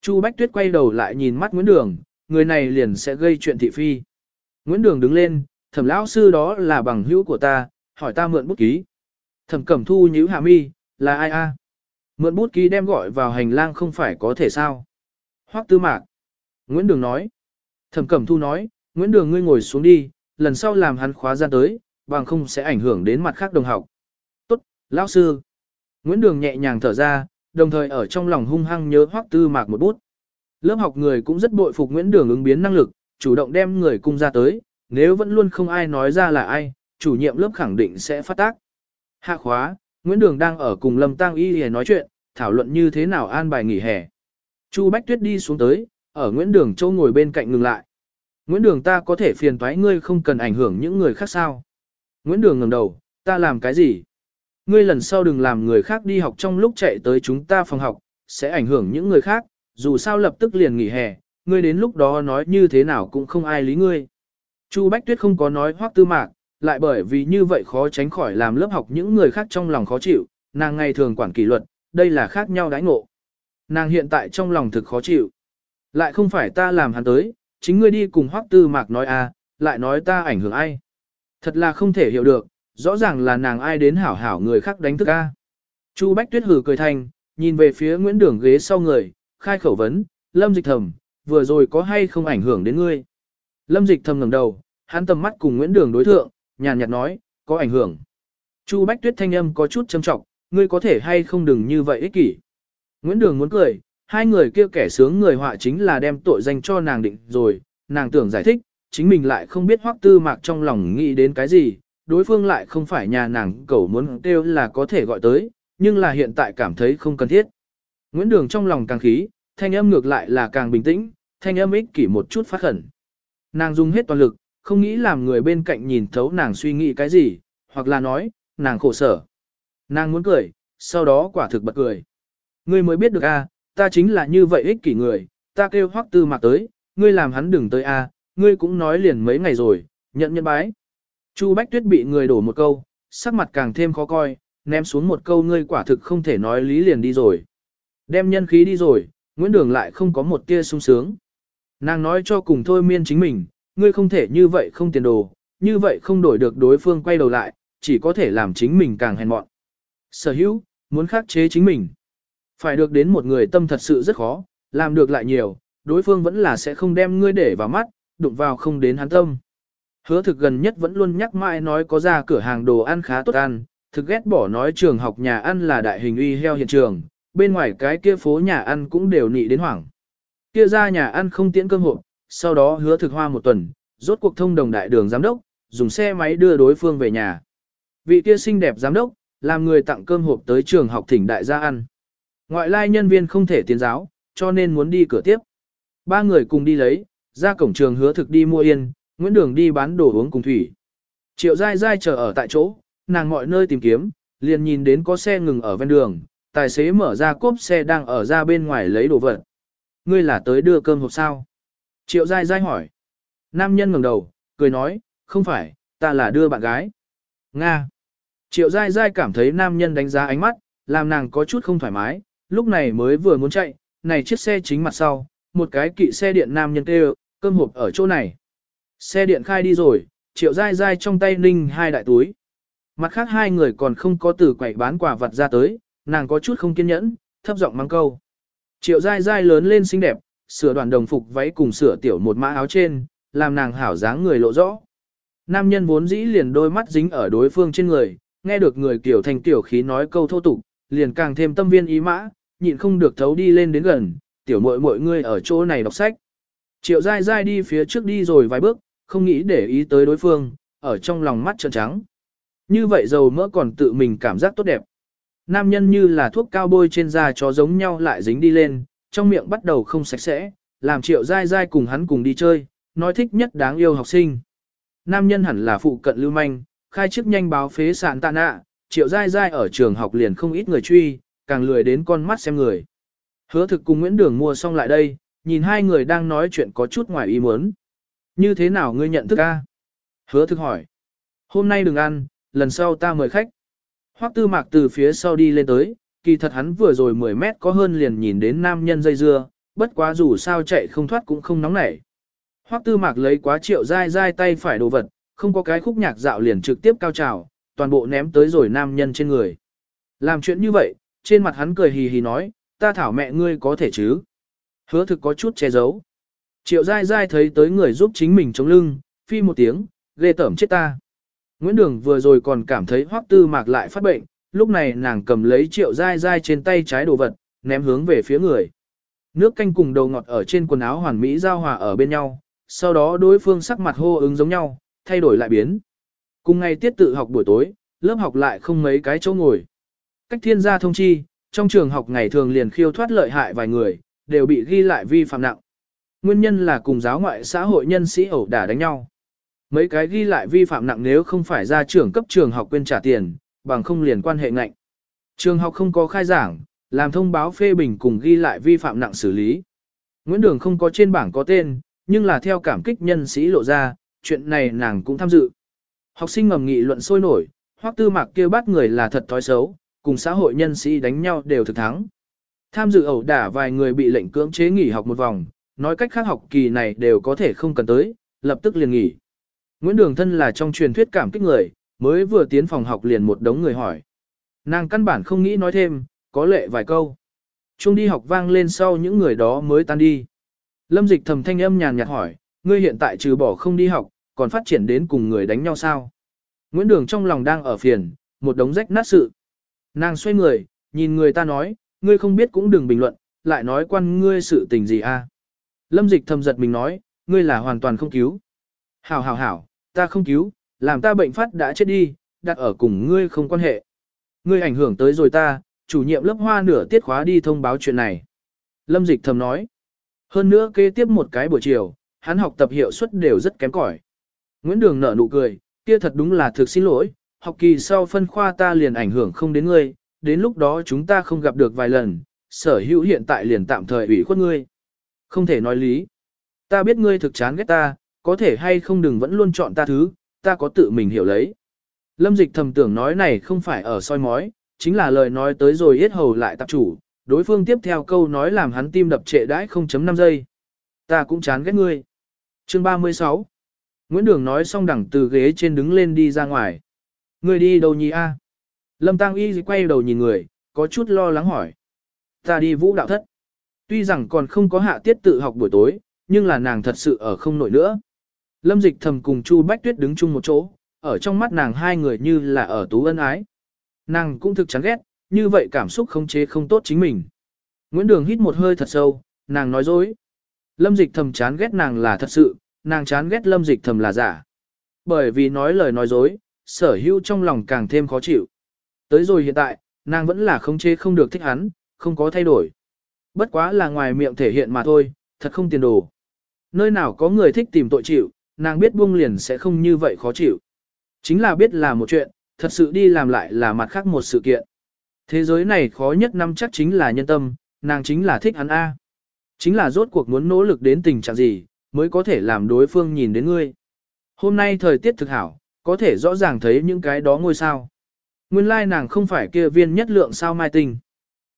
Speaker 1: Chu Bách Tuyết quay đầu lại nhìn mắt Nguyễn Đường, người này liền sẽ gây chuyện thị phi. Nguyễn Đường đứng lên, thẩm lão sư đó là bằng hữu của ta, hỏi ta mượn bút ký. Thẩm cẩm thu nhíu hạ mi, là ai a? Mượn bút ký đem gọi vào hành lang không phải có thể sao? Hoắc tư mạc. Nguyễn Đường nói. Thẩm cẩm thu nói, Nguyễn Đường ngươi ngồi xuống đi, lần sau làm hắn khóa ra tới, bằng không sẽ ảnh hưởng đến mặt khác đồng học. Tốt, lão sư. Nguyễn Đường nhẹ nhàng thở ra, đồng thời ở trong lòng hung hăng nhớ Hoắc tư mạc một bút. Lớp học người cũng rất bội phục Nguyễn Đường ứng biến năng lực, chủ động đem người cung ra tới, nếu vẫn luôn không ai nói ra là ai, chủ nhiệm lớp khẳng định sẽ phát tác. Hạ khóa, Nguyễn Đường đang ở cùng Lâm Tăng Y để nói chuyện, thảo luận như thế nào an bài nghỉ hè. Chu Bách Tuyết đi xuống tới, ở Nguyễn Đường châu ngồi bên cạnh ngừng lại. Nguyễn Đường ta có thể phiền toái ngươi không cần ảnh hưởng những người khác sao. Nguyễn Đường ngẩng đầu, ta làm cái gì? Ngươi lần sau đừng làm người khác đi học trong lúc chạy tới chúng ta phòng học, sẽ ảnh hưởng những người khác, dù sao lập tức liền nghỉ hè, ngươi đến lúc đó nói như thế nào cũng không ai lý ngươi. Chu Bách Tuyết không có nói hoác tư mạc, lại bởi vì như vậy khó tránh khỏi làm lớp học những người khác trong lòng khó chịu, nàng ngày thường quản kỷ luật, đây là khác nhau đãi ngộ. Nàng hiện tại trong lòng thực khó chịu. Lại không phải ta làm hắn tới, chính ngươi đi cùng Hoắc tư mạc nói à, lại nói ta ảnh hưởng ai. Thật là không thể hiểu được, rõ ràng là nàng ai đến hảo hảo người khác đánh thức a. Chu Bách Tuyết hử cười thành, nhìn về phía Nguyễn Đường ghế sau người, khai khẩu vấn, Lâm Dịch Thầm, vừa rồi có hay không ảnh hưởng đến ngươi? Lâm Dịch Thầm ngẩng đầu, hắn tầm mắt cùng Nguyễn Đường đối thượng, nhàn nhạt nói, có ảnh hưởng. Chu Bách Tuyết thanh âm có chút châm trọng, ngươi có thể hay không đừng như vậy ích kỷ. Nguyễn Đường muốn cười, hai người kia kẻ sướng người họa chính là đem tội danh cho nàng định rồi, nàng tưởng giải thích, chính mình lại không biết hoắc tư mạc trong lòng nghĩ đến cái gì, đối phương lại không phải nhà nàng cầu muốn kêu là có thể gọi tới, nhưng là hiện tại cảm thấy không cần thiết. Nguyễn Đường trong lòng càng khí, thanh âm ngược lại là càng bình tĩnh, thanh âm ích kỷ một chút phát khẩn. Nàng dùng hết toàn lực, không nghĩ làm người bên cạnh nhìn thấu nàng suy nghĩ cái gì, hoặc là nói, nàng khổ sở. Nàng muốn cười, sau đó quả thực bật cười. Ngươi mới biết được a, ta chính là như vậy ích kỷ người, ta kêu hoắc tư mạc tới, ngươi làm hắn đừng tới a, ngươi cũng nói liền mấy ngày rồi, nhận nhân bái. Chu Bách Tuyết bị người đổ một câu, sắc mặt càng thêm khó coi, ném xuống một câu ngươi quả thực không thể nói lý liền đi rồi. Đem nhân khí đi rồi, Nguyễn Đường lại không có một tia sung sướng. Nàng nói cho cùng thôi miên chính mình, ngươi không thể như vậy không tiền đồ, như vậy không đổi được đối phương quay đầu lại, chỉ có thể làm chính mình càng hèn mọn. Sở hữu, muốn khắc chế chính mình. Phải được đến một người tâm thật sự rất khó, làm được lại nhiều, đối phương vẫn là sẽ không đem ngươi để vào mắt, đụng vào không đến hắn tâm. Hứa thực gần nhất vẫn luôn nhắc mãi nói có ra cửa hàng đồ ăn khá tốt ăn, thực ghét bỏ nói trường học nhà ăn là đại hình uy heo hiện trường, bên ngoài cái kia phố nhà ăn cũng đều nị đến hoảng. Kia ra nhà ăn không tiễn cơm hộp, sau đó hứa thực hoa một tuần, rốt cuộc thông đồng đại đường giám đốc, dùng xe máy đưa đối phương về nhà. Vị kia xinh đẹp giám đốc, làm người tặng cơm hộp tới trường học thỉnh đại gia ăn. Ngoại lai nhân viên không thể tiến giáo, cho nên muốn đi cửa tiếp. Ba người cùng đi lấy, ra cổng trường hứa thực đi mua yên, Nguyễn Đường đi bán đồ uống cùng thủy. Triệu dai dai chờ ở tại chỗ, nàng mọi nơi tìm kiếm, liền nhìn đến có xe ngừng ở ven đường, tài xế mở ra cốp xe đang ở ra bên ngoài lấy đồ vật. Ngươi là tới đưa cơm hộp sao? Triệu dai dai hỏi. Nam nhân ngẩng đầu, cười nói, không phải, ta là đưa bạn gái. Nga. Triệu dai dai cảm thấy nam nhân đánh giá ánh mắt, làm nàng có chút không thoải mái, lúc này mới vừa muốn chạy, này chiếc xe chính mặt sau, một cái kỵ xe điện nam nhân kêu, cơm hộp ở chỗ này. Xe điện khai đi rồi, triệu dai dai trong tay ninh hai đại túi. Mặt khác hai người còn không có từ quẩy bán quả vật ra tới, nàng có chút không kiên nhẫn, thấp giọng mang câu. Triệu dai dai lớn lên xinh đẹp, sửa đoàn đồng phục váy cùng sửa tiểu một mã áo trên, làm nàng hảo dáng người lộ rõ. Nam nhân vốn dĩ liền đôi mắt dính ở đối phương trên người, nghe được người kiểu thành tiểu khí nói câu thô tục, liền càng thêm tâm viên ý mã, nhịn không được thấu đi lên đến gần, tiểu muội muội ngươi ở chỗ này đọc sách. Triệu dai dai đi phía trước đi rồi vài bước, không nghĩ để ý tới đối phương, ở trong lòng mắt trợn trắng. Như vậy dầu mỡ còn tự mình cảm giác tốt đẹp. Nam nhân như là thuốc cao bôi trên da chó giống nhau lại dính đi lên, trong miệng bắt đầu không sạch sẽ, làm triệu dai dai cùng hắn cùng đi chơi, nói thích nhất đáng yêu học sinh. Nam nhân hẳn là phụ cận lưu manh, khai chức nhanh báo phế sạn tạ nạ, triệu dai dai ở trường học liền không ít người truy, càng lười đến con mắt xem người. Hứa thực cùng Nguyễn Đường mua xong lại đây, nhìn hai người đang nói chuyện có chút ngoài ý muốn. Như thế nào ngươi nhận thức a? Hứa thực hỏi. Hôm nay đừng ăn, lần sau ta mời khách. Hoắc tư mạc từ phía sau đi lên tới, kỳ thật hắn vừa rồi 10 mét có hơn liền nhìn đến nam nhân dây dưa, bất quá dù sao chạy không thoát cũng không nóng nảy. Hoắc tư mạc lấy quá triệu dai dai tay phải đồ vật, không có cái khúc nhạc dạo liền trực tiếp cao trào, toàn bộ ném tới rồi nam nhân trên người. Làm chuyện như vậy, trên mặt hắn cười hì hì nói, ta thảo mẹ ngươi có thể chứ. Hứa thực có chút che giấu. Triệu dai dai thấy tới người giúp chính mình chống lưng, phi một tiếng, ghê tởm chết ta. Nguyễn Đường vừa rồi còn cảm thấy hoắc tư mạc lại phát bệnh, lúc này nàng cầm lấy triệu dai dai trên tay trái đồ vật, ném hướng về phía người. Nước canh cùng đầu ngọt ở trên quần áo hoàn mỹ giao hòa ở bên nhau, sau đó đối phương sắc mặt hô ứng giống nhau, thay đổi lại biến. Cùng ngày tiết tự học buổi tối, lớp học lại không mấy cái chỗ ngồi. Cách thiên gia thông chi, trong trường học ngày thường liền khiêu thoát lợi hại vài người, đều bị ghi lại vi phạm nặng. Nguyên nhân là cùng giáo ngoại xã hội nhân sĩ ẩu đả đánh nhau. Mấy cái ghi lại vi phạm nặng nếu không phải ra trưởng cấp trường học quên trả tiền, bằng không liền quan hệ ngạnh. Trường học không có khai giảng, làm thông báo phê bình cùng ghi lại vi phạm nặng xử lý. Nguyễn Đường không có trên bảng có tên, nhưng là theo cảm kích nhân sĩ lộ ra, chuyện này nàng cũng tham dự. Học sinh ngầm nghị luận sôi nổi, hoắc tư mạc kêu bắt người là thật thói xấu, cùng xã hội nhân sĩ đánh nhau đều thực thắng. Tham dự ẩu đả vài người bị lệnh cưỡng chế nghỉ học một vòng, nói cách khác học kỳ này đều có thể không cần tới, lập tức liền nghỉ. Nguyễn Đường Thân là trong truyền thuyết cảm kích người, mới vừa tiến phòng học liền một đống người hỏi. Nàng căn bản không nghĩ nói thêm, có lệ vài câu. Trung đi học vang lên sau những người đó mới tan đi. Lâm dịch thầm thanh âm nhàn nhạt hỏi, ngươi hiện tại trừ bỏ không đi học, còn phát triển đến cùng người đánh nhau sao? Nguyễn Đường trong lòng đang ở phiền, một đống rách nát sự. Nàng xoay người, nhìn người ta nói, ngươi không biết cũng đừng bình luận, lại nói quan ngươi sự tình gì a? À? Lâm dịch thầm giật mình nói, ngươi là hoàn toàn không cứu. Hảo hảo hảo, ta không cứu, làm ta bệnh phát đã chết đi, đặt ở cùng ngươi không quan hệ. Ngươi ảnh hưởng tới rồi ta, chủ nhiệm lớp hoa nửa tiết khóa đi thông báo chuyện này. Lâm dịch thầm nói. Hơn nữa kế tiếp một cái buổi chiều, hắn học tập hiệu suất đều rất kém cỏi. Nguyễn Đường nở nụ cười, kia thật đúng là thực xin lỗi, học kỳ sau phân khoa ta liền ảnh hưởng không đến ngươi, đến lúc đó chúng ta không gặp được vài lần, sở hữu hiện tại liền tạm thời ủy khuất ngươi. Không thể nói lý. Ta biết ngươi thực chán ghét ta, có thể hay không đừng vẫn luôn chọn ta thứ, ta có tự mình hiểu lấy. Lâm dịch thầm tưởng nói này không phải ở soi mói, chính là lời nói tới rồi yết hầu lại tạp chủ, đối phương tiếp theo câu nói làm hắn tim đập trệ đãi 0.5 giây. Ta cũng chán ghét ngươi. Chương 36 Nguyễn Đường nói xong đẳng từ ghế trên đứng lên đi ra ngoài. Người đi đâu nhỉ a? Lâm Tăng Y quay đầu nhìn người, có chút lo lắng hỏi. Ta đi vũ đạo thất. Tuy rằng còn không có hạ tiết tự học buổi tối, nhưng là nàng thật sự ở không nổi nữa. Lâm Dịch thầm cùng Chu Bách Tuyết đứng chung một chỗ, ở trong mắt nàng hai người như là ở tú ân ái. Nàng cũng thực chán ghét, như vậy cảm xúc không chế không tốt chính mình. Nguyễn Đường hít một hơi thật sâu, nàng nói dối. Lâm Dịch thầm chán ghét nàng là thật sự, nàng chán ghét Lâm Dịch thầm là giả. Bởi vì nói lời nói dối, sở hữu trong lòng càng thêm khó chịu. Tới rồi hiện tại, nàng vẫn là không chế không được thích hắn, không có thay đổi. Bất quá là ngoài miệng thể hiện mà thôi, thật không tiền đồ. Nơi nào có người thích tìm tội chịu, nàng biết buông liền sẽ không như vậy khó chịu. Chính là biết là một chuyện, thật sự đi làm lại là mặt khác một sự kiện. Thế giới này khó nhất năm chắc chính là nhân tâm, nàng chính là thích hắn A. Chính là rốt cuộc muốn nỗ lực đến tình trạng gì, mới có thể làm đối phương nhìn đến ngươi. Hôm nay thời tiết thực hảo, có thể rõ ràng thấy những cái đó ngôi sao. Nguyên lai nàng không phải kia viên nhất lượng sao mai tinh.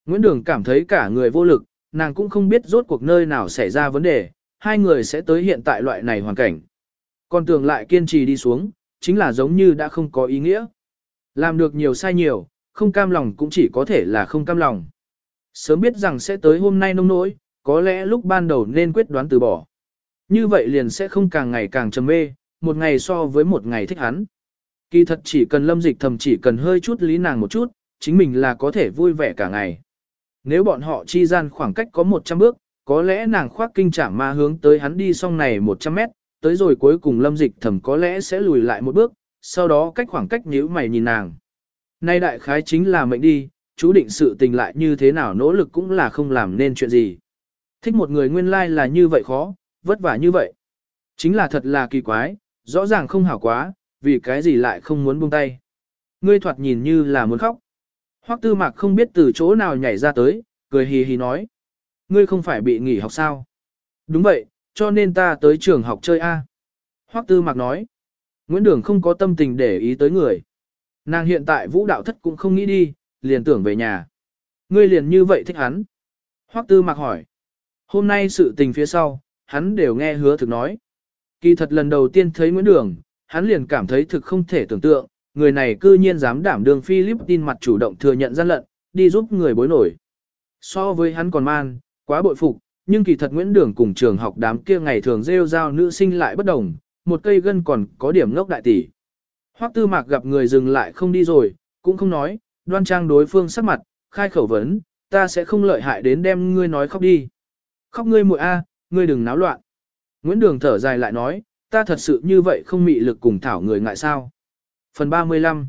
Speaker 1: Nguyễn Đường cảm thấy cả người vô lực, nàng cũng không biết rốt cuộc nơi nào xảy ra vấn đề, hai người sẽ tới hiện tại loại này hoàn cảnh. Còn tưởng lại kiên trì đi xuống, chính là giống như đã không có ý nghĩa. Làm được nhiều sai nhiều, không cam lòng cũng chỉ có thể là không cam lòng. Sớm biết rằng sẽ tới hôm nay nông nỗi, có lẽ lúc ban đầu nên quyết đoán từ bỏ. Như vậy liền sẽ không càng ngày càng trầm mê, một ngày so với một ngày thích hắn. Kỳ thật chỉ cần lâm dịch thầm chỉ cần hơi chút lý nàng một chút, chính mình là có thể vui vẻ cả ngày. Nếu bọn họ chi gian khoảng cách có 100 bước, có lẽ nàng khoác kinh trảm ma hướng tới hắn đi xong này 100 mét, tới rồi cuối cùng lâm dịch thầm có lẽ sẽ lùi lại một bước, sau đó cách khoảng cách nhíu mày nhìn nàng. Nay đại khái chính là mệnh đi, chú định sự tình lại như thế nào nỗ lực cũng là không làm nên chuyện gì. Thích một người nguyên lai like là như vậy khó, vất vả như vậy. Chính là thật là kỳ quái, rõ ràng không hảo quá, vì cái gì lại không muốn buông tay. Ngươi thoạt nhìn như là muốn khóc. Hoắc tư mạc không biết từ chỗ nào nhảy ra tới, cười hì hì nói. Ngươi không phải bị nghỉ học sao? Đúng vậy, cho nên ta tới trường học chơi A. Hoắc tư mạc nói. Nguyễn Đường không có tâm tình để ý tới người. Nàng hiện tại vũ đạo thất cũng không nghĩ đi, liền tưởng về nhà. Ngươi liền như vậy thích hắn. Hoắc tư mạc hỏi. Hôm nay sự tình phía sau, hắn đều nghe hứa thực nói. Kỳ thật lần đầu tiên thấy Nguyễn Đường, hắn liền cảm thấy thực không thể tưởng tượng, người này cư nhiên dám đảm đương Philippines mặt chủ động thừa nhận gian lận, đi giúp người bối nổi. So với hắn còn man, quá bội phục, nhưng kỳ thật Nguyễn Đường cùng trường học đám kia ngày thường rêu rao nữ sinh lại bất đồng, một cây gân còn có điểm ngốc đại tỷ. Hoắc Tư Mạc gặp người dừng lại không đi rồi, cũng không nói, đoan trang đối phương sắc mặt, khai khẩu vấn, ta sẽ không lợi hại đến đem ngươi nói khóc đi. Khóc ngươi muội a, ngươi đừng náo loạn. Nguyễn Đường thở dài lại nói, ta thật sự như vậy không mị lực cùng thảo người ngại sao. Phần 35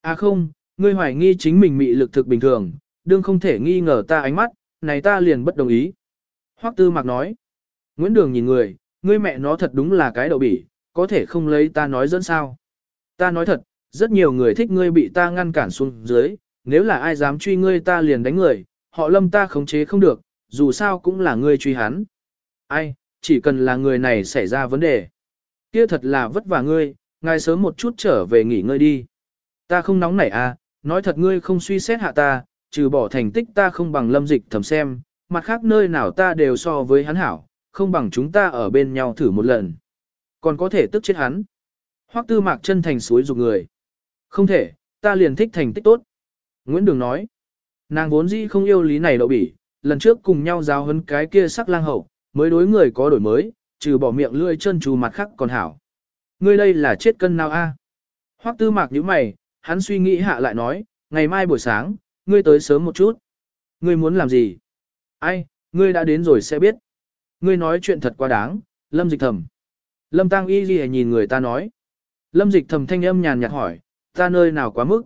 Speaker 1: À không, ngươi hoài nghi chính mình mị lực thực bình thường, đương không thể nghi ngờ ta ánh mắt, này ta liền bất đồng ý. Hoắc Tư Mạc nói, Nguyễn Đường nhìn người, ngươi mẹ nó thật đúng là cái đậu bỉ, có thể không lấy ta nói dẫn sao. Ta nói thật, rất nhiều người thích ngươi bị ta ngăn cản xuống dưới, nếu là ai dám truy ngươi ta liền đánh người, họ lâm ta khống chế không được, dù sao cũng là ngươi truy hắn. Ai, chỉ cần là người này xảy ra vấn đề. Kia thật là vất vả ngươi, ngài sớm một chút trở về nghỉ ngơi đi. Ta không nóng nảy à, nói thật ngươi không suy xét hạ ta, trừ bỏ thành tích ta không bằng lâm dịch thầm xem, mặt khác nơi nào ta đều so với hắn hảo, không bằng chúng ta ở bên nhau thử một lần. Còn có thể tức chết hắn. Hoắc tư mạc chân thành suối dục người. Không thể, ta liền thích thành tích tốt. Nguyễn Đường nói. Nàng vốn dĩ không yêu lý này đậu bỉ, lần trước cùng nhau giáo huấn cái kia sắc lang hậu, mới đối người có đổi mới, trừ bỏ miệng lươi chân trù mặt khác còn hảo. Ngươi đây là chết cân nào a? Hoắc tư mạc nhíu mày, hắn suy nghĩ hạ lại nói, ngày mai buổi sáng, ngươi tới sớm một chút. Ngươi muốn làm gì? Ai, ngươi đã đến rồi sẽ biết. Ngươi nói chuyện thật quá đáng, lâm dịch thầm. Lâm tăng y Ghi nhìn người ta nói. Lâm dịch thầm thanh âm nhàn nhạt hỏi, ta nơi nào quá mức.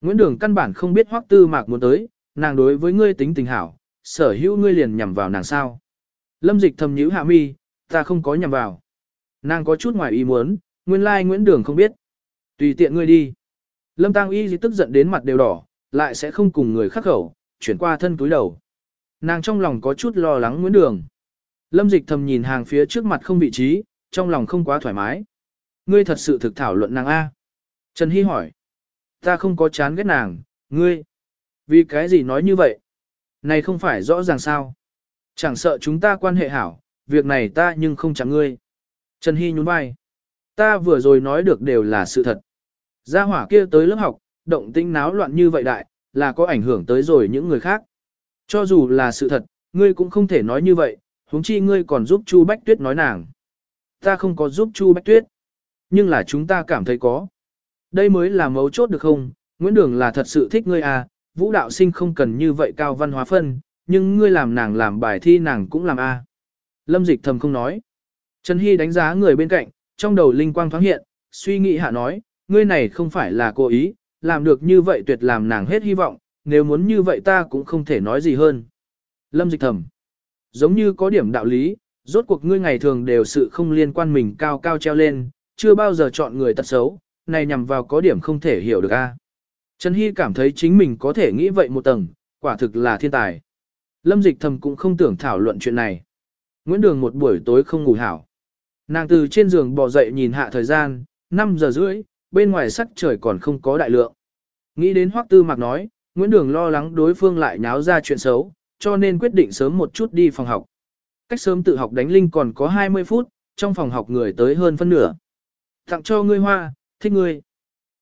Speaker 1: Nguyễn Đường căn bản không biết hoắc tư mạc muốn tới, nàng đối với ngươi tính tình hảo, sở hữu ngươi liền nhằm vào nàng sao. Lâm dịch thầm nhíu hạ mi, ta không có nhằm vào. Nàng có chút ngoài ý muốn, nguyên lai like Nguyễn Đường không biết. Tùy tiện ngươi đi. Lâm Tăng Y tức giận đến mặt đều đỏ, lại sẽ không cùng người khắc khẩu, chuyển qua thân túi đầu. Nàng trong lòng có chút lo lắng Nguyễn Đường. Lâm Dịch thầm nhìn hàng phía trước mặt không vị trí, trong lòng không quá thoải mái. Ngươi thật sự thực thảo luận nàng A. Trần Hy hỏi. Ta không có chán ghét nàng, ngươi. Vì cái gì nói như vậy? Này không phải rõ ràng sao? Chẳng sợ chúng ta quan hệ hảo, việc này ta nhưng không chẳng ngươi. Trần Hy nhún vai. Ta vừa rồi nói được đều là sự thật. Gia hỏa kia tới lớp học, động tĩnh náo loạn như vậy đại, là có ảnh hưởng tới rồi những người khác. Cho dù là sự thật, ngươi cũng không thể nói như vậy, huống chi ngươi còn giúp Chu Bách Tuyết nói nàng. Ta không có giúp Chu Bách Tuyết, nhưng là chúng ta cảm thấy có. Đây mới là mấu chốt được không? Nguyễn Đường là thật sự thích ngươi à, vũ đạo sinh không cần như vậy cao văn hóa phân, nhưng ngươi làm nàng làm bài thi nàng cũng làm a. Lâm Dịch thầm không nói. Trần Hy đánh giá người bên cạnh, trong đầu linh quang thoáng hiện, suy nghĩ hạ nói, ngươi này không phải là cố ý, làm được như vậy tuyệt làm nàng hết hy vọng, nếu muốn như vậy ta cũng không thể nói gì hơn. Lâm dịch thầm. Giống như có điểm đạo lý, rốt cuộc ngươi ngày thường đều sự không liên quan mình cao cao treo lên, chưa bao giờ chọn người tật xấu, này nhằm vào có điểm không thể hiểu được a. Trần Hy cảm thấy chính mình có thể nghĩ vậy một tầng, quả thực là thiên tài. Lâm dịch thầm cũng không tưởng thảo luận chuyện này. Nguyễn Đường một buổi tối không ngủ hảo. Nàng từ trên giường bò dậy nhìn hạ thời gian, 5 giờ rưỡi, bên ngoài sắc trời còn không có đại lượng. Nghĩ đến Hoắc Tư Mạc nói, Nguyễn Đường lo lắng đối phương lại nháo ra chuyện xấu, cho nên quyết định sớm một chút đi phòng học. Cách sớm tự học đánh linh còn có 20 phút, trong phòng học người tới hơn phân nửa. Tặng cho ngươi hoa, thích ngươi.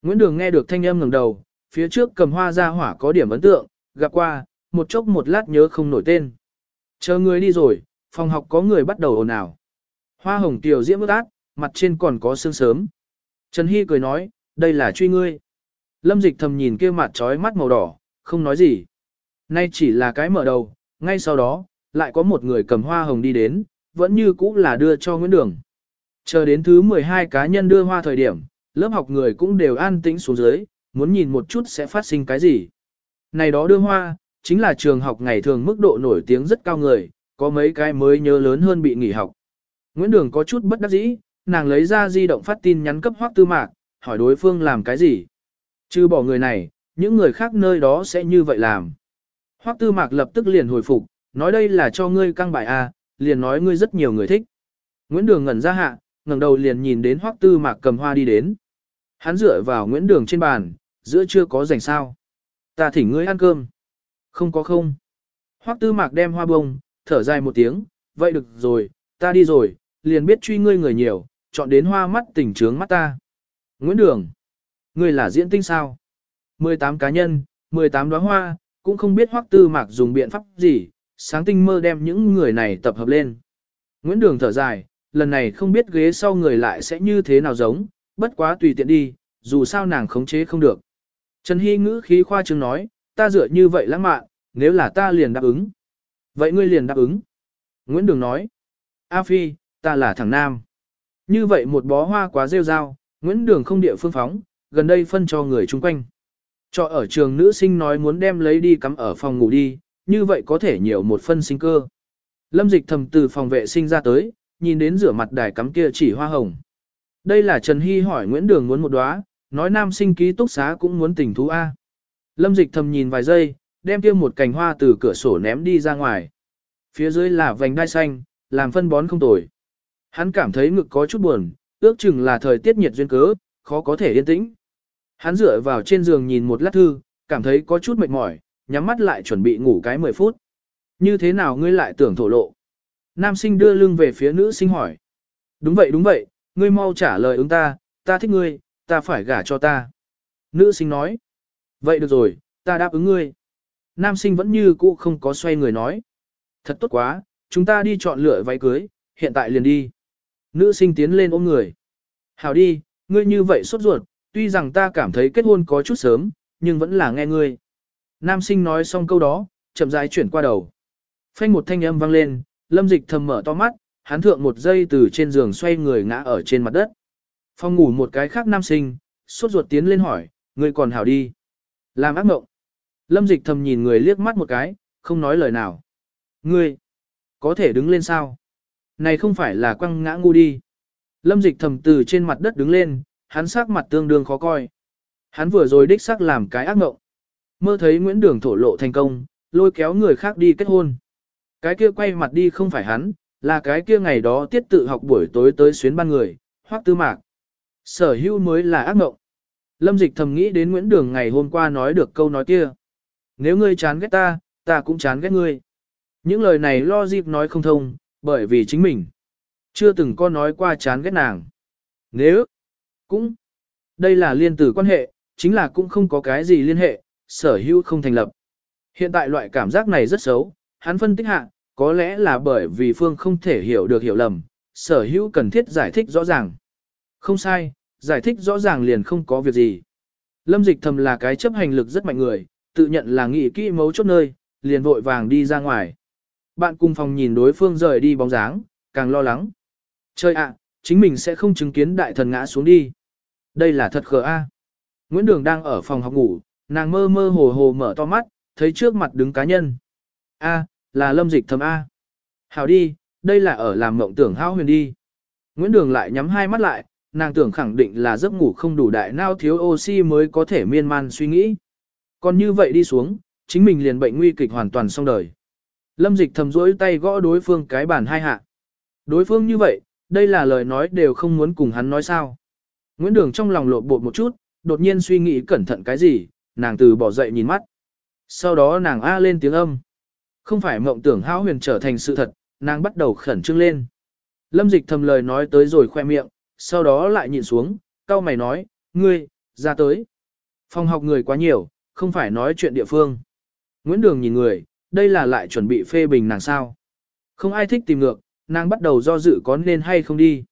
Speaker 1: Nguyễn Đường nghe được thanh âm ngẩng đầu, phía trước cầm hoa ra hỏa có điểm ấn tượng, gặp qua, một chốc một lát nhớ không nổi tên. Chờ người đi rồi, phòng học có người bắt đầu ồn ào. Hoa hồng tiểu diễm ước ác, mặt trên còn có sương sớm. Trần Hy cười nói, đây là truy ngươi. Lâm dịch thầm nhìn kia mặt trói mắt màu đỏ, không nói gì. Nay chỉ là cái mở đầu, ngay sau đó, lại có một người cầm hoa hồng đi đến, vẫn như cũ là đưa cho Nguyễn Đường. Chờ đến thứ 12 cá nhân đưa hoa thời điểm, lớp học người cũng đều an tĩnh xuống dưới, muốn nhìn một chút sẽ phát sinh cái gì. Này đó đưa hoa, chính là trường học ngày thường mức độ nổi tiếng rất cao người, có mấy cái mới nhớ lớn hơn bị nghỉ học. Nguyễn Đường có chút bất đắc dĩ, nàng lấy ra di động phát tin nhắn cấp Hoắc Tư Mạc, hỏi đối phương làm cái gì. Chứ bỏ người này, những người khác nơi đó sẽ như vậy làm. Hoắc Tư Mạc lập tức liền hồi phục, nói đây là cho ngươi căng bài A, liền nói ngươi rất nhiều người thích. Nguyễn Đường ngẩn ra hạ, ngẩng đầu liền nhìn đến Hoắc Tư Mạc cầm hoa đi đến. Hắn dựa vào Nguyễn Đường trên bàn, giữa chưa có rảnh sao. Ta thỉnh ngươi ăn cơm. Không có không. Hoắc Tư Mạc đem hoa bông, thở dài một tiếng, vậy được rồi, ta đi rồi, liền biết truy ngươi người nhiều, chọn đến hoa mắt tỉnh trướng mắt ta. Nguyễn Đường. Ngươi là diễn tinh sao? 18 cá nhân, 18 đóa hoa, cũng không biết hoắc tư mạc dùng biện pháp gì, sáng tinh mơ đem những người này tập hợp lên. Nguyễn Đường thở dài, lần này không biết ghế sau người lại sẽ như thế nào giống, bất quá tùy tiện đi, dù sao nàng khống chế không được. Trần Hy ngữ khí khoa trương nói, ta dựa như vậy lãng mạn, nếu là ta liền đáp ứng. Vậy ngươi liền đáp ứng. Nguyễn Đường nói, A Phi, ta là thằng Nam. Như vậy một bó hoa quá rêu rao, Nguyễn Đường không địa phương phóng, gần đây phân cho người chung quanh. Cho ở trường nữ sinh nói muốn đem lấy đi cắm ở phòng ngủ đi, như vậy có thể nhiều một phân sinh cơ. Lâm dịch thầm từ phòng vệ sinh ra tới, nhìn đến rửa mặt đài cắm kia chỉ hoa hồng. Đây là Trần Hy hỏi Nguyễn Đường muốn một đóa, nói nam sinh ký túc xá cũng muốn tình thú A. Lâm dịch thầm nhìn vài giây, đem kia một cành hoa từ cửa sổ ném đi ra ngoài. Phía dưới là vành đai xanh, làm phân bón không tồi. Hắn cảm thấy ngực có chút buồn, ước chừng là thời tiết nhiệt duyên cớ, khó có thể yên tĩnh. Hắn dựa vào trên giường nhìn một lát thư, cảm thấy có chút mệt mỏi, nhắm mắt lại chuẩn bị ngủ cái 10 phút. Như thế nào ngươi lại tưởng thổ lộ? Nam sinh đưa lưng về phía nữ sinh hỏi. Đúng vậy đúng vậy, ngươi mau trả lời ứng ta, ta thích ngươi, ta phải gả cho ta. Nữ sinh nói. Vậy được rồi, ta đáp ứng ngươi. Nam sinh vẫn như cũ không có xoay người nói. Thật tốt quá, chúng ta đi chọn lựa váy cưới, hiện tại liền đi. Nữ sinh tiến lên ôm người. Hảo đi, ngươi như vậy sốt ruột, tuy rằng ta cảm thấy kết hôn có chút sớm, nhưng vẫn là nghe ngươi. Nam sinh nói xong câu đó, chậm rãi chuyển qua đầu. Phanh một thanh âm vang lên, lâm dịch thầm mở to mắt, hắn thượng một giây từ trên giường xoay người ngã ở trên mặt đất. Phong ngủ một cái khác nam sinh, sốt ruột tiến lên hỏi, ngươi còn hảo đi. Làm ác mộng. Lâm dịch thầm nhìn người liếc mắt một cái, không nói lời nào. Ngươi, có thể đứng lên sao? Này không phải là quăng ngã ngu đi. Lâm dịch thầm từ trên mặt đất đứng lên, hắn sắc mặt tương đương khó coi. Hắn vừa rồi đích xác làm cái ác mộng. Mơ thấy Nguyễn Đường thổ lộ thành công, lôi kéo người khác đi kết hôn. Cái kia quay mặt đi không phải hắn, là cái kia ngày đó tiết tự học buổi tối tới xuyến ban người, hoắc tư mạc. Sở hữu mới là ác mộng. Lâm dịch thầm nghĩ đến Nguyễn Đường ngày hôm qua nói được câu nói kia. Nếu ngươi chán ghét ta, ta cũng chán ghét ngươi. Những lời này lo dịp nói không thông, bởi vì chính mình. Chưa từng có nói qua chán ghét nàng. Nếu, cũng, đây là liên tử quan hệ, chính là cũng không có cái gì liên hệ, sở hữu không thành lập. Hiện tại loại cảm giác này rất xấu, hắn phân tích hạ, có lẽ là bởi vì Phương không thể hiểu được hiểu lầm, sở hữu cần thiết giải thích rõ ràng. Không sai, giải thích rõ ràng liền không có việc gì. Lâm dịch thầm là cái chấp hành lực rất mạnh người, tự nhận là nghĩ kỹ mấu chốt nơi, liền vội vàng đi ra ngoài. Bạn cùng phòng nhìn đối phương rời đi bóng dáng, càng lo lắng. Chơi ạ, chính mình sẽ không chứng kiến đại thần ngã xuống đi. Đây là thật khờ a. Nguyễn Đường đang ở phòng học ngủ, nàng mơ mơ hồ hồ mở to mắt, thấy trước mặt đứng cá nhân. A, là lâm dịch thầm A. Hảo đi, đây là ở làm mộng tưởng hao huyền đi. Nguyễn Đường lại nhắm hai mắt lại, nàng tưởng khẳng định là giấc ngủ không đủ đại nao thiếu oxy mới có thể miên man suy nghĩ. Còn như vậy đi xuống, chính mình liền bệnh nguy kịch hoàn toàn xong đời. Lâm dịch thầm rỗi tay gõ đối phương cái bàn hai hạ. Đối phương như vậy, đây là lời nói đều không muốn cùng hắn nói sao. Nguyễn Đường trong lòng lộ bột một chút, đột nhiên suy nghĩ cẩn thận cái gì, nàng từ bỏ dậy nhìn mắt. Sau đó nàng a lên tiếng âm. Không phải mộng tưởng hão huyền trở thành sự thật, nàng bắt đầu khẩn trương lên. Lâm dịch thầm lời nói tới rồi khoe miệng, sau đó lại nhìn xuống, cao mày nói, ngươi, ra tới. Phòng học người quá nhiều, không phải nói chuyện địa phương. Nguyễn Đường nhìn người, đây là lại chuẩn bị phê bình nàng sao. Không ai thích tìm ngược, nàng bắt đầu do dự có nên hay không đi.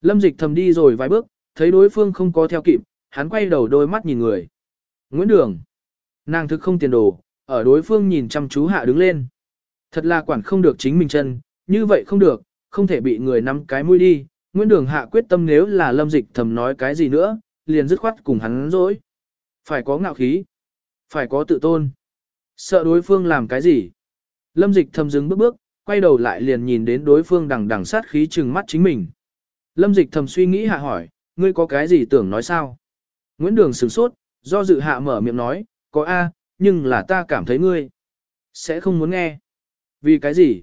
Speaker 1: Lâm dịch thầm đi rồi vài bước, thấy đối phương không có theo kịp, hắn quay đầu đôi mắt nhìn người. Nguyễn Đường. Nàng thực không tiền đồ, ở đối phương nhìn chăm chú hạ đứng lên. Thật là quản không được chính mình chân, như vậy không được, không thể bị người nắm cái mũi đi. Nguyễn Đường hạ quyết tâm nếu là lâm dịch thầm nói cái gì nữa, liền dứt khoát cùng hắn dối. Phải có ngạo khí, phải có tự tôn. Sợ đối phương làm cái gì? Lâm dịch thầm dừng bước bước, quay đầu lại liền nhìn đến đối phương đằng đằng sát khí trừng mắt chính mình. Lâm dịch thầm suy nghĩ hạ hỏi, ngươi có cái gì tưởng nói sao? Nguyễn Đường sửng sốt, do dự hạ mở miệng nói, có A, nhưng là ta cảm thấy ngươi. Sẽ không muốn nghe. Vì cái gì?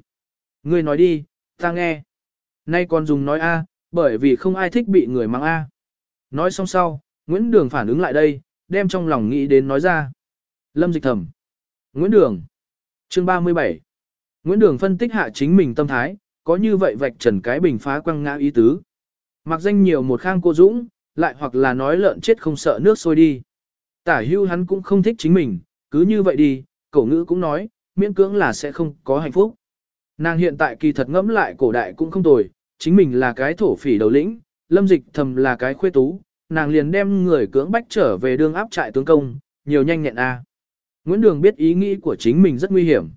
Speaker 1: Ngươi nói đi, ta nghe. Nay còn dùng nói A, bởi vì không ai thích bị người mang A. Nói xong sau, Nguyễn Đường phản ứng lại đây, đem trong lòng nghĩ đến nói ra. Lâm dịch thầm. Nguyễn Đường. Chương 37. Nguyễn Đường phân tích hạ chính mình tâm thái, có như vậy vạch trần cái bình phá quăng ngã ý tứ. Mặc danh nhiều một khang cô Dũng, lại hoặc là nói lợn chết không sợ nước sôi đi. Tả hưu hắn cũng không thích chính mình, cứ như vậy đi, cổ ngữ cũng nói, miễn cưỡng là sẽ không có hạnh phúc. Nàng hiện tại kỳ thật ngẫm lại cổ đại cũng không tồi, chính mình là cái thổ phỉ đầu lĩnh, lâm dịch thầm là cái khuê tú, nàng liền đem người cưỡng bách trở về đương áp trại tướng công, nhiều nhanh nhẹn a. Nguyễn Đường biết ý nghĩ của chính mình rất nguy hiểm.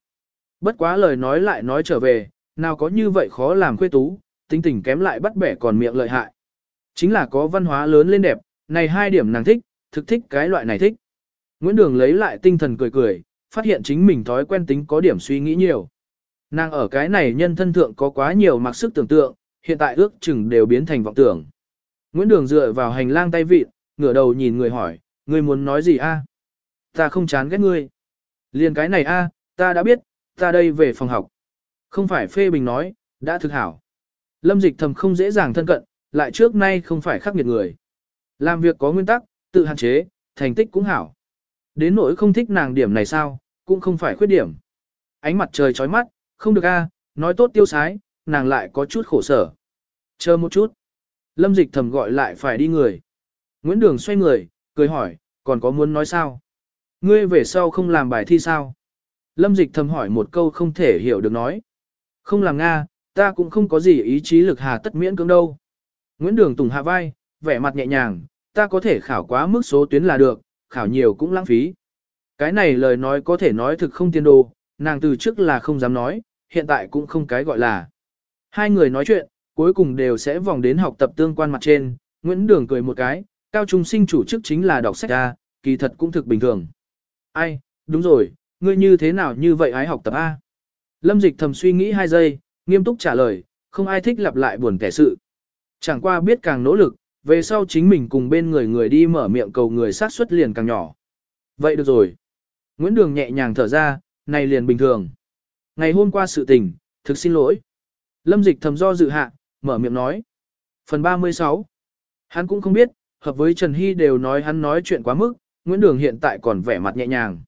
Speaker 1: Bất quá lời nói lại nói trở về, nào có như vậy khó làm khuê tú, tính tình kém lại bắt bẻ còn miệng lợi hại. Chính là có văn hóa lớn lên đẹp, này hai điểm nàng thích, thực thích cái loại này thích. Nguyễn Đường lấy lại tinh thần cười cười, phát hiện chính mình thói quen tính có điểm suy nghĩ nhiều. Nàng ở cái này nhân thân thượng có quá nhiều mặc sức tưởng tượng, hiện tại ước chừng đều biến thành vọng tưởng. Nguyễn Đường dựa vào hành lang tay vịt, ngửa đầu nhìn người hỏi, người muốn nói gì a? Ta không chán ghét ngươi. Liền cái này a, ta đã biết, ta đây về phòng học. Không phải phê bình nói, đã thực hảo. Lâm dịch thầm không dễ dàng thân cận, lại trước nay không phải khắc nghiệt người. Làm việc có nguyên tắc, tự hạn chế, thành tích cũng hảo. Đến nỗi không thích nàng điểm này sao, cũng không phải khuyết điểm. Ánh mặt trời chói mắt, không được a, nói tốt tiêu sái, nàng lại có chút khổ sở. Chờ một chút. Lâm dịch thầm gọi lại phải đi người. Nguyễn Đường xoay người, cười hỏi, còn có muốn nói sao? Ngươi về sau không làm bài thi sao? Lâm dịch thầm hỏi một câu không thể hiểu được nói. Không làm Nga, ta cũng không có gì ý chí lực hà tất miễn cưỡng đâu. Nguyễn Đường Tùng hạ vai, vẻ mặt nhẹ nhàng, ta có thể khảo quá mức số tuyến là được, khảo nhiều cũng lãng phí. Cái này lời nói có thể nói thực không tiên đồ, nàng từ trước là không dám nói, hiện tại cũng không cái gọi là. Hai người nói chuyện, cuối cùng đều sẽ vòng đến học tập tương quan mặt trên, Nguyễn Đường cười một cái, cao trung sinh chủ chức chính là đọc sách A, kỳ thật cũng thực bình thường. Ai, đúng rồi, ngươi như thế nào như vậy ái học tập A? Lâm Dịch thầm suy nghĩ hai giây, nghiêm túc trả lời, không ai thích lặp lại buồn kẻ sự. Chẳng qua biết càng nỗ lực, về sau chính mình cùng bên người người đi mở miệng cầu người sát suất liền càng nhỏ. Vậy được rồi. Nguyễn Đường nhẹ nhàng thở ra, này liền bình thường. Ngày hôm qua sự tình, thực xin lỗi. Lâm Dịch thầm do dự hạ, mở miệng nói. Phần 36. Hắn cũng không biết, hợp với Trần Hy đều nói hắn nói chuyện quá mức, Nguyễn Đường hiện tại còn vẻ mặt nhẹ nhàng.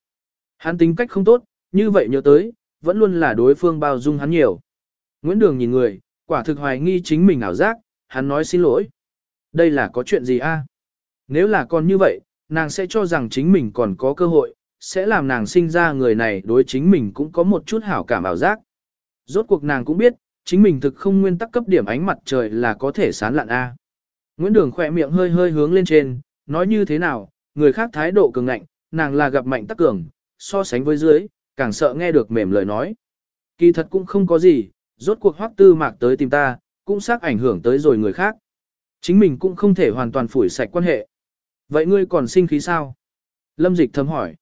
Speaker 1: Hắn tính cách không tốt, như vậy nhớ tới, vẫn luôn là đối phương bao dung hắn nhiều. Nguyễn Đường nhìn người, quả thực hoài nghi chính mình ảo giác, hắn nói xin lỗi. Đây là có chuyện gì a? Nếu là còn như vậy, nàng sẽ cho rằng chính mình còn có cơ hội, sẽ làm nàng sinh ra người này đối chính mình cũng có một chút hảo cảm ảo giác. Rốt cuộc nàng cũng biết, chính mình thực không nguyên tắc cấp điểm ánh mặt trời là có thể sán lạn A. Nguyễn Đường khỏe miệng hơi hơi hướng lên trên, nói như thế nào, người khác thái độ cường ngạnh, nàng là gặp mạnh tắc cường, so sánh với dưới, càng sợ nghe được mềm lời nói. Kỳ thật cũng không có gì, rốt cuộc hoắc tư mạc tới tìm ta, cũng xác ảnh hưởng tới rồi người khác. Chính mình cũng không thể hoàn toàn phủi sạch quan hệ. Vậy ngươi còn sinh khí sao? Lâm dịch thầm hỏi.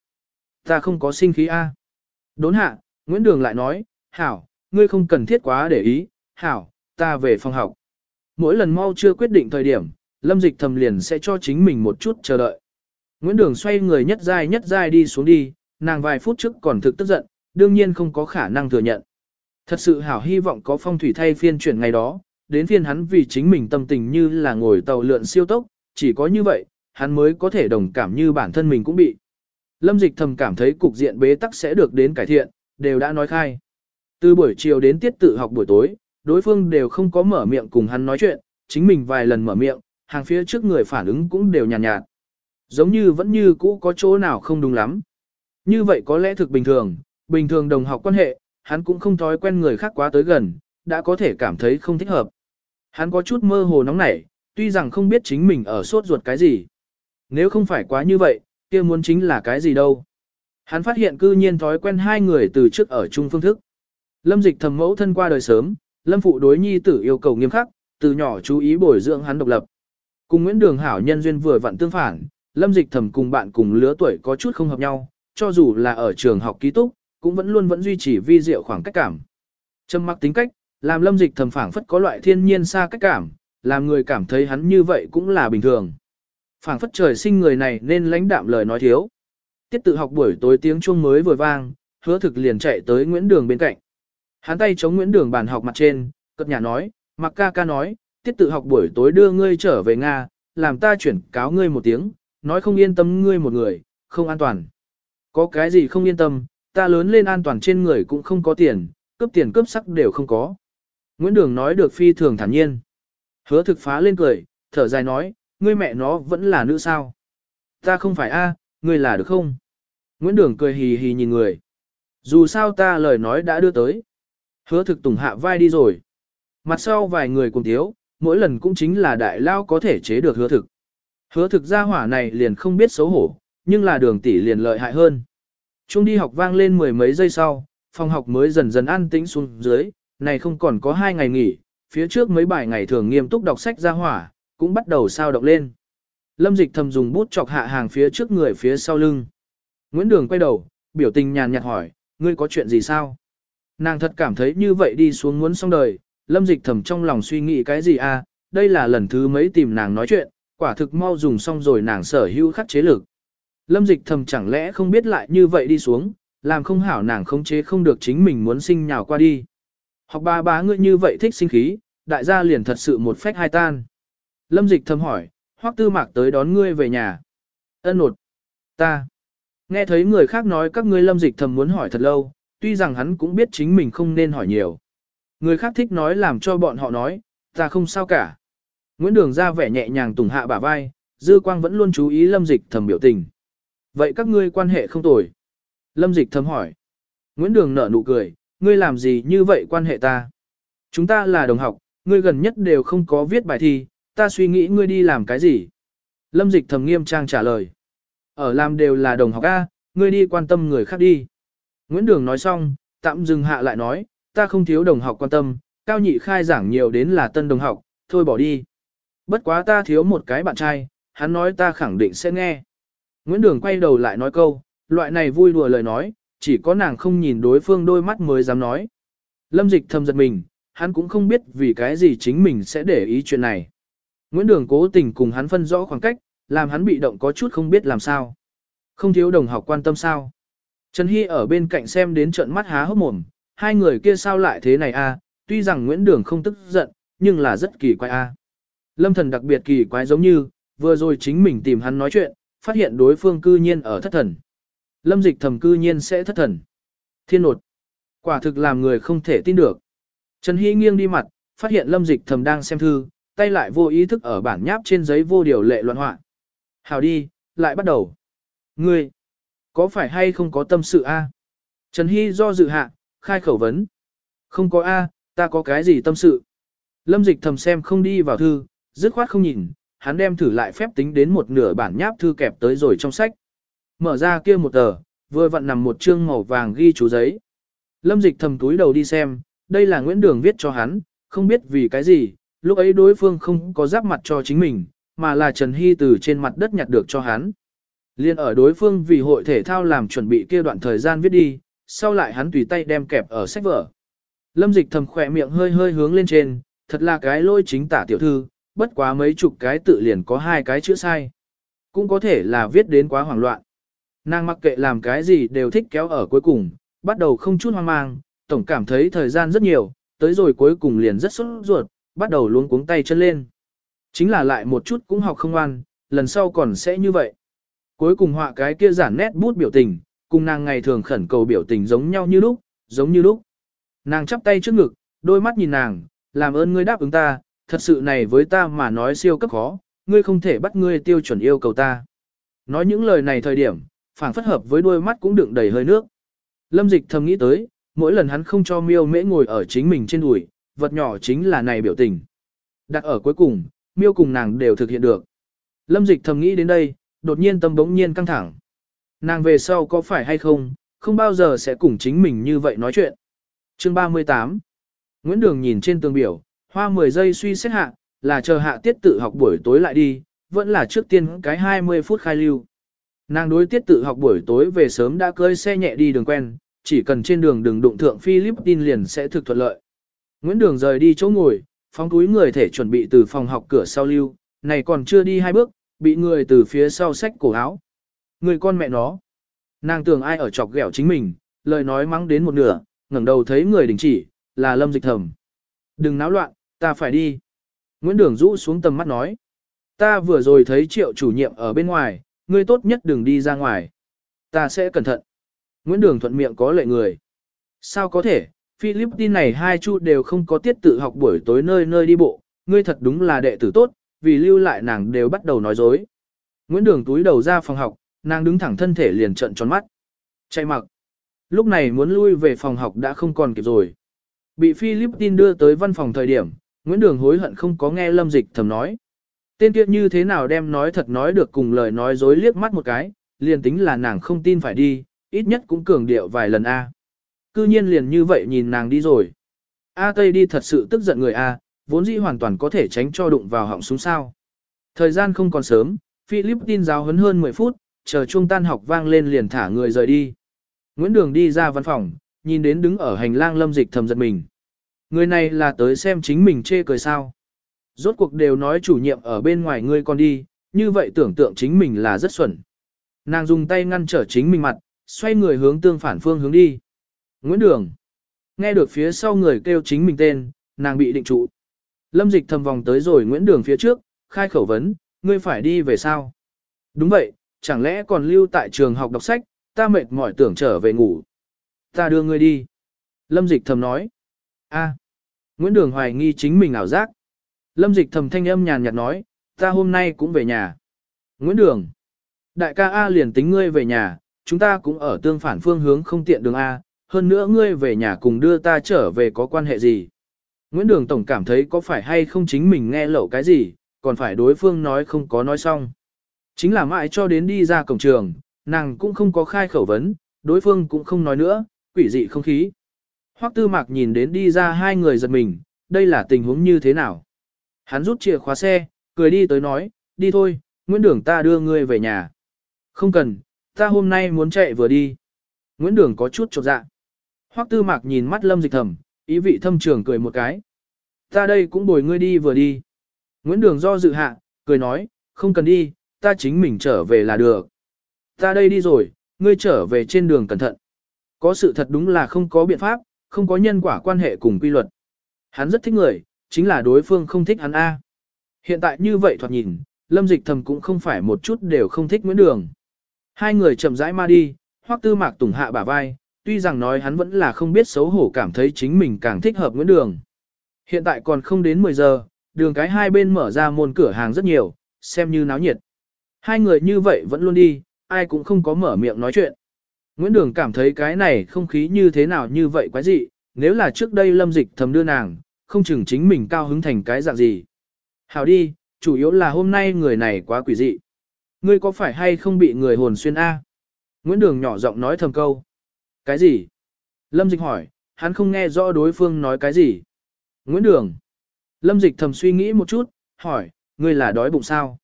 Speaker 1: Ta không có sinh khí A. Đốn hạ, Nguyễn Đường lại nói, Hảo, ngươi không cần thiết quá để ý, Hảo, ta về phòng học. Mỗi lần mau chưa quyết định thời điểm, Lâm dịch thầm liền sẽ cho chính mình một chút chờ đợi. Nguyễn Đường xoay người nhất dai nhất dai đi xuống đi, nàng vài phút trước còn thực tức giận, đương nhiên không có khả năng thừa nhận. Thật sự hảo hy vọng có phong thủy thay phiên chuyển ngày đó, đến phiên hắn vì chính mình tâm tình như là ngồi tàu lượn siêu tốc, chỉ có như vậy, hắn mới có thể đồng cảm như bản thân mình cũng bị. Lâm dịch thầm cảm thấy cục diện bế tắc sẽ được đến cải thiện, đều đã nói khai. Từ buổi chiều đến tiết tự học buổi tối, đối phương đều không có mở miệng cùng hắn nói chuyện, chính mình vài lần mở miệng, hàng phía trước người phản ứng cũng đều nhàn nhạt, nhạt. Giống như vẫn như cũ có chỗ nào không đúng lắm. Như vậy có lẽ thực bình thường, bình thường đồng học quan hệ, hắn cũng không thói quen người khác quá tới gần, đã có thể cảm thấy không thích hợp. Hắn có chút mơ hồ nóng nảy, tuy rằng không biết chính mình ở sốt ruột cái gì. Nếu không phải quá như vậy, kia muốn chính là cái gì đâu. Hắn phát hiện cư nhiên thói quen hai người từ trước ở chung phương thức. Lâm dịch thầm mẫu thân qua đời sớm, Lâm phụ đối nhi tử yêu cầu nghiêm khắc, từ nhỏ chú ý bồi dưỡng hắn độc lập. Cùng Nguyễn Đường Hảo nhân duyên vừa vặn tương phản, Lâm dịch thầm cùng bạn cùng lứa tuổi có chút không hợp nhau, cho dù là ở trường học ký túc, cũng vẫn luôn vẫn duy trì vi diệu khoảng cách cảm. Trầm mặc tính cách, làm lâm dịch thầm phảng phất có loại thiên nhiên xa cách cảm, làm người cảm thấy hắn như vậy cũng là bình thường. Phảng phất trời sinh người này nên lãnh đạm lời nói thiếu. Tiết tự học buổi tối tiếng chuông mới vừa vang, hứa thực liền chạy tới Nguyễn Đường bên cạnh. Hắn tay chống Nguyễn Đường bàn học mặt trên, cất nhà nói, mặc ca ca nói, tiết tự học buổi tối đưa ngươi trở về Nga, làm ta chuyển cáo ngươi một tiếng, nói không yên tâm ngươi một người, không an toàn. Có cái gì không yên tâm, ta lớn lên an toàn trên người cũng không có tiền, cướp tiền cướp sắc đều không có. Nguyễn Đường nói được phi thường thản nhiên. Hứa thực phá lên cười, thở dài nói, ngươi mẹ nó vẫn là nữ sao? Ta không phải a, ngươi là được không? Nguyễn Đường cười hì hì nhìn người. Dù sao ta lời nói đã đưa tới. Hứa thực tùng hạ vai đi rồi. Mặt sau vài người cùng thiếu, mỗi lần cũng chính là đại lao có thể chế được hứa thực. Hứa thực gia hỏa này liền không biết xấu hổ, nhưng là đường tỷ liền lợi hại hơn. Trung đi học vang lên mười mấy giây sau, phòng học mới dần dần an tĩnh xuống dưới, này không còn có hai ngày nghỉ, phía trước mấy bài ngày thường nghiêm túc đọc sách gia hỏa, cũng bắt đầu sao động lên. Lâm dịch thầm dùng bút chọc hạ hàng phía trước người phía sau lưng. Nguyễn Đường quay đầu, biểu tình nhàn nhạt hỏi, ngươi có chuyện gì sao? Nàng thật cảm thấy như vậy đi xuống muốn xong đời, lâm dịch thầm trong lòng suy nghĩ cái gì à, đây là lần thứ mấy tìm nàng nói chuyện, quả thực mau dùng xong rồi nàng sở hữu khắc chế lực. Lâm dịch thầm chẳng lẽ không biết lại như vậy đi xuống, làm không hảo nàng không chế không được chính mình muốn sinh nhào qua đi. Học ba bá ngươi như vậy thích sinh khí, đại gia liền thật sự một phách hai tan. Lâm dịch thầm hỏi, hoắc tư mạc tới đón ngươi về nhà. Ân nột. Ta. Nghe thấy người khác nói các ngươi lâm dịch thầm muốn hỏi thật lâu, tuy rằng hắn cũng biết chính mình không nên hỏi nhiều. Người khác thích nói làm cho bọn họ nói, ta không sao cả. Nguyễn Đường ra vẻ nhẹ nhàng tùng hạ bả vai, Dư Quang vẫn luôn chú ý lâm dịch thầm biểu tình. Vậy các ngươi quan hệ không tồi. Lâm dịch thầm hỏi. Nguyễn Đường nở nụ cười, ngươi làm gì như vậy quan hệ ta? Chúng ta là đồng học, ngươi gần nhất đều không có viết bài thi, ta suy nghĩ ngươi đi làm cái gì? Lâm dịch thầm nghiêm trang trả lời. Ở làm đều là đồng học A, ngươi đi quan tâm người khác đi. Nguyễn Đường nói xong, tạm dừng hạ lại nói, ta không thiếu đồng học quan tâm, cao nhị khai giảng nhiều đến là tân đồng học, thôi bỏ đi. Bất quá ta thiếu một cái bạn trai, hắn nói ta khẳng định sẽ nghe. Nguyễn Đường quay đầu lại nói câu, loại này vui đùa lời nói, chỉ có nàng không nhìn đối phương đôi mắt mới dám nói. Lâm dịch thầm giật mình, hắn cũng không biết vì cái gì chính mình sẽ để ý chuyện này. Nguyễn Đường cố tình cùng hắn phân rõ khoảng cách, làm hắn bị động có chút không biết làm sao. Không thiếu đồng học quan tâm sao. Trần Hy ở bên cạnh xem đến trận mắt há hốc mồm, hai người kia sao lại thế này a? tuy rằng Nguyễn Đường không tức giận, nhưng là rất kỳ quái a. Lâm thần đặc biệt kỳ quái giống như, vừa rồi chính mình tìm hắn nói chuyện, phát hiện đối phương cư nhiên ở thất thần. Lâm dịch thầm cư nhiên sẽ thất thần. Thiên nột. Quả thực làm người không thể tin được. Trần Hy nghiêng đi mặt, phát hiện lâm dịch thầm đang xem thư, tay lại vô ý thức ở bản nháp trên giấy vô điều lệ loạn họa. Hào đi, lại bắt đầu. Ngươi, có phải hay không có tâm sự a? Trần Hy do dự hạ, khai khẩu vấn. Không có a, ta có cái gì tâm sự. Lâm dịch thầm xem không đi vào thư, dứt khoát không nhìn, hắn đem thử lại phép tính đến một nửa bản nháp thư kẹp tới rồi trong sách. Mở ra kia một tờ, vừa vặn nằm một chương màu vàng ghi chú giấy. Lâm dịch thầm túi đầu đi xem, đây là Nguyễn Đường viết cho hắn, không biết vì cái gì, lúc ấy đối phương không có giáp mặt cho chính mình, mà là Trần Hy từ trên mặt đất nhặt được cho hắn. Liên ở đối phương vì hội thể thao làm chuẩn bị kia đoạn thời gian viết đi, sau lại hắn tùy tay đem kẹp ở sách vở. Lâm dịch thầm khỏe miệng hơi hơi hướng lên trên, thật là cái lôi chính tả tiểu thư, bất quá mấy chục cái tự liền có hai cái chữ sai. Cũng có thể là viết đến quá hoảng loạn. Nàng mặc kệ làm cái gì đều thích kéo ở cuối cùng, bắt đầu không chút hoang mang, tổng cảm thấy thời gian rất nhiều, tới rồi cuối cùng liền rất sốt ruột, bắt đầu luống cuống tay chân lên. Chính là lại một chút cũng học không ngoan, lần sau còn sẽ như vậy. Cuối cùng họa cái kia giản nét bút biểu tình, cùng nàng ngày thường khẩn cầu biểu tình giống nhau như lúc, giống như lúc. Nàng chắp tay trước ngực, đôi mắt nhìn nàng, làm ơn ngươi đáp ứng ta, thật sự này với ta mà nói siêu cấp khó, ngươi không thể bắt ngươi tiêu chuẩn yêu cầu ta. Nói những lời này thời điểm, phảng phất hợp với đôi mắt cũng đựng đầy hơi nước. Lâm dịch thầm nghĩ tới, mỗi lần hắn không cho miêu mễ ngồi ở chính mình trên đùi, vật nhỏ chính là này biểu tình. Đặt ở cuối cùng, miêu cùng nàng đều thực hiện được. Lâm dịch thầm nghĩ đến đây, đột nhiên tâm bỗng nhiên căng thẳng. Nàng về sau có phải hay không, không bao giờ sẽ cùng chính mình như vậy nói chuyện. Chương 38 Nguyễn Đường nhìn trên tường biểu, hoa 10 giây suy xét hạ, là chờ hạ tiết tự học buổi tối lại đi, vẫn là trước tiên cái 20 phút khai lưu. Nàng đối tiết tự học buổi tối về sớm đã cơi xe nhẹ đi đường quen, chỉ cần trên đường đừng đụng thượng Philippines liền sẽ thực thuận lợi. Nguyễn Đường rời đi chỗ ngồi, phóng túi người thể chuẩn bị từ phòng học cửa sau lưu, này còn chưa đi hai bước, bị người từ phía sau xách cổ áo. Người con mẹ nó. Nàng tưởng ai ở chọc ghẹo chính mình, lời nói mắng đến một nửa, ngẩng đầu thấy người đình chỉ, là lâm dịch thầm. Đừng náo loạn, ta phải đi. Nguyễn Đường rũ xuống tầm mắt nói. Ta vừa rồi thấy triệu chủ nhiệm ở bên ngoài, ngươi tốt nhất đừng đi ra ngoài. Ta sẽ cẩn thận. Nguyễn Đường thuận miệng có lệ người. Sao có thể, Philippines này hai chu đều không có tiết tự học buổi tối nơi nơi đi bộ, ngươi thật đúng là đệ tử tốt, vì lưu lại nàng đều bắt đầu nói dối. Nguyễn Đường túi đầu ra phòng học, nàng đứng thẳng thân thể liền trận tròn mắt. Chạy mặc. Lúc này muốn lui về phòng học đã không còn kịp rồi. Bị Philippines đưa tới văn phòng thời điểm, Nguyễn Đường hối hận không có nghe Lâm Dịch thầm nói. Tên kia như thế nào đem nói thật nói được cùng lời nói dối liếc mắt một cái, liền tính là nàng không tin phải đi, ít nhất cũng cường điệu vài lần A. Cư nhiên liền như vậy nhìn nàng đi rồi. A Tây đi thật sự tức giận người A, vốn dĩ hoàn toàn có thể tránh cho đụng vào họng súng sao. Thời gian không còn sớm, Philippines giáo huấn hơn 10 phút, chờ trung tan học vang lên liền thả người rời đi. Nguyễn Đường đi ra văn phòng, nhìn đến đứng ở hành lang lâm dịch thầm giật mình. Người này là tới xem chính mình chê cười sao. Rốt cuộc đều nói chủ nhiệm ở bên ngoài ngươi còn đi, như vậy tưởng tượng chính mình là rất xuẩn. Nàng dùng tay ngăn trở chính mình mặt, xoay người hướng tương phản phương hướng đi. Nguyễn Đường. Nghe được phía sau người kêu chính mình tên, nàng bị định trụ. Lâm dịch thầm vòng tới rồi Nguyễn Đường phía trước, khai khẩu vấn, ngươi phải đi về sao? Đúng vậy, chẳng lẽ còn lưu tại trường học đọc sách, ta mệt mỏi tưởng trở về ngủ. Ta đưa ngươi đi. Lâm dịch thầm nói. a Nguyễn Đường hoài nghi chính mình ảo giác. Lâm dịch thầm thanh âm nhàn nhạt nói, ta hôm nay cũng về nhà. Nguyễn Đường. Đại ca A liền tính ngươi về nhà, chúng ta cũng ở tương phản phương hướng không tiện đường A, hơn nữa ngươi về nhà cùng đưa ta trở về có quan hệ gì. Nguyễn Đường Tổng cảm thấy có phải hay không chính mình nghe lậu cái gì, còn phải đối phương nói không có nói xong. Chính là mãi cho đến đi ra cổng trường, nàng cũng không có khai khẩu vấn, đối phương cũng không nói nữa, quỷ dị không khí. Hoắc tư mạc nhìn đến đi ra hai người giật mình, đây là tình huống như thế nào? Hắn rút chìa khóa xe, cười đi tới nói, đi thôi, Nguyễn Đường ta đưa ngươi về nhà. Không cần, ta hôm nay muốn chạy vừa đi. Nguyễn Đường có chút chột dạ. Hoắc tư mạc nhìn mắt lâm dịch thầm, ý vị thâm trường cười một cái. Ta đây cũng bồi ngươi đi vừa đi. Nguyễn Đường do dự hạ, cười nói, không cần đi, ta chính mình trở về là được. Ta đây đi rồi, ngươi trở về trên đường cẩn thận. Có sự thật đúng là không có biện pháp, không có nhân quả quan hệ cùng quy luật. Hắn rất thích người, chính là đối phương không thích hắn A. Hiện tại như vậy thoạt nhìn, Lâm Dịch Thầm cũng không phải một chút đều không thích Nguyễn Đường. Hai người chậm rãi ma đi, hoắc tư mạc tùng hạ bả vai, tuy rằng nói hắn vẫn là không biết xấu hổ cảm thấy chính mình càng thích hợp Nguyễn Đường. Hiện tại còn không đến 10 giờ, đường cái hai bên mở ra môn cửa hàng rất nhiều, xem như náo nhiệt. Hai người như vậy vẫn luôn đi, ai cũng không có mở miệng nói chuyện. Nguyễn Đường cảm thấy cái này không khí như thế nào như vậy quái dị, nếu là trước đây lâm dịch thầm đưa nàng, không chừng chính mình cao hứng thành cái dạng gì. Hảo đi, chủ yếu là hôm nay người này quá quỷ dị. Ngươi có phải hay không bị người hồn xuyên A? Nguyễn Đường nhỏ giọng nói thầm câu. Cái gì? Lâm dịch hỏi, hắn không nghe rõ đối phương nói cái gì. Nguyễn Đường. Lâm dịch thầm suy nghĩ một chút, hỏi, ngươi là đói bụng sao?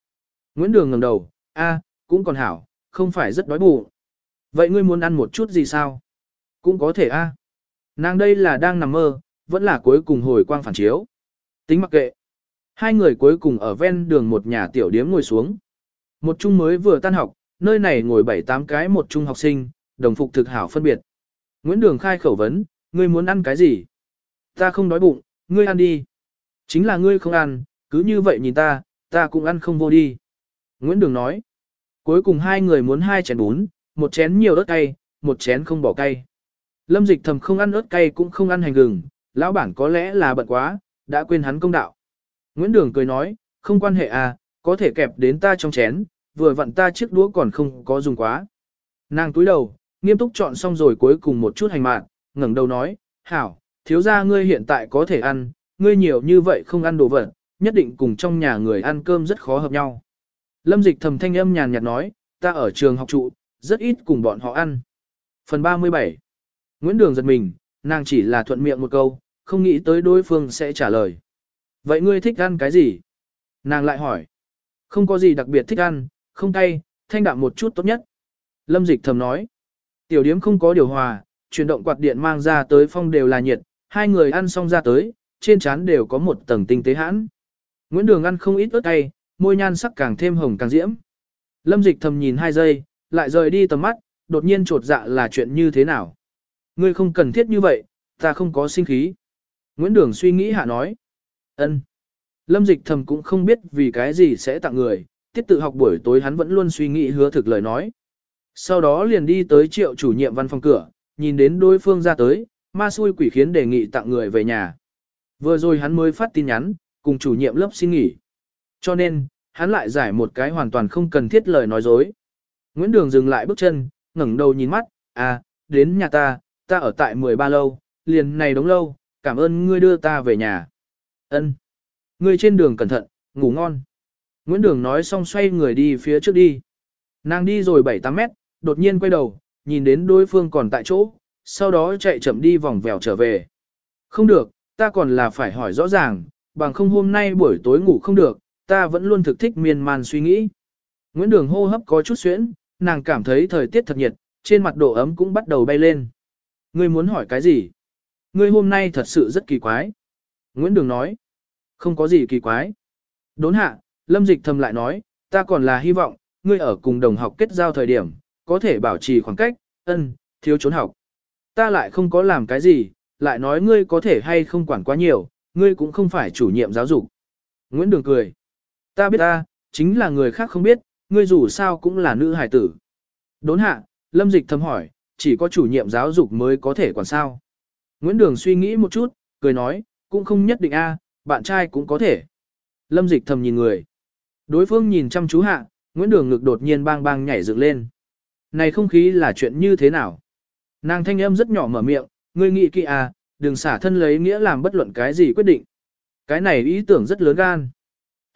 Speaker 1: Nguyễn Đường ngẩng đầu, a, cũng còn hảo, không phải rất đói bụng. Vậy ngươi muốn ăn một chút gì sao? Cũng có thể a. Nàng đây là đang nằm mơ, vẫn là cuối cùng hồi quang phản chiếu. Tính mặc kệ. Hai người cuối cùng ở ven đường một nhà tiểu điếm ngồi xuống. Một trung mới vừa tan học, nơi này ngồi bảy tám cái một trung học sinh, đồng phục thực hảo phân biệt. Nguyễn Đường khai khẩu vấn, ngươi muốn ăn cái gì? Ta không đói bụng, ngươi ăn đi. Chính là ngươi không ăn, cứ như vậy nhìn ta, ta cũng ăn không vô đi. Nguyễn Đường nói. Cuối cùng hai người muốn hai chén bún, một chén nhiều ớt cay, một chén không bỏ cay. Lâm dịch thầm không ăn ớt cay cũng không ăn hành gừng, lão bản có lẽ là bận quá, đã quên hắn công đạo. Nguyễn Đường cười nói, không quan hệ à, có thể kẹp đến ta trong chén, vừa vặn ta chiếc đũa còn không có dùng quá. Nàng túi đầu, nghiêm túc chọn xong rồi cuối cùng một chút hành mạn, ngẩng đầu nói, hảo, thiếu gia ngươi hiện tại có thể ăn, ngươi nhiều như vậy không ăn đồ vật, nhất định cùng trong nhà người ăn cơm rất khó hợp nhau. Lâm dịch thầm thanh âm nhàn nhạt nói, ta ở trường học trụ, rất ít cùng bọn họ ăn. Phần 37 Nguyễn Đường giật mình, nàng chỉ là thuận miệng một câu, không nghĩ tới đối phương sẽ trả lời. Vậy ngươi thích ăn cái gì? Nàng lại hỏi. Không có gì đặc biệt thích ăn, không cay, thanh đạm một chút tốt nhất. Lâm dịch thầm nói. Tiểu điếm không có điều hòa, chuyển động quạt điện mang ra tới phong đều là nhiệt, hai người ăn xong ra tới, trên trán đều có một tầng tinh tế hãn. Nguyễn Đường ăn không ít ớt cay, môi nhan sắc càng thêm hồng càng diễm. Lâm dịch thầm nhìn hai giây, lại rời đi tầm mắt, đột nhiên trột dạ là chuyện như thế nào. Ngươi không cần thiết như vậy, ta không có sinh khí. Nguyễn Đường suy nghĩ hạ nói. ân. Lâm dịch thầm cũng không biết vì cái gì sẽ tặng người, tiết tự học buổi tối hắn vẫn luôn suy nghĩ hứa thực lời nói. Sau đó liền đi tới triệu chủ nhiệm văn phòng cửa, nhìn đến đối phương ra tới, ma xui quỷ khiến đề nghị tặng người về nhà. Vừa rồi hắn mới phát tin nhắn, cùng chủ nhiệm lớp xin nghỉ. Cho nên, hắn lại giải một cái hoàn toàn không cần thiết lời nói dối. Nguyễn Đường dừng lại bước chân, ngẩng đầu nhìn mắt, à, đến nhà ta, ta ở tại 13 lâu, liền này đóng lâu, cảm ơn ngươi đưa ta về nhà. Ân, Ngươi trên đường cẩn thận, ngủ ngon. Nguyễn Đường nói xong xoay người đi phía trước đi. Nàng đi rồi 7-8 mét, đột nhiên quay đầu, nhìn đến đối phương còn tại chỗ, sau đó chạy chậm đi vòng vèo trở về. Không được, ta còn là phải hỏi rõ ràng, bằng không hôm nay buổi tối ngủ không được, ta vẫn luôn thực thích miên man suy nghĩ. Nguyễn Đường hô hấp có chút xuyễn, nàng cảm thấy thời tiết thật nhiệt, trên mặt độ ấm cũng bắt đầu bay lên. Ngươi muốn hỏi cái gì? Ngươi hôm nay thật sự rất kỳ quái. Nguyễn Đường nói. Không có gì kỳ quái. Đốn hạ, Lâm Dịch thầm lại nói, ta còn là hy vọng, ngươi ở cùng đồng học kết giao thời điểm, có thể bảo trì khoảng cách, ân, thiếu trốn học. Ta lại không có làm cái gì, lại nói ngươi có thể hay không quản quá nhiều, ngươi cũng không phải chủ nhiệm giáo dục. Nguyễn Đường cười. Ta biết ta, chính là người khác không biết, ngươi dù sao cũng là nữ hài tử. Đốn hạ, Lâm Dịch thầm hỏi, chỉ có chủ nhiệm giáo dục mới có thể quản sao. Nguyễn Đường suy nghĩ một chút, cười nói, cũng không nhất định a, bạn trai cũng có thể. Lâm Dịch thầm nhìn người. Đối phương nhìn chăm chú hạ, Nguyễn Đường ngực đột nhiên bang bang nhảy dựng lên. Này không khí là chuyện như thế nào? Nàng thanh âm rất nhỏ mở miệng, ngươi nghĩ kỹ à, đừng xả thân lấy nghĩa làm bất luận cái gì quyết định. Cái này ý tưởng rất lớn gan.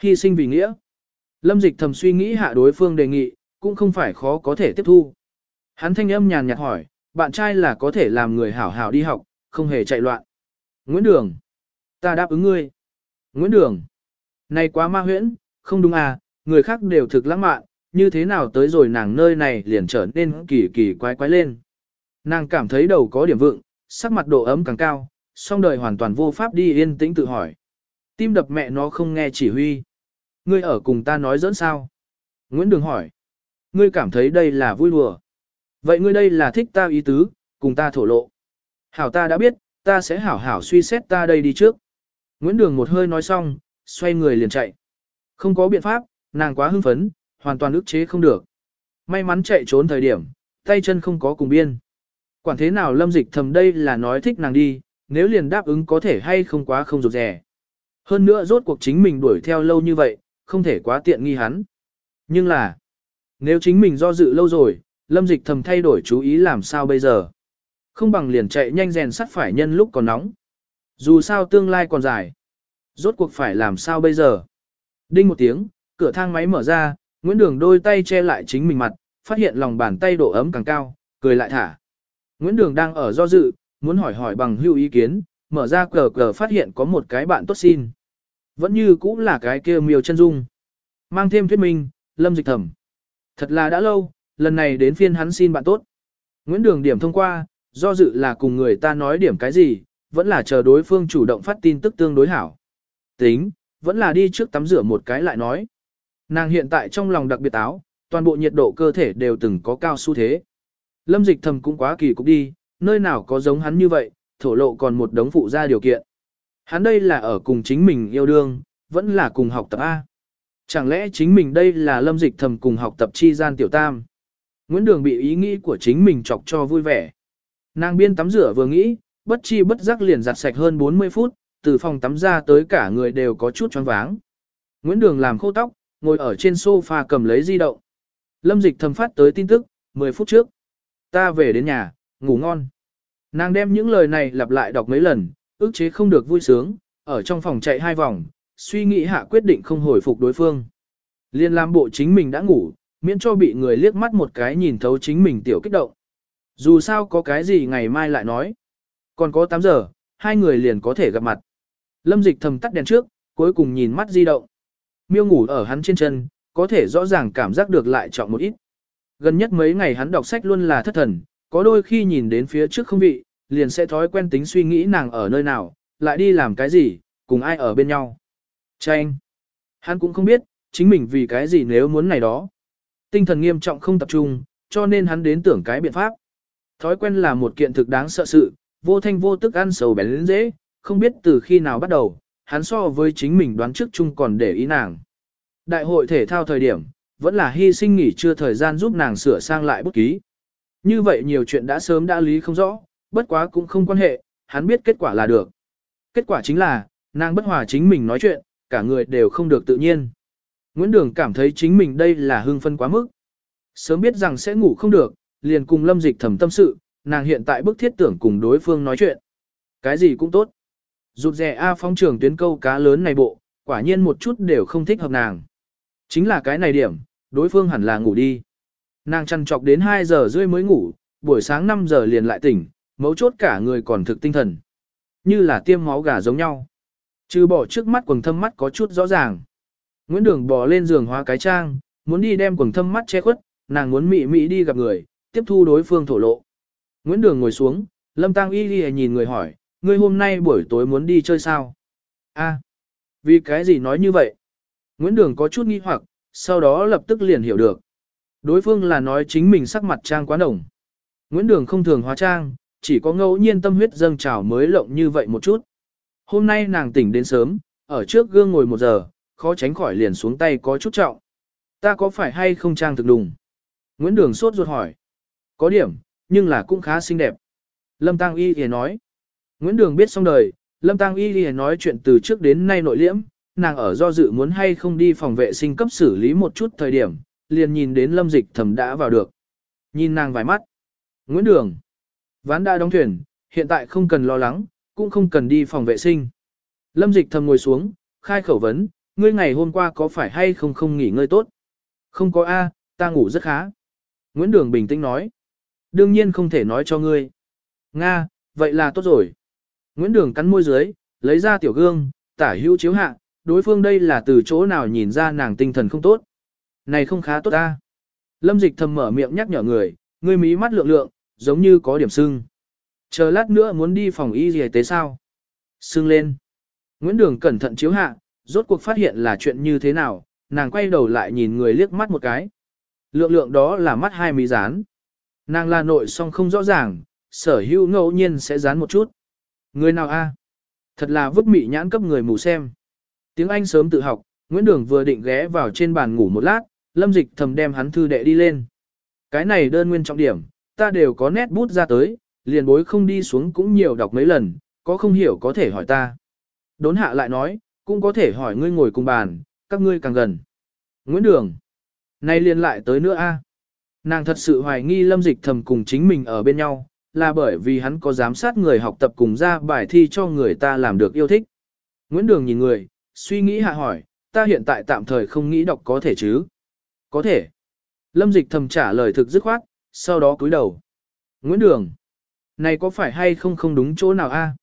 Speaker 1: Hy sinh vì nghĩa. Lâm dịch thầm suy nghĩ hạ đối phương đề nghị, cũng không phải khó có thể tiếp thu. Hắn thanh âm nhàn nhạt hỏi, bạn trai là có thể làm người hảo hảo đi học, không hề chạy loạn. Nguyễn Đường. Ta đáp ứng ngươi. Nguyễn Đường. Này quá ma huyễn, không đúng à, người khác đều thực lãng mạn, như thế nào tới rồi nàng nơi này liền trở nên kỳ kỳ quái quái lên. Nàng cảm thấy đầu có điểm vượng, sắc mặt độ ấm càng cao, song đời hoàn toàn vô pháp đi yên tĩnh tự hỏi. Tim đập mẹ nó không nghe chỉ huy. Ngươi ở cùng ta nói dẫn sao? Nguyễn Đường hỏi. Ngươi cảm thấy đây là vui đùa. Vậy ngươi đây là thích ta ý tứ, cùng ta thổ lộ. Hảo ta đã biết, ta sẽ hảo hảo suy xét ta đây đi trước. Nguyễn Đường một hơi nói xong, xoay người liền chạy. Không có biện pháp, nàng quá hưng phấn, hoàn toàn ức chế không được. May mắn chạy trốn thời điểm, tay chân không có cùng biên. Quản thế nào lâm dịch thầm đây là nói thích nàng đi, nếu liền đáp ứng có thể hay không quá không rụt rẻ. Hơn nữa rốt cuộc chính mình đuổi theo lâu như vậy, không thể quá tiện nghi hắn. Nhưng là, nếu chính mình do dự lâu rồi, lâm dịch thầm thay đổi chú ý làm sao bây giờ. Không bằng liền chạy nhanh rèn sắt phải nhân lúc còn nóng. Dù sao tương lai còn dài. Rốt cuộc phải làm sao bây giờ. Đinh một tiếng, cửa thang máy mở ra, Nguyễn Đường đôi tay che lại chính mình mặt, phát hiện lòng bàn tay độ ấm càng cao, cười lại thả. Nguyễn Đường đang ở do dự, muốn hỏi hỏi bằng hữu ý kiến, mở ra cờ cờ phát hiện có một cái bạn tốt xin. Vẫn như cũng là cái kia miêu chân dung. Mang thêm thuyết minh, lâm dịch thẩm. Thật là đã lâu, lần này đến phiên hắn xin bạn tốt. Nguyễn Đường điểm thông qua, do dự là cùng người ta nói điểm cái gì, vẫn là chờ đối phương chủ động phát tin tức tương đối hảo. Tính, vẫn là đi trước tắm rửa một cái lại nói. Nàng hiện tại trong lòng đặc biệt áo, toàn bộ nhiệt độ cơ thể đều từng có cao xu thế. Lâm dịch thầm cũng quá kỳ cục đi, nơi nào có giống hắn như vậy, thổ lộ còn một đống phụ ra điều kiện. Hắn đây là ở cùng chính mình yêu đương, vẫn là cùng học tập A. Chẳng lẽ chính mình đây là lâm dịch thầm cùng học tập chi gian tiểu tam. Nguyễn Đường bị ý nghĩ của chính mình chọc cho vui vẻ. Nàng biên tắm rửa vừa nghĩ, bất chi bất giác liền giặt sạch hơn 40 phút, từ phòng tắm ra tới cả người đều có chút choáng váng. Nguyễn Đường làm khô tóc, ngồi ở trên sofa cầm lấy di động. Lâm dịch thầm phát tới tin tức, 10 phút trước. Ta về đến nhà, ngủ ngon. Nàng đem những lời này lặp lại đọc mấy lần, ước chế không được vui sướng, ở trong phòng chạy hai vòng, suy nghĩ hạ quyết định không hồi phục đối phương. Liên làm bộ chính mình đã ngủ, miễn cho bị người liếc mắt một cái nhìn thấu chính mình tiểu kích động. Dù sao có cái gì ngày mai lại nói. Còn có 8 giờ, hai người liền có thể gặp mặt. Lâm dịch thầm tắt đèn trước, cuối cùng nhìn mắt di động. Miêu ngủ ở hắn trên chân, có thể rõ ràng cảm giác được lại trọng một ít. Gần nhất mấy ngày hắn đọc sách luôn là thất thần, có đôi khi nhìn đến phía trước không vị, liền sẽ thói quen tính suy nghĩ nàng ở nơi nào, lại đi làm cái gì, cùng ai ở bên nhau. Chanh! Hắn cũng không biết, chính mình vì cái gì nếu muốn này đó. Tinh thần nghiêm trọng không tập trung, cho nên hắn đến tưởng cái biện pháp. Thói quen là một kiện thực đáng sợ sự, vô thanh vô tức ăn sầu bén lên dễ, không biết từ khi nào bắt đầu, hắn so với chính mình đoán trước chung còn để ý nàng. Đại hội thể thao thời điểm, vẫn là hy sinh nghỉ chưa thời gian giúp nàng sửa sang lại bút ký. Như vậy nhiều chuyện đã sớm đã lý không rõ, bất quá cũng không quan hệ, hắn biết kết quả là được. Kết quả chính là, nàng bất hòa chính mình nói chuyện, cả người đều không được tự nhiên. Nguyễn Đường cảm thấy chính mình đây là hưng phân quá mức. Sớm biết rằng sẽ ngủ không được, liền cùng lâm dịch thầm tâm sự, nàng hiện tại bức thiết tưởng cùng đối phương nói chuyện. Cái gì cũng tốt. Rụt rè A phong trường tuyến câu cá lớn này bộ, quả nhiên một chút đều không thích hợp nàng. Chính là cái này điểm, đối phương hẳn là ngủ đi. Nàng chăn chọc đến 2 giờ rưỡi mới ngủ, buổi sáng 5 giờ liền lại tỉnh, mấu chốt cả người còn thực tinh thần. Như là tiêm máu gà giống nhau. Trừ bỏ trước mắt quần thâm mắt có chút rõ ràng. Nguyễn Đường bò lên giường hóa cái trang, muốn đi đem quần thâm mắt che khuất, nàng muốn mị mị đi gặp người, tiếp thu đối phương thổ lộ. Nguyễn Đường ngồi xuống, Lâm Tăng Y Ghi nhìn người hỏi, ngươi hôm nay buổi tối muốn đi chơi sao? A, vì cái gì nói như vậy? Nguyễn Đường có chút nghi hoặc, sau đó lập tức liền hiểu được. Đối phương là nói chính mình sắc mặt trang quá nồng. Nguyễn Đường không thường hóa trang, chỉ có ngẫu nhiên tâm huyết dâng trào mới lộng như vậy một chút. Hôm nay nàng tỉnh đến sớm, ở trước gương ngồi một giờ, khó tránh khỏi liền xuống tay có chút trọng. Ta có phải hay không trang thực đùng? Nguyễn Đường sốt ruột hỏi. Có điểm, nhưng là cũng khá xinh đẹp. Lâm Tăng Y thì nói. Nguyễn Đường biết xong đời, Lâm Tăng Y thì nói chuyện từ trước đến nay nội liễm, nàng ở do dự muốn hay không đi phòng vệ sinh cấp xử lý một chút thời điểm, liền nhìn đến Lâm Dịch thầm đã vào được. Nhìn nàng vài mắt. Nguyễn Đường. Ván đã đóng thuyền, hiện tại không cần lo lắng, cũng không cần đi phòng vệ sinh. Lâm Dịch thầm ngồi xuống, khai khẩu vấn, ngươi ngày hôm qua có phải hay không không nghỉ ngơi tốt? Không có A, ta ngủ rất khá. Nguyễn Đường bình tĩnh nói. Đương nhiên không thể nói cho ngươi. Nga, vậy là tốt rồi. Nguyễn Đường cắn môi dưới, lấy ra tiểu gương, tả hữu chiếu hạ, đối phương đây là từ chỗ nào nhìn ra nàng tinh thần không tốt. Này không khá tốt ta. Lâm dịch thầm mở miệng nhắc nhở người, ngươi mí mắt lượng lượng, giống như có điểm sưng. Chờ lát nữa muốn đi phòng y y tế sao? Sưng lên. Nguyễn Đường cẩn thận chiếu hạ, rốt cuộc phát hiện là chuyện như thế nào, nàng quay đầu lại nhìn người liếc mắt một cái. Lượng lượng đó là mắt hai mí dán. Nàng là nội song không rõ ràng, sở hữu ngẫu nhiên sẽ dán một chút. Người nào a? Thật là vứt mị nhãn cấp người mù xem. Tiếng Anh sớm tự học, Nguyễn Đường vừa định ghé vào trên bàn ngủ một lát, Lâm Dịch thầm đem hắn thư đệ đi lên. Cái này đơn nguyên trọng điểm, ta đều có nét bút ra tới, liền bối không đi xuống cũng nhiều đọc mấy lần, có không hiểu có thể hỏi ta. Đốn hạ lại nói, cũng có thể hỏi ngươi ngồi cùng bàn, các ngươi càng gần. Nguyễn Đường. Nay liền lại tới nữa a. Nàng thật sự hoài nghi lâm dịch thầm cùng chính mình ở bên nhau, là bởi vì hắn có giám sát người học tập cùng ra bài thi cho người ta làm được yêu thích. Nguyễn Đường nhìn người, suy nghĩ hạ hỏi, ta hiện tại tạm thời không nghĩ đọc có thể chứ? Có thể. Lâm dịch thầm trả lời thực dứt khoát, sau đó cúi đầu. Nguyễn Đường. Này có phải hay không không đúng chỗ nào a?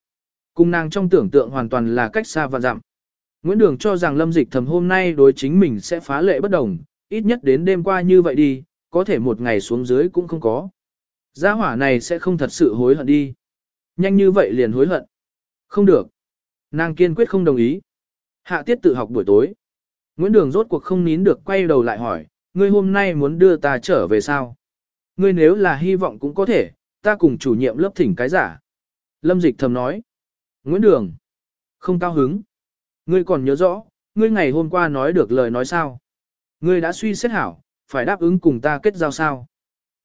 Speaker 1: Cùng nàng trong tưởng tượng hoàn toàn là cách xa và dặm. Nguyễn Đường cho rằng lâm dịch thầm hôm nay đối chính mình sẽ phá lệ bất đồng, ít nhất đến đêm qua như vậy đi, có thể một ngày xuống dưới cũng không có. Gia hỏa này sẽ không thật sự hối hận đi. Nhanh như vậy liền hối hận. Không được. Nàng kiên quyết không đồng ý. Hạ tiết tự học buổi tối. Nguyễn Đường rốt cuộc không nín được quay đầu lại hỏi, ngươi hôm nay muốn đưa ta trở về sao? Ngươi nếu là hy vọng cũng có thể, ta cùng chủ nhiệm lớp thỉnh cái giả. Lâm Dịch thầm nói. Nguyễn Đường. Không cao hứng. Ngươi còn nhớ rõ, ngươi ngày hôm qua nói được lời nói sao? Ngươi đã suy xét hảo, phải đáp ứng cùng ta kết giao sao?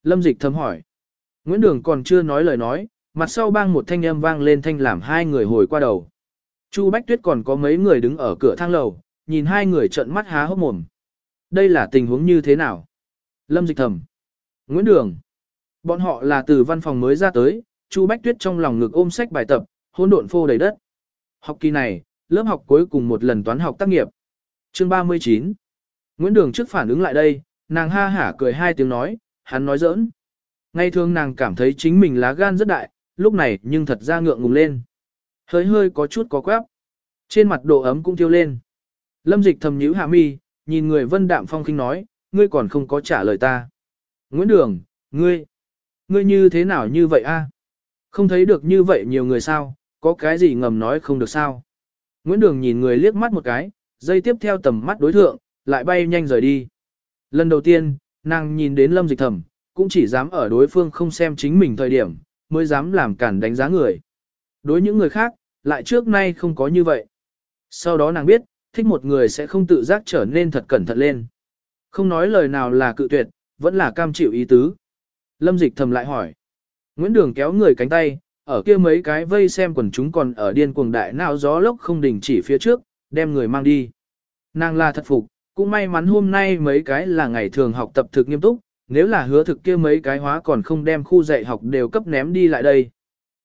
Speaker 1: Lâm Dịch thầm hỏi. Nguyễn Đường còn chưa nói lời nói, mặt sau bang một thanh âm vang lên thanh làm hai người hồi qua đầu. Chu Bách Tuyết còn có mấy người đứng ở cửa thang lầu, nhìn hai người trợn mắt há hốc mồm. Đây là tình huống như thế nào? Lâm Dịch thầm. Nguyễn Đường. Bọn họ là từ văn phòng mới ra tới, Chu Bách Tuyết trong lòng ngực ôm sách bài tập, hỗn độn phô đầy đất. Học kỳ này, lớp học cuối cùng một lần toán học tác nghiệp. Chương 39. Nguyễn Đường trước phản ứng lại đây, nàng ha hả cười hai tiếng nói, hắn nói giỡn. Ngay thường nàng cảm thấy chính mình lá gan rất đại, lúc này nhưng thật ra ngượng ngùng lên. Hơi hơi có chút có quép. Trên mặt độ ấm cũng tiêu lên. Lâm dịch thầm nhíu hạ mi, nhìn người vân đạm phong khinh nói, ngươi còn không có trả lời ta. Nguyễn Đường, ngươi, ngươi như thế nào như vậy a? Không thấy được như vậy nhiều người sao, có cái gì ngầm nói không được sao. Nguyễn Đường nhìn người liếc mắt một cái, dây tiếp theo tầm mắt đối thượng, lại bay nhanh rời đi. Lần đầu tiên, nàng nhìn đến lâm dịch thầm, cũng chỉ dám ở đối phương không xem chính mình thời điểm, mới dám làm cản đánh giá người. Đối những người khác, lại trước nay không có như vậy. Sau đó nàng biết, thích một người sẽ không tự giác trở nên thật cẩn thận lên. Không nói lời nào là cự tuyệt, vẫn là cam chịu ý tứ. Lâm dịch thầm lại hỏi. Nguyễn Đường kéo người cánh tay, ở kia mấy cái vây xem quần chúng còn ở điên cuồng đại nào gió lốc không đình chỉ phía trước, đem người mang đi. Nàng là thật phục, cũng may mắn hôm nay mấy cái là ngày thường học tập thực nghiêm túc, nếu là hứa thực kia mấy cái hóa còn không đem khu dạy học đều cấp ném đi lại đây.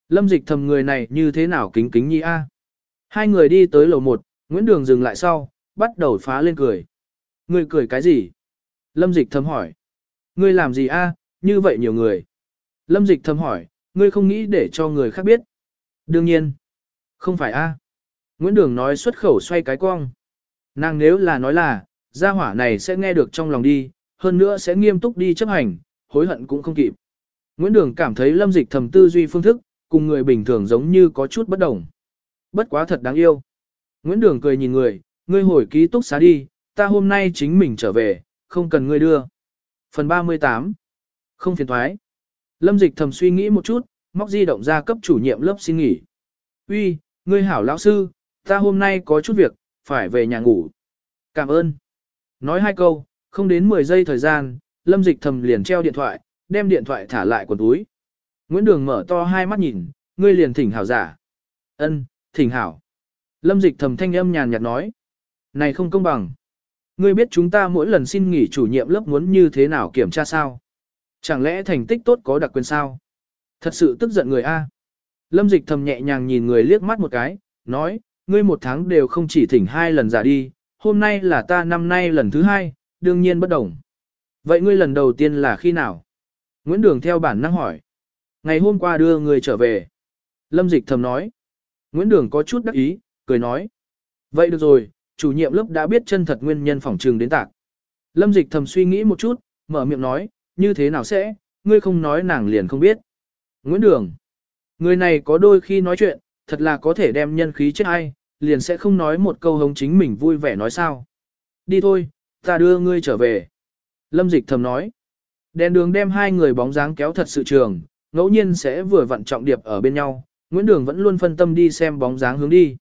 Speaker 1: Lâm dịch thầm người này như thế nào kính kính nhi a Hai người đi tới lầu một, Nguyễn Đường dừng lại sau, bắt đầu phá lên cười. người cười cái gì? Lâm dịch thầm hỏi. Ngươi làm gì a à, như vậy nhiều người. Lâm dịch thầm hỏi, ngươi không nghĩ để cho người khác biết. Đương nhiên. Không phải a à. Nguyễn Đường nói xuất khẩu xoay cái cong. Nàng nếu là nói là, gia hỏa này sẽ nghe được trong lòng đi, hơn nữa sẽ nghiêm túc đi chấp hành, hối hận cũng không kịp. Nguyễn Đường cảm thấy lâm dịch thầm tư duy phương thức, cùng người bình thường giống như có chút bất đồng. Bất quá thật đáng yêu. Nguyễn Đường cười nhìn người, ngươi hồi ký túc xá đi, ta hôm nay chính mình trở về, không cần ngươi đưa. Phần 38 Không phiền thoái. Lâm dịch thầm suy nghĩ một chút, móc di động ra cấp chủ nhiệm lớp xin nghỉ. Uy, ngươi hảo lão sư, ta hôm nay có chút việc, phải về nhà ngủ. Cảm ơn. Nói hai câu, không đến 10 giây thời gian, lâm dịch thầm liền treo điện thoại, đem điện thoại thả lại quần túi. Nguyễn Đường mở to hai mắt nhìn, ngươi liền thỉnh hảo giả. Ân, thỉnh hảo. Lâm dịch thầm thanh âm nhàn nhạt nói. Này không công bằng. Ngươi biết chúng ta mỗi lần xin nghỉ chủ nhiệm lớp muốn như thế nào kiểm tra sao? Chẳng lẽ thành tích tốt có đặc quyền sao? Thật sự tức giận người A. Lâm dịch thầm nhẹ nhàng nhìn người liếc mắt một cái, nói, ngươi một tháng đều không chỉ thỉnh hai lần giả đi, hôm nay là ta năm nay lần thứ hai, đương nhiên bất đồng. Vậy ngươi lần đầu tiên là khi nào? Nguyễn Đường theo bản năng hỏi. Ngày hôm qua đưa người trở về. Lâm dịch thầm nói. Nguyễn Đường có chút đắc ý, cười nói. Vậy được rồi, chủ nhiệm lớp đã biết chân thật nguyên nhân phỏng trường đến tạc. Lâm dịch thầm suy nghĩ một chút, mở miệng nói, như thế nào sẽ, ngươi không nói nàng liền không biết. Nguyễn Đường. Người này có đôi khi nói chuyện, thật là có thể đem nhân khí chết ai, liền sẽ không nói một câu hống chính mình vui vẻ nói sao. Đi thôi, ta đưa ngươi trở về. Lâm dịch thầm nói. Đèn đường đem hai người bóng dáng kéo thật sự trường, ngẫu nhiên sẽ vừa vặn trọng điệp ở bên nhau, Nguyễn Đường vẫn luôn phân tâm đi xem bóng dáng hướng đi.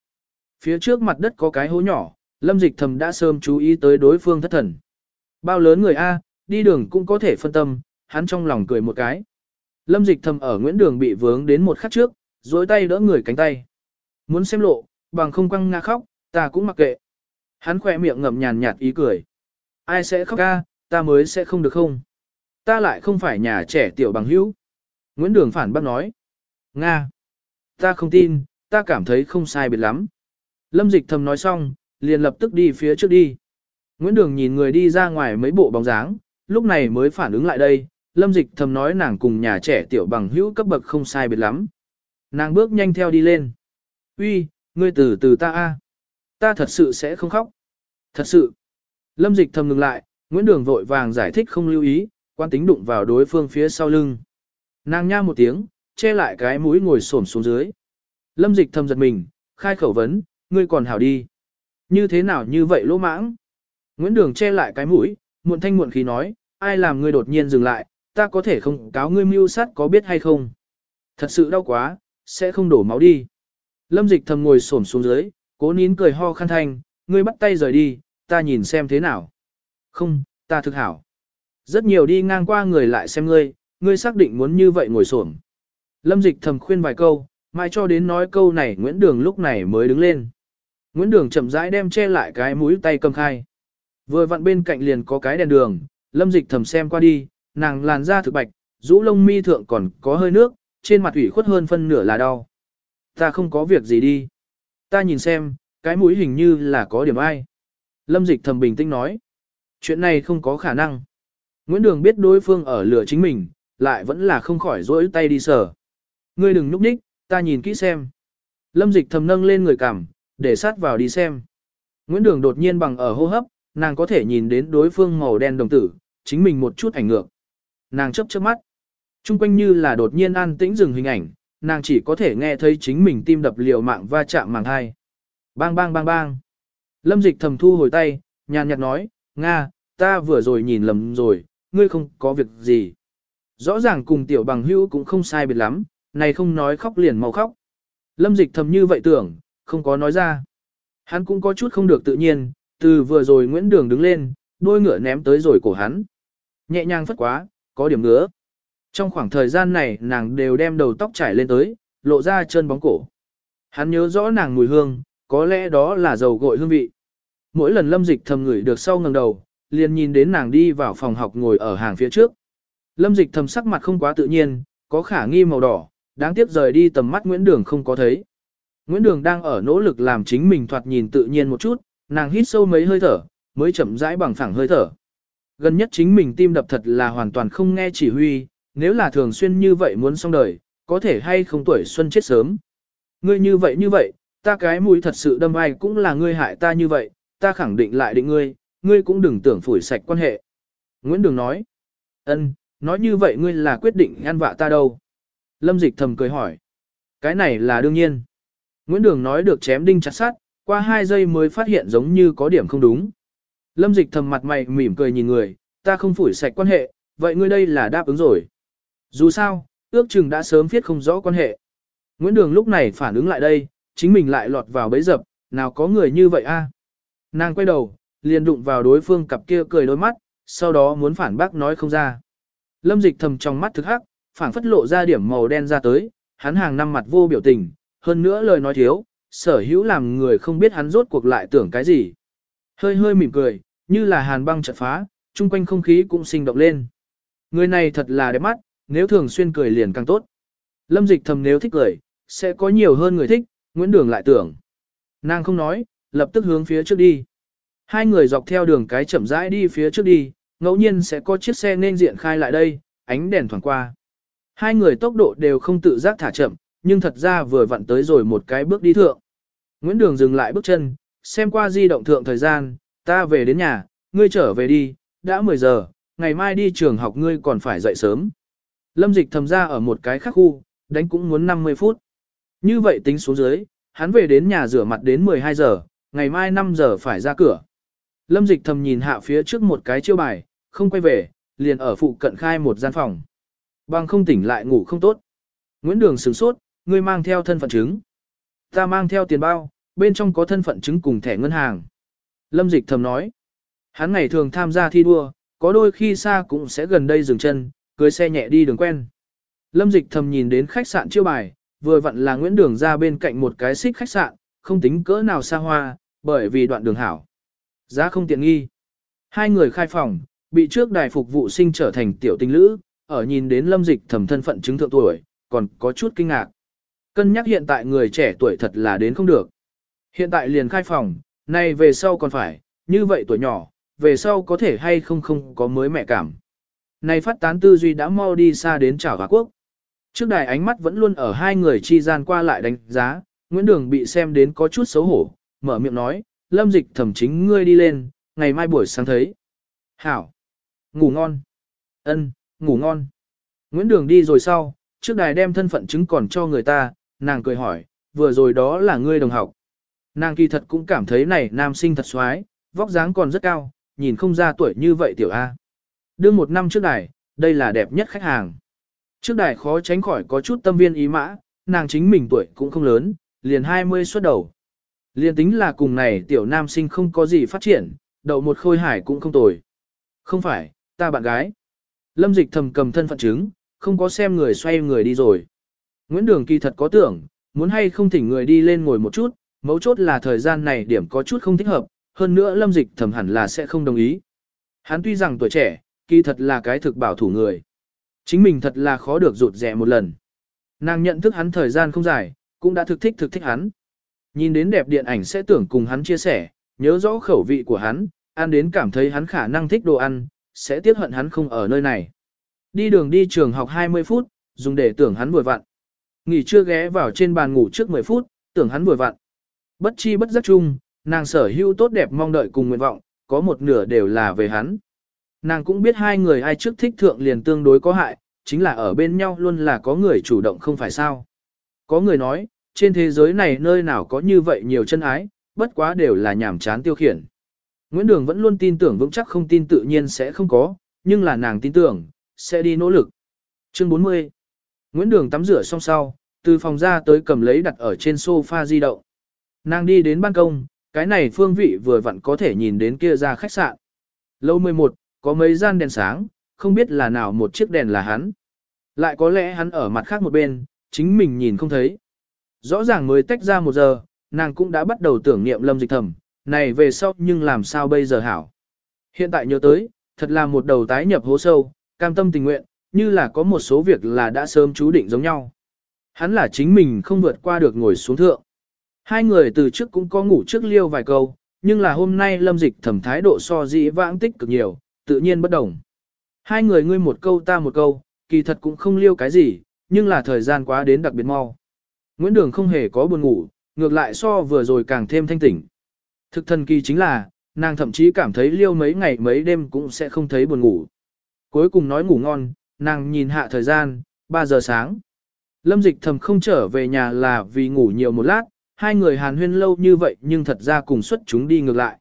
Speaker 1: Phía trước mặt đất có cái hố nhỏ, Lâm Dịch Thầm đã sớm chú ý tới đối phương thất thần. Bao lớn người A, đi đường cũng có thể phân tâm, hắn trong lòng cười một cái. Lâm Dịch Thầm ở Nguyễn Đường bị vướng đến một khắc trước, dối tay đỡ người cánh tay. Muốn xem lộ, bằng không quăng ngã khóc, ta cũng mặc kệ. Hắn khỏe miệng ngậm nhàn nhạt ý cười. Ai sẽ khóc ca, ta mới sẽ không được không? Ta lại không phải nhà trẻ tiểu bằng hữu. Nguyễn Đường phản bác nói. Nga. Ta không tin, ta cảm thấy không sai biệt lắm. Lâm dịch thầm nói xong, liền lập tức đi phía trước đi. Nguyễn Đường nhìn người đi ra ngoài mấy bộ bóng dáng, lúc này mới phản ứng lại đây. Lâm dịch thầm nói nàng cùng nhà trẻ tiểu bằng hữu cấp bậc không sai biệt lắm. Nàng bước nhanh theo đi lên. Uy, ngươi từ từ ta a, Ta thật sự sẽ không khóc. Thật sự. Lâm dịch thầm ngừng lại, Nguyễn Đường vội vàng giải thích không lưu ý, quan tính đụng vào đối phương phía sau lưng. Nàng nha một tiếng, che lại cái mũi ngồi xổm xuống dưới. Lâm dịch thầm giật mình, khai khẩu vấn, ngươi còn hảo đi. Như thế nào như vậy lỗ mãng? Nguyễn Đường che lại cái mũi, muộn thanh muộn khí nói, ai làm ngươi đột nhiên dừng lại, ta có thể không cáo ngươi mưu sát có biết hay không? Thật sự đau quá, sẽ không đổ máu đi. Lâm dịch thầm ngồi xổm xuống dưới, cố nín cười ho khăn thanh, ngươi bắt tay rời đi, ta nhìn xem thế nào. Không, ta thực hảo. Rất nhiều đi ngang qua người lại xem ngươi, ngươi xác định muốn như vậy ngồi xổm. Lâm dịch thầm khuyên vài câu, mai cho đến nói câu này Nguyễn Đường lúc này mới đứng lên. Nguyễn Đường chậm rãi đem che lại cái mũi tay cầm khai. Vừa vặn bên cạnh liền có cái đèn đường, lâm dịch thầm xem qua đi, nàng làn da thực bạch, rũ lông mi thượng còn có hơi nước, trên mặt ủy khuất hơn phân nửa là đau. Ta không có việc gì đi. Ta nhìn xem, cái mũi hình như là có điểm ai. Lâm dịch thầm bình tĩnh nói. Chuyện này không có khả năng. Nguyễn Đường biết đối phương ở lửa chính mình, lại vẫn là không khỏi rỗi tay đi sờ. Ngươi đừng nhúc nhích, ta nhìn kỹ xem. Lâm dịch thầm nâng lên người cảm để sát vào đi xem. Nguyễn Đường đột nhiên bằng ở hô hấp, nàng có thể nhìn đến đối phương màu đen đồng tử, chính mình một chút ảnh ngược. Nàng chấp chớp mắt. Trung quanh như là đột nhiên an tĩnh dừng hình ảnh, nàng chỉ có thể nghe thấy chính mình tim đập liều mạng va chạm màng hai. Bang bang bang bang. Lâm dịch thầm thu hồi tay, nhàn nhạt nói, Nga, ta vừa rồi nhìn lầm rồi, ngươi không có việc gì. Rõ ràng cùng tiểu bằng hữu cũng không sai biệt lắm, này không nói khóc liền mau khóc. Lâm dịch thầm như vậy tưởng, không có nói ra. Hắn cũng có chút không được tự nhiên, từ vừa rồi Nguyễn Đường đứng lên, đôi ngựa ném tới rồi cổ hắn. Nhẹ nhàng phất quá, có điểm ngứa. Trong khoảng thời gian này nàng đều đem đầu tóc trải lên tới, lộ ra chân bóng cổ. Hắn nhớ rõ nàng mùi hương, có lẽ đó là dầu gội hương vị. mỗi lần lâm dịch thầm ngửi được sau ngẩng đầu, liền nhìn đến nàng đi vào phòng học ngồi ở hàng phía trước. Lâm dịch thầm sắc mặt không quá tự nhiên, có khả nghi màu đỏ, đáng tiếc rời đi tầm mắt Nguyễn Đường không có thấy. Nguyễn Đường đang ở nỗ lực làm chính mình thoạt nhìn tự nhiên một chút, nàng hít sâu mấy hơi thở, mới chậm rãi bằng phẳng hơi thở. Gần nhất chính mình tim đập thật là hoàn toàn không nghe chỉ huy, nếu là thường xuyên như vậy muốn xong đời, có thể hay không tuổi xuân chết sớm. Ngươi như vậy như vậy, ta cái mũi thật sự đâm ai cũng là ngươi hại ta như vậy, ta khẳng định lại định ngươi, ngươi cũng đừng tưởng phủi sạch quan hệ. Nguyễn Đường nói, ân, nói như vậy ngươi là quyết định ăn vạ ta đâu. Lâm Dịch thầm cười hỏi, cái này là đương nhiên. Nguyễn Đường nói được chém đinh chặt sát, qua hai giây mới phát hiện giống như có điểm không đúng. Lâm Dịch thầm mặt mày mỉm cười nhìn người, ta không phủi sạch quan hệ, vậy ngươi đây là đáp ứng rồi. Dù sao, ước chừng đã sớm viết không rõ quan hệ. Nguyễn Đường lúc này phản ứng lại đây, chính mình lại lọt vào bẫy dập, nào có người như vậy a? Nàng quay đầu, liền đụng vào đối phương cặp kia cười đôi mắt, sau đó muốn phản bác nói không ra. Lâm dịch thầm trong mắt thực hắc, phản phất lộ ra điểm màu đen ra tới, hắn hàng năm mặt vô biểu tình, hơn nữa lời nói thiếu, sở hữu làm người không biết hắn rốt cuộc lại tưởng cái gì. Hơi hơi mỉm cười, như là hàn băng chợt phá, chung quanh không khí cũng sinh động lên. Người này thật là đẹp mắt, nếu thường xuyên cười liền càng tốt. Lâm dịch thầm nếu thích cười, sẽ có nhiều hơn người thích, Nguyễn Đường lại tưởng. Nàng không nói, lập tức hướng phía trước đi. Hai người dọc theo đường cái chậm rãi đi phía trước đi, ngẫu nhiên sẽ có chiếc xe nên diện khai lại đây, ánh đèn thoảng qua. Hai người tốc độ đều không tự giác thả chậm, nhưng thật ra vừa vặn tới rồi một cái bước đi thượng. Nguyễn Đường dừng lại bước chân, xem qua di động thượng thời gian, ta về đến nhà, ngươi trở về đi, đã 10 giờ, ngày mai đi trường học ngươi còn phải dậy sớm. Lâm dịch thầm ra ở một cái khác khu, đánh cũng muốn 50 phút. Như vậy tính xuống dưới, hắn về đến nhà rửa mặt đến 12 giờ, ngày mai 5 giờ phải ra cửa. Lâm dịch thầm nhìn hạ phía trước một cái chiêu bài, không quay về, liền ở phụ cận khai một gian phòng. Bằng không tỉnh lại ngủ không tốt. Nguyễn Đường sửng sốt, ngươi mang theo thân phận chứng. Ta mang theo tiền bao, bên trong có thân phận chứng cùng thẻ ngân hàng. Lâm dịch thầm nói. Hắn ngày thường tham gia thi đua, có đôi khi xa cũng sẽ gần đây dừng chân, cưới xe nhẹ đi đường quen. Lâm dịch thầm nhìn đến khách sạn chiêu bài, vừa vặn là Nguyễn Đường ra bên cạnh một cái xích khách sạn, không tính cỡ nào xa hoa, bởi vì đoạn đường hảo. Giá không tiện nghi. Hai người khai phòng, bị trước đài phục vụ sinh trở thành tiểu tình lữ, ở nhìn đến lâm dịch thầm thân phận chứng thượng tuổi, còn có chút kinh ngạc. Cân nhắc hiện tại người trẻ tuổi thật là đến không được. Hiện tại liền khai phòng, nay về sau còn phải, như vậy tuổi nhỏ, về sau có thể hay không không có mới mẹ cảm. Này phát tán tư duy đã mau đi xa đến chảo Hòa Quốc. Trước đài ánh mắt vẫn luôn ở hai người chi gian qua lại đánh giá, Nguyễn Đường bị xem đến có chút xấu hổ, mở miệng nói, lâm dịch thẩm chính ngươi đi lên, ngày mai buổi sáng thấy. Hảo! Ngủ ngon! ân ngủ ngon! Nguyễn Đường đi rồi sau, trước đài đem thân phận chứng còn cho người ta, nàng cười hỏi, vừa rồi đó là ngươi đồng học. Nàng kỳ thật cũng cảm thấy này nam sinh thật xoái, vóc dáng còn rất cao, nhìn không ra tuổi như vậy tiểu A. Đương một năm trước đài, đây là đẹp nhất khách hàng. Trước đài khó tránh khỏi có chút tâm viên ý mã, nàng chính mình tuổi cũng không lớn, liền 20 xuất đầu. Liền tính là cùng này tiểu nam sinh không có gì phát triển, đậu một khôi hải cũng không tồi. Không phải, ta bạn gái. Lâm dịch thầm cầm thân phận chứng, không có xem người xoay người đi rồi. Nguyễn Đường kỳ thật có tưởng, muốn hay không thỉnh người đi lên ngồi một chút, mấu chốt là thời gian này điểm có chút không thích hợp, hơn nữa lâm dịch thầm hẳn là sẽ không đồng ý. Hắn tuy rằng tuổi trẻ, kỳ thật là cái thực bảo thủ người. Chính mình thật là khó được rụt rẻ một lần. Nàng nhận thức hắn thời gian không dài, cũng đã thực thích thực thích hắn. Nhìn đến đẹp điện ảnh sẽ tưởng cùng hắn chia sẻ, nhớ rõ khẩu vị của hắn, ăn đến cảm thấy hắn khả năng thích đồ ăn, sẽ tiếc hận hắn không ở nơi này. Đi đường đi trường học 20 phút, dùng để tưởng hắn vừa vặn. Nghỉ trưa ghé vào trên bàn ngủ trước 10 phút, tưởng hắn vừa vặn. Bất chi bất giác chung, nàng sở hữu tốt đẹp mong đợi cùng nguyện vọng, có một nửa đều là về hắn. Nàng cũng biết hai người ai trước thích thượng liền tương đối có hại, chính là ở bên nhau luôn là có người chủ động không phải sao. Có người nói, trên thế giới này nơi nào có như vậy nhiều chân ái, bất quá đều là nhảm chán tiêu khiển. Nguyễn Đường vẫn luôn tin tưởng vững chắc không tin tự nhiên sẽ không có, nhưng là nàng tin tưởng, sẽ đi nỗ lực. Chương 40 Nguyễn Đường tắm rửa xong sau, từ phòng ra tới cầm lấy đặt ở trên sofa di động. Nàng đi đến ban công, cái này phương vị vừa vặn có thể nhìn đến kia ra khách sạn. Lâu 11, có mấy gian đèn sáng, không biết là nào một chiếc đèn là hắn. Lại có lẽ hắn ở mặt khác một bên, chính mình nhìn không thấy. Rõ ràng mới tách ra một giờ, nàng cũng đã bắt đầu tưởng niệm lâm dịch thầm, này về sau nhưng làm sao bây giờ hảo. Hiện tại nhớ tới, thật là một đầu tái nhập hố sâu, cam tâm tình nguyện, như là có một số việc là đã sớm chú định giống nhau. Hắn là chính mình không vượt qua được ngồi xuống thượng. Hai người từ trước cũng có ngủ trước liêu vài câu, nhưng là hôm nay lâm dịch thẩm thái độ so dĩ vãng tích cực nhiều, tự nhiên bất đồng. Hai người ngươi một câu ta một câu, kỳ thật cũng không liêu cái gì, nhưng là thời gian quá đến đặc biệt mau. Nguyễn Đường không hề có buồn ngủ, ngược lại so vừa rồi càng thêm thanh tỉnh. Thực thần kỳ chính là, nàng thậm chí cảm thấy liêu mấy ngày mấy đêm cũng sẽ không thấy buồn ngủ. Cuối cùng nói ngủ ngon, nàng nhìn hạ thời gian, 3 giờ sáng. Lâm dịch thầm không trở về nhà là vì ngủ nhiều một lát, hai người hàn huyên lâu như vậy nhưng thật ra cùng xuất chúng đi ngược lại.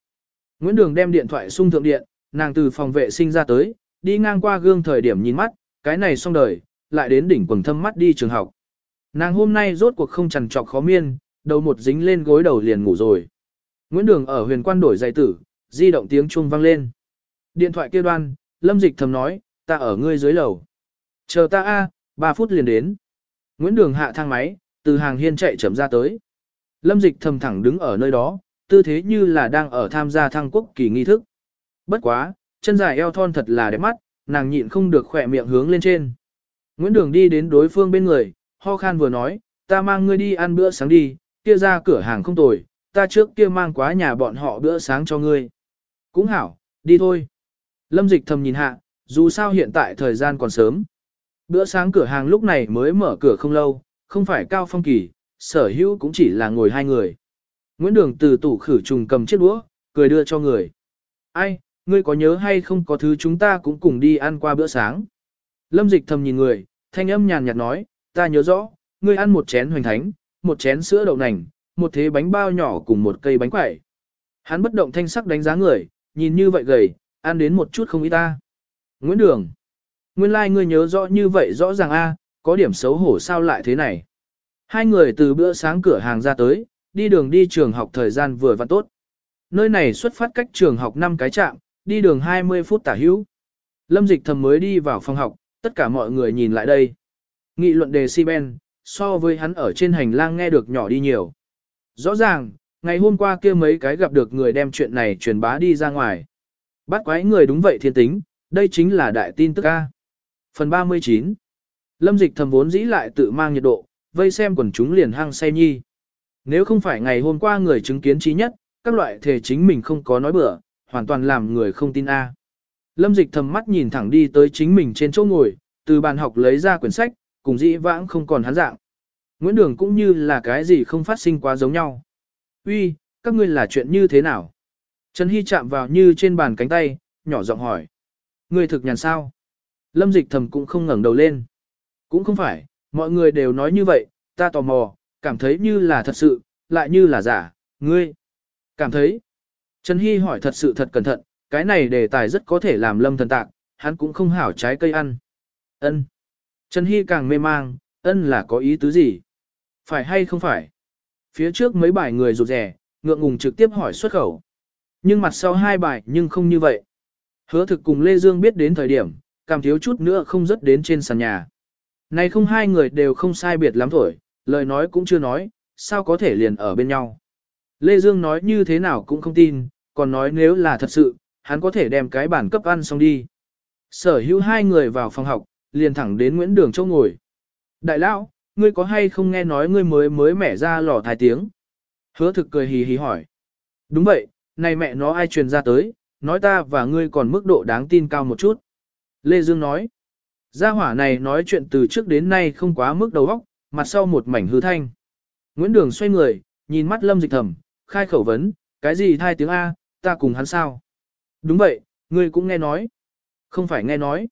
Speaker 1: Nguyễn Đường đem điện thoại sung thượng điện, nàng từ phòng vệ sinh ra tới, đi ngang qua gương thời điểm nhìn mắt, cái này xong đời, lại đến đỉnh quần thâm mắt đi trường học. Nàng hôm nay rốt cuộc không trằn trọc khó miên, đầu một dính lên gối đầu liền ngủ rồi. Nguyễn Đường ở huyền quan đổi giày tử, di động tiếng chuông vang lên. Điện thoại kia đoan, Lâm Dịch thầm nói, ta ở ngươi dưới lầu. Chờ ta a, 3 phút liền đến. Nguyễn Đường hạ thang máy, từ hàng hiên chạy chậm ra tới. Lâm Dịch thầm thẳng đứng ở nơi đó, tư thế như là đang ở tham gia thăng quốc kỳ nghi thức. Bất quá, chân dài eo thon thật là đẹp mắt, nàng nhịn không được khỏe miệng hướng lên trên. Nguyễn Đường đi đến đối phương bên người, ho khan vừa nói, ta mang ngươi đi ăn bữa sáng đi, kia ra cửa hàng không tồi, ta trước kia mang quá nhà bọn họ bữa sáng cho ngươi. Cũng hảo, đi thôi. Lâm dịch thầm nhìn hạ, dù sao hiện tại thời gian còn sớm. Bữa sáng cửa hàng lúc này mới mở cửa không lâu, không phải cao phong kỳ, sở hữu cũng chỉ là ngồi hai người. Nguyễn Đường từ tủ khử trùng cầm chiếc đũa, cười đưa cho người. Ai, ngươi có nhớ hay không có thứ chúng ta cũng cùng đi ăn qua bữa sáng. Lâm dịch thầm nhìn người, thanh âm nhàn nhạt nói, ta nhớ rõ, ngươi ăn một chén hoành thánh, một chén sữa đậu nành, một thế bánh bao nhỏ cùng một cây bánh quẩy. Hắn bất động thanh sắc đánh giá người, nhìn như vậy gầy, ăn đến một chút không ít ta. Nguyễn Đường. Nguyên lai like ngươi nhớ rõ như vậy rõ ràng a, có điểm xấu hổ sao lại thế này. Hai người từ bữa sáng cửa hàng ra tới, đi đường đi trường học thời gian vừa và tốt. Nơi này xuất phát cách trường học 5 cái trạm, đi đường 20 phút tả hữu. Lâm dịch thầm mới đi vào phòng học, tất cả mọi người nhìn lại đây. Nghị luận đề si ben, so với hắn ở trên hành lang nghe được nhỏ đi nhiều. Rõ ràng, ngày hôm qua kia mấy cái gặp được người đem chuyện này truyền bá đi ra ngoài. Bắt quái người đúng vậy thiên tính, đây chính là đại tin tức A. Phần 39 Lâm dịch thầm vốn dĩ lại tự mang nhiệt độ, vây xem quần chúng liền hăng say nhi. Nếu không phải ngày hôm qua người chứng kiến trí nhất, các loại thể chính mình không có nói bừa, hoàn toàn làm người không tin A. Lâm dịch thầm mắt nhìn thẳng đi tới chính mình trên chỗ ngồi, từ bàn học lấy ra quyển sách, cùng dĩ vãng không còn hắn dạng. Nguyễn Đường cũng như là cái gì không phát sinh quá giống nhau. Uy, các ngươi là chuyện như thế nào? Trần Hy chạm vào như trên bàn cánh tay, nhỏ giọng hỏi. Ngươi thực nhàn sao? Lâm dịch thầm cũng không ngẩng đầu lên. Cũng không phải, mọi người đều nói như vậy, ta tò mò, cảm thấy như là thật sự, lại như là giả, ngươi. Cảm thấy. Trần Hy hỏi thật sự thật cẩn thận, cái này đề tài rất có thể làm lâm thần tạc, hắn cũng không hảo trái cây ăn. Ân. Trần Hy càng mê mang, ân là có ý tứ gì? Phải hay không phải? Phía trước mấy bài người rụt rẻ, ngượng ngùng trực tiếp hỏi xuất khẩu. Nhưng mặt sau hai bài nhưng không như vậy. Hứa thực cùng Lê Dương biết đến thời điểm, cảm thiếu chút nữa không rớt đến trên sàn nhà. Này không hai người đều không sai biệt lắm thổi, lời nói cũng chưa nói, sao có thể liền ở bên nhau. Lê Dương nói như thế nào cũng không tin, còn nói nếu là thật sự, hắn có thể đem cái bản cấp ăn xong đi. Sở hữu hai người vào phòng học, liền thẳng đến Nguyễn Đường Châu ngồi. Đại lão, ngươi có hay không nghe nói ngươi mới mới mẻ ra lò thái tiếng? Hứa thực cười hì hì hỏi. Đúng vậy, này mẹ nó ai truyền ra tới, nói ta và ngươi còn mức độ đáng tin cao một chút. Lê Dương nói. Gia hỏa này nói chuyện từ trước đến nay không quá mức đầu óc, mặt sau một mảnh hư thanh. Nguyễn Đường xoay người, nhìn mắt Lâm Dịch thẩm, khai khẩu vấn, cái gì thai tiếng A, ta cùng hắn sao? Đúng vậy, ngươi cũng nghe nói. Không phải nghe nói.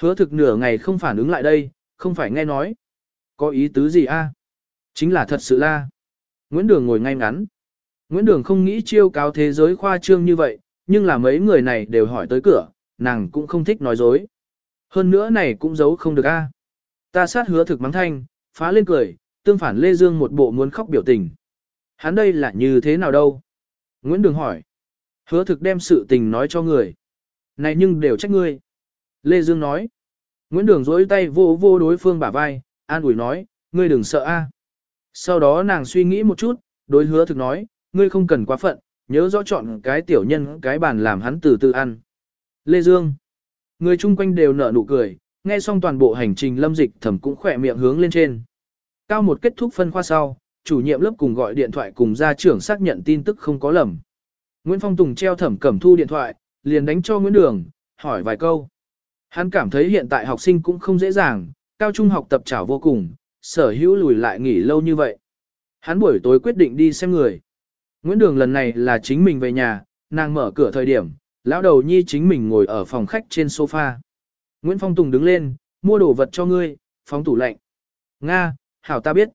Speaker 1: Hứa thực nửa ngày không phản ứng lại đây, không phải nghe nói. Có ý tứ gì a? Chính là thật sự la. Nguyễn Đường ngồi ngay ngắn. Nguyễn Đường không nghĩ chiêu cáo thế giới khoa trương như vậy, nhưng là mấy người này đều hỏi tới cửa, nàng cũng không thích nói dối. Hơn nữa này cũng giấu không được a. Ta sát hứa thực mắng thanh, phá lên cười, tương phản Lê Dương một bộ muốn khóc biểu tình. Hắn đây là như thế nào đâu? Nguyễn Đường hỏi. Hứa thực đem sự tình nói cho người. Này nhưng đều trách ngươi. Lê Dương nói. Nguyễn Đường dối tay vô vô đối phương bả vai, an ủi nói, ngươi đừng sợ a. Sau đó nàng suy nghĩ một chút, đối hứa thực nói, ngươi không cần quá phận, nhớ rõ chọn cái tiểu nhân cái bàn làm hắn từ từ ăn. Lê Dương. Người chung quanh đều nở nụ cười, nghe xong toàn bộ hành trình lâm dịch thẩm cũng khỏe miệng hướng lên trên. Cao một kết thúc phân khoa sau, chủ nhiệm lớp cùng gọi điện thoại cùng gia trưởng xác nhận tin tức không có lầm. Nguyễn Phong Tùng treo thẩm cẩm thu điện thoại, liền đánh cho Nguyễn Đường, hỏi vài câu. Hắn cảm thấy hiện tại học sinh cũng không dễ dàng, cao trung học tập trảo vô cùng, sở hữu lùi lại nghỉ lâu như vậy. Hắn buổi tối quyết định đi xem người. Nguyễn Đường lần này là chính mình về nhà, nàng mở cửa thời điểm, lão đầu nhi chính mình ngồi ở phòng khách trên sofa. Nguyễn Phong Tùng đứng lên, mua đồ vật cho ngươi, phóng tủ lạnh. Nga, hảo ta biết.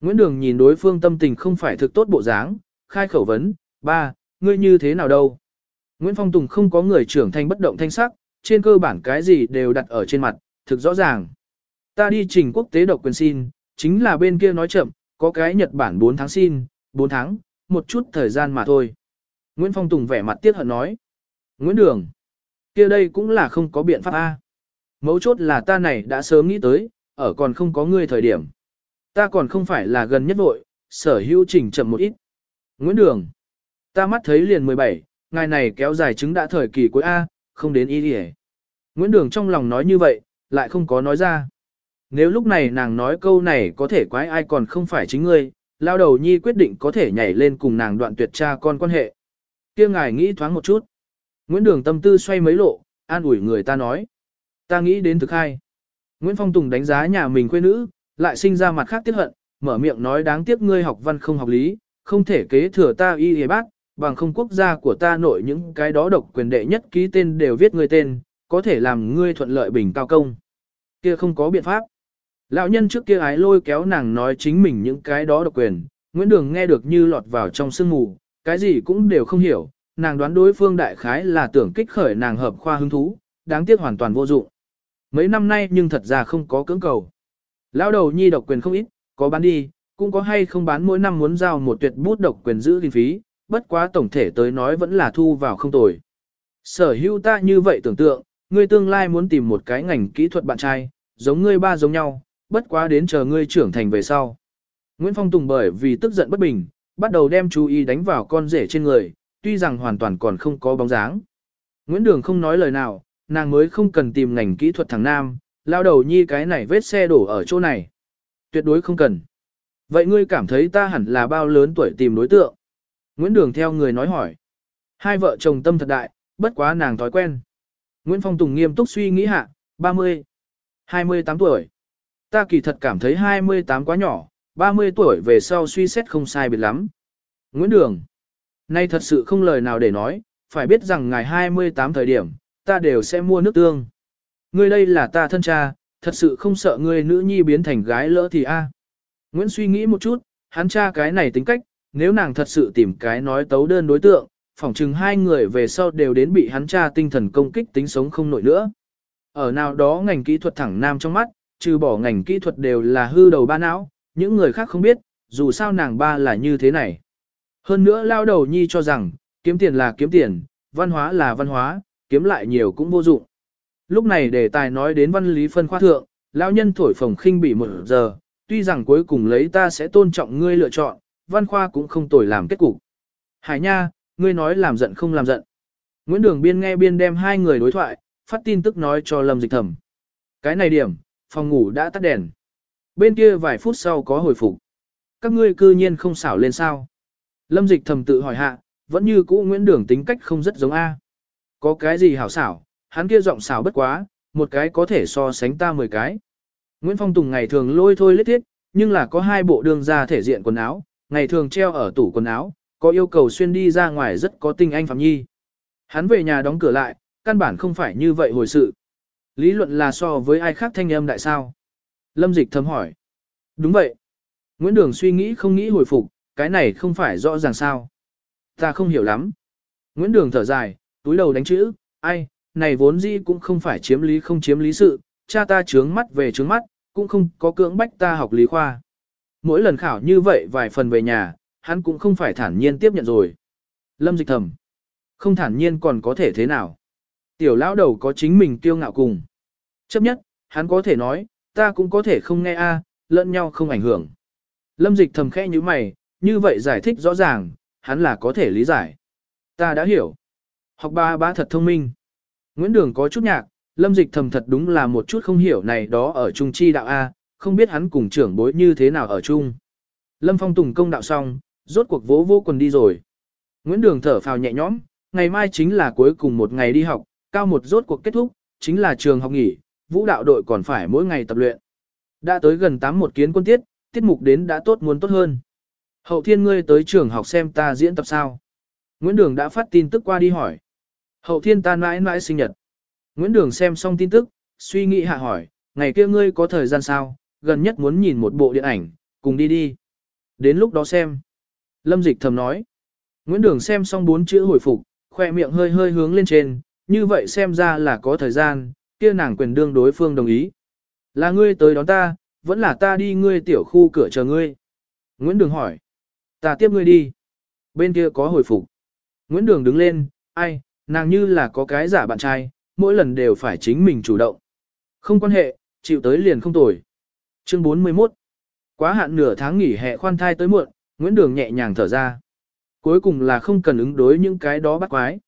Speaker 1: Nguyễn Đường nhìn đối phương tâm tình không phải thực tốt bộ dáng, khai khẩu vấn, ba, ngươi như thế nào đâu. Nguyễn Phong Tùng không có người trưởng thành bất động thanh sắc, trên cơ bản cái gì đều đặt ở trên mặt, thực rõ ràng. Ta đi trình quốc tế độc quyền xin, chính là bên kia nói chậm, có cái Nhật Bản 4 tháng xin, 4 tháng, một chút thời gian mà thôi. Nguyễn Phong Tùng vẻ mặt tiếc hận nói. Nguyễn Đường, kia đây cũng là không có biện pháp A. Mấu chốt là ta này đã sớm nghĩ tới, ở còn không có ngươi thời điểm. Ta còn không phải là gần nhất vội, sở hữu trình chậm một ít. Nguyễn Đường, ta mắt thấy liền 17, ngày này kéo dài chứng đã thời kỳ cuối A, không đến ý gì Nguyễn Đường trong lòng nói như vậy, lại không có nói ra. Nếu lúc này nàng nói câu này có thể quái ai còn không phải chính ngươi, lao đầu nhi quyết định có thể nhảy lên cùng nàng đoạn tuyệt cha con quan hệ. kia ngài nghĩ thoáng một chút. Nguyễn Đường tâm tư xoay mấy lộ, an ủi người ta nói. Ta nghĩ đến thực hai. Nguyễn Phong Tùng đánh giá nhà mình quê nữ, lại sinh ra mặt khác tiếc hận, mở miệng nói đáng tiếc ngươi học văn không học lý, không thể kế thừa ta y hề bác, bằng không quốc gia của ta nội những cái đó độc quyền đệ nhất ký tên đều viết ngươi tên, có thể làm ngươi thuận lợi bình cao công. Kia không có biện pháp. Lão nhân trước kia ái lôi kéo nàng nói chính mình những cái đó độc quyền, Nguyễn Đường nghe được như lọt vào trong sương mù, cái gì cũng đều không hiểu, nàng đoán đối phương đại khái là tưởng kích khởi nàng hợp khoa hứng thú, đáng tiếc hoàn toàn vô dụng. Mấy năm nay nhưng thật ra không có cưỡng cầu. Lão đầu nhi độc quyền không ít, có bán đi, cũng có hay không bán mỗi năm muốn giao một tuyệt bút độc quyền giữ kinh phí, bất quá tổng thể tới nói vẫn là thu vào không tồi. Sở hữu ta như vậy tưởng tượng, ngươi tương lai muốn tìm một cái ngành kỹ thuật bạn trai, giống ngươi ba giống nhau, bất quá đến chờ ngươi trưởng thành về sau. Nguyễn Phong Tùng bởi vì tức giận bất bình, bắt đầu đem chú ý đánh vào con rể trên người, tuy rằng hoàn toàn còn không có bóng dáng. Nguyễn Đường không nói lời nào, nàng mới không cần tìm ngành kỹ thuật thằng Nam, lao đầu nhi cái này vết xe đổ ở chỗ này. Tuyệt đối không cần. Vậy ngươi cảm thấy ta hẳn là bao lớn tuổi tìm đối tượng? Nguyễn Đường theo người nói hỏi. Hai vợ chồng tâm thật đại, bất quá nàng thói quen. Nguyễn Phong Tùng nghiêm túc suy nghĩ hạ, 30, 28 tuổi. Ta kỳ thật cảm thấy 28 quá nhỏ, 30 tuổi về sau suy xét không sai biệt lắm. Nguyễn Đường. Nay thật sự không lời nào để nói, phải biết rằng ngày 28 thời điểm, ta đều sẽ mua nước tương. Ngươi đây là ta thân cha, thật sự không sợ ngươi nữ nhi biến thành gái lỡ thì a. Nguyễn suy nghĩ một chút, hắn cha cái này tính cách, nếu nàng thật sự tìm cái nói tấu đơn đối tượng, phỏng chừng hai người về sau đều đến bị hắn cha tinh thần công kích tính sống không nổi nữa. Ở nào đó ngành kỹ thuật thẳng nam trong mắt, trừ bỏ ngành kỹ thuật đều là hư đầu ba não, những người khác không biết, dù sao nàng ba là như thế này. Hơn nữa lao đầu nhi cho rằng, kiếm tiền là kiếm tiền, văn hóa là văn hóa, kiếm lại nhiều cũng vô dụng. Lúc này đề tài nói đến văn lý phân khoa thượng, lao nhân thổi phồng khinh bị một giờ, tuy rằng cuối cùng lấy ta sẽ tôn trọng ngươi lựa chọn, văn khoa cũng không tồi làm kết cục. Hải nha, ngươi nói làm giận không làm giận. Nguyễn Đường Biên nghe biên đem hai người đối thoại, phát tin tức nói cho Lâm Dịch Thẩm. Cái này điểm, phòng ngủ đã tắt đèn. Bên kia vài phút sau có hồi phục. Các ngươi cư nhiên không xảo lên sao. Lâm Dịch thầm tự hỏi hạ, vẫn như cũ Nguyễn Đường tính cách không rất giống A. Có cái gì hảo xảo, hắn kia giọng xảo bất quá, một cái có thể so sánh ta mười cái. Nguyễn Phong Tùng ngày thường lôi thôi lết thiết, nhưng là có hai bộ đường ra thể diện quần áo, ngày thường treo ở tủ quần áo, có yêu cầu xuyên đi ra ngoài rất có tinh anh Phạm Nhi. Hắn về nhà đóng cửa lại, căn bản không phải như vậy hồi sự. Lý luận là so với ai khác thanh âm đại sao? Lâm Dịch thầm hỏi. Đúng vậy. Nguyễn Đường suy nghĩ không nghĩ hồi phục, cái này không phải rõ ràng sao. Ta không hiểu lắm. Nguyễn Đường thở dài, túi đầu đánh chữ, ai, này vốn dĩ cũng không phải chiếm lý không chiếm lý sự, cha ta trướng mắt về trướng mắt, cũng không có cưỡng bách ta học lý khoa. Mỗi lần khảo như vậy vài phần về nhà, hắn cũng không phải thản nhiên tiếp nhận rồi. Lâm dịch thầm. Không thản nhiên còn có thể thế nào. Tiểu lão đầu có chính mình kiêu ngạo cùng. Chấp nhất, hắn có thể nói, ta cũng có thể không nghe a, lẫn nhau không ảnh hưởng. Lâm dịch thầm khẽ như mày, như vậy giải thích rõ ràng, hắn là có thể lý giải. Ta đã hiểu. Học ba bá thật thông minh. Nguyễn Đường có chút nhạc, lâm dịch thầm thật đúng là một chút không hiểu này đó ở trung chi đạo A, không biết hắn cùng trưởng bối như thế nào ở chung. Lâm Phong Tùng công đạo xong, rốt cuộc vỗ vô quần đi rồi. Nguyễn Đường thở phào nhẹ nhõm, ngày mai chính là cuối cùng một ngày đi học, cao một rốt cuộc kết thúc, chính là trường học nghỉ, vũ đạo đội còn phải mỗi ngày tập luyện. Đã tới gần 8 một kiến quân tiết, tiết mục đến đã tốt muốn tốt hơn. Hậu thiên ngươi tới trường học xem ta diễn tập sao. Nguyễn Đường đã phát tin tức qua đi hỏi. Hậu thiên ta mãi mãi sinh nhật. Nguyễn Đường xem xong tin tức, suy nghĩ hạ hỏi, ngày kia ngươi có thời gian sao, gần nhất muốn nhìn một bộ điện ảnh, cùng đi đi. Đến lúc đó xem. Lâm Dịch thầm nói. Nguyễn Đường xem xong bốn chữ hồi phục, khoe miệng hơi hơi hướng lên trên, như vậy xem ra là có thời gian, kia nàng quyền đương đối phương đồng ý. Là ngươi tới đón ta, vẫn là ta đi ngươi tiểu khu cửa chờ ngươi. Nguyễn Đường hỏi. Ta tiếp ngươi đi. Bên kia có hồi phục. Nguyễn Đường đứng lên, ai, nàng như là có cái giả bạn trai, mỗi lần đều phải chính mình chủ động. Không quan hệ, chịu tới liền không tồi. Chương 41 Quá hạn nửa tháng nghỉ hè khoan thai tới muộn, Nguyễn Đường nhẹ nhàng thở ra. Cuối cùng là không cần ứng đối những cái đó bắt quái.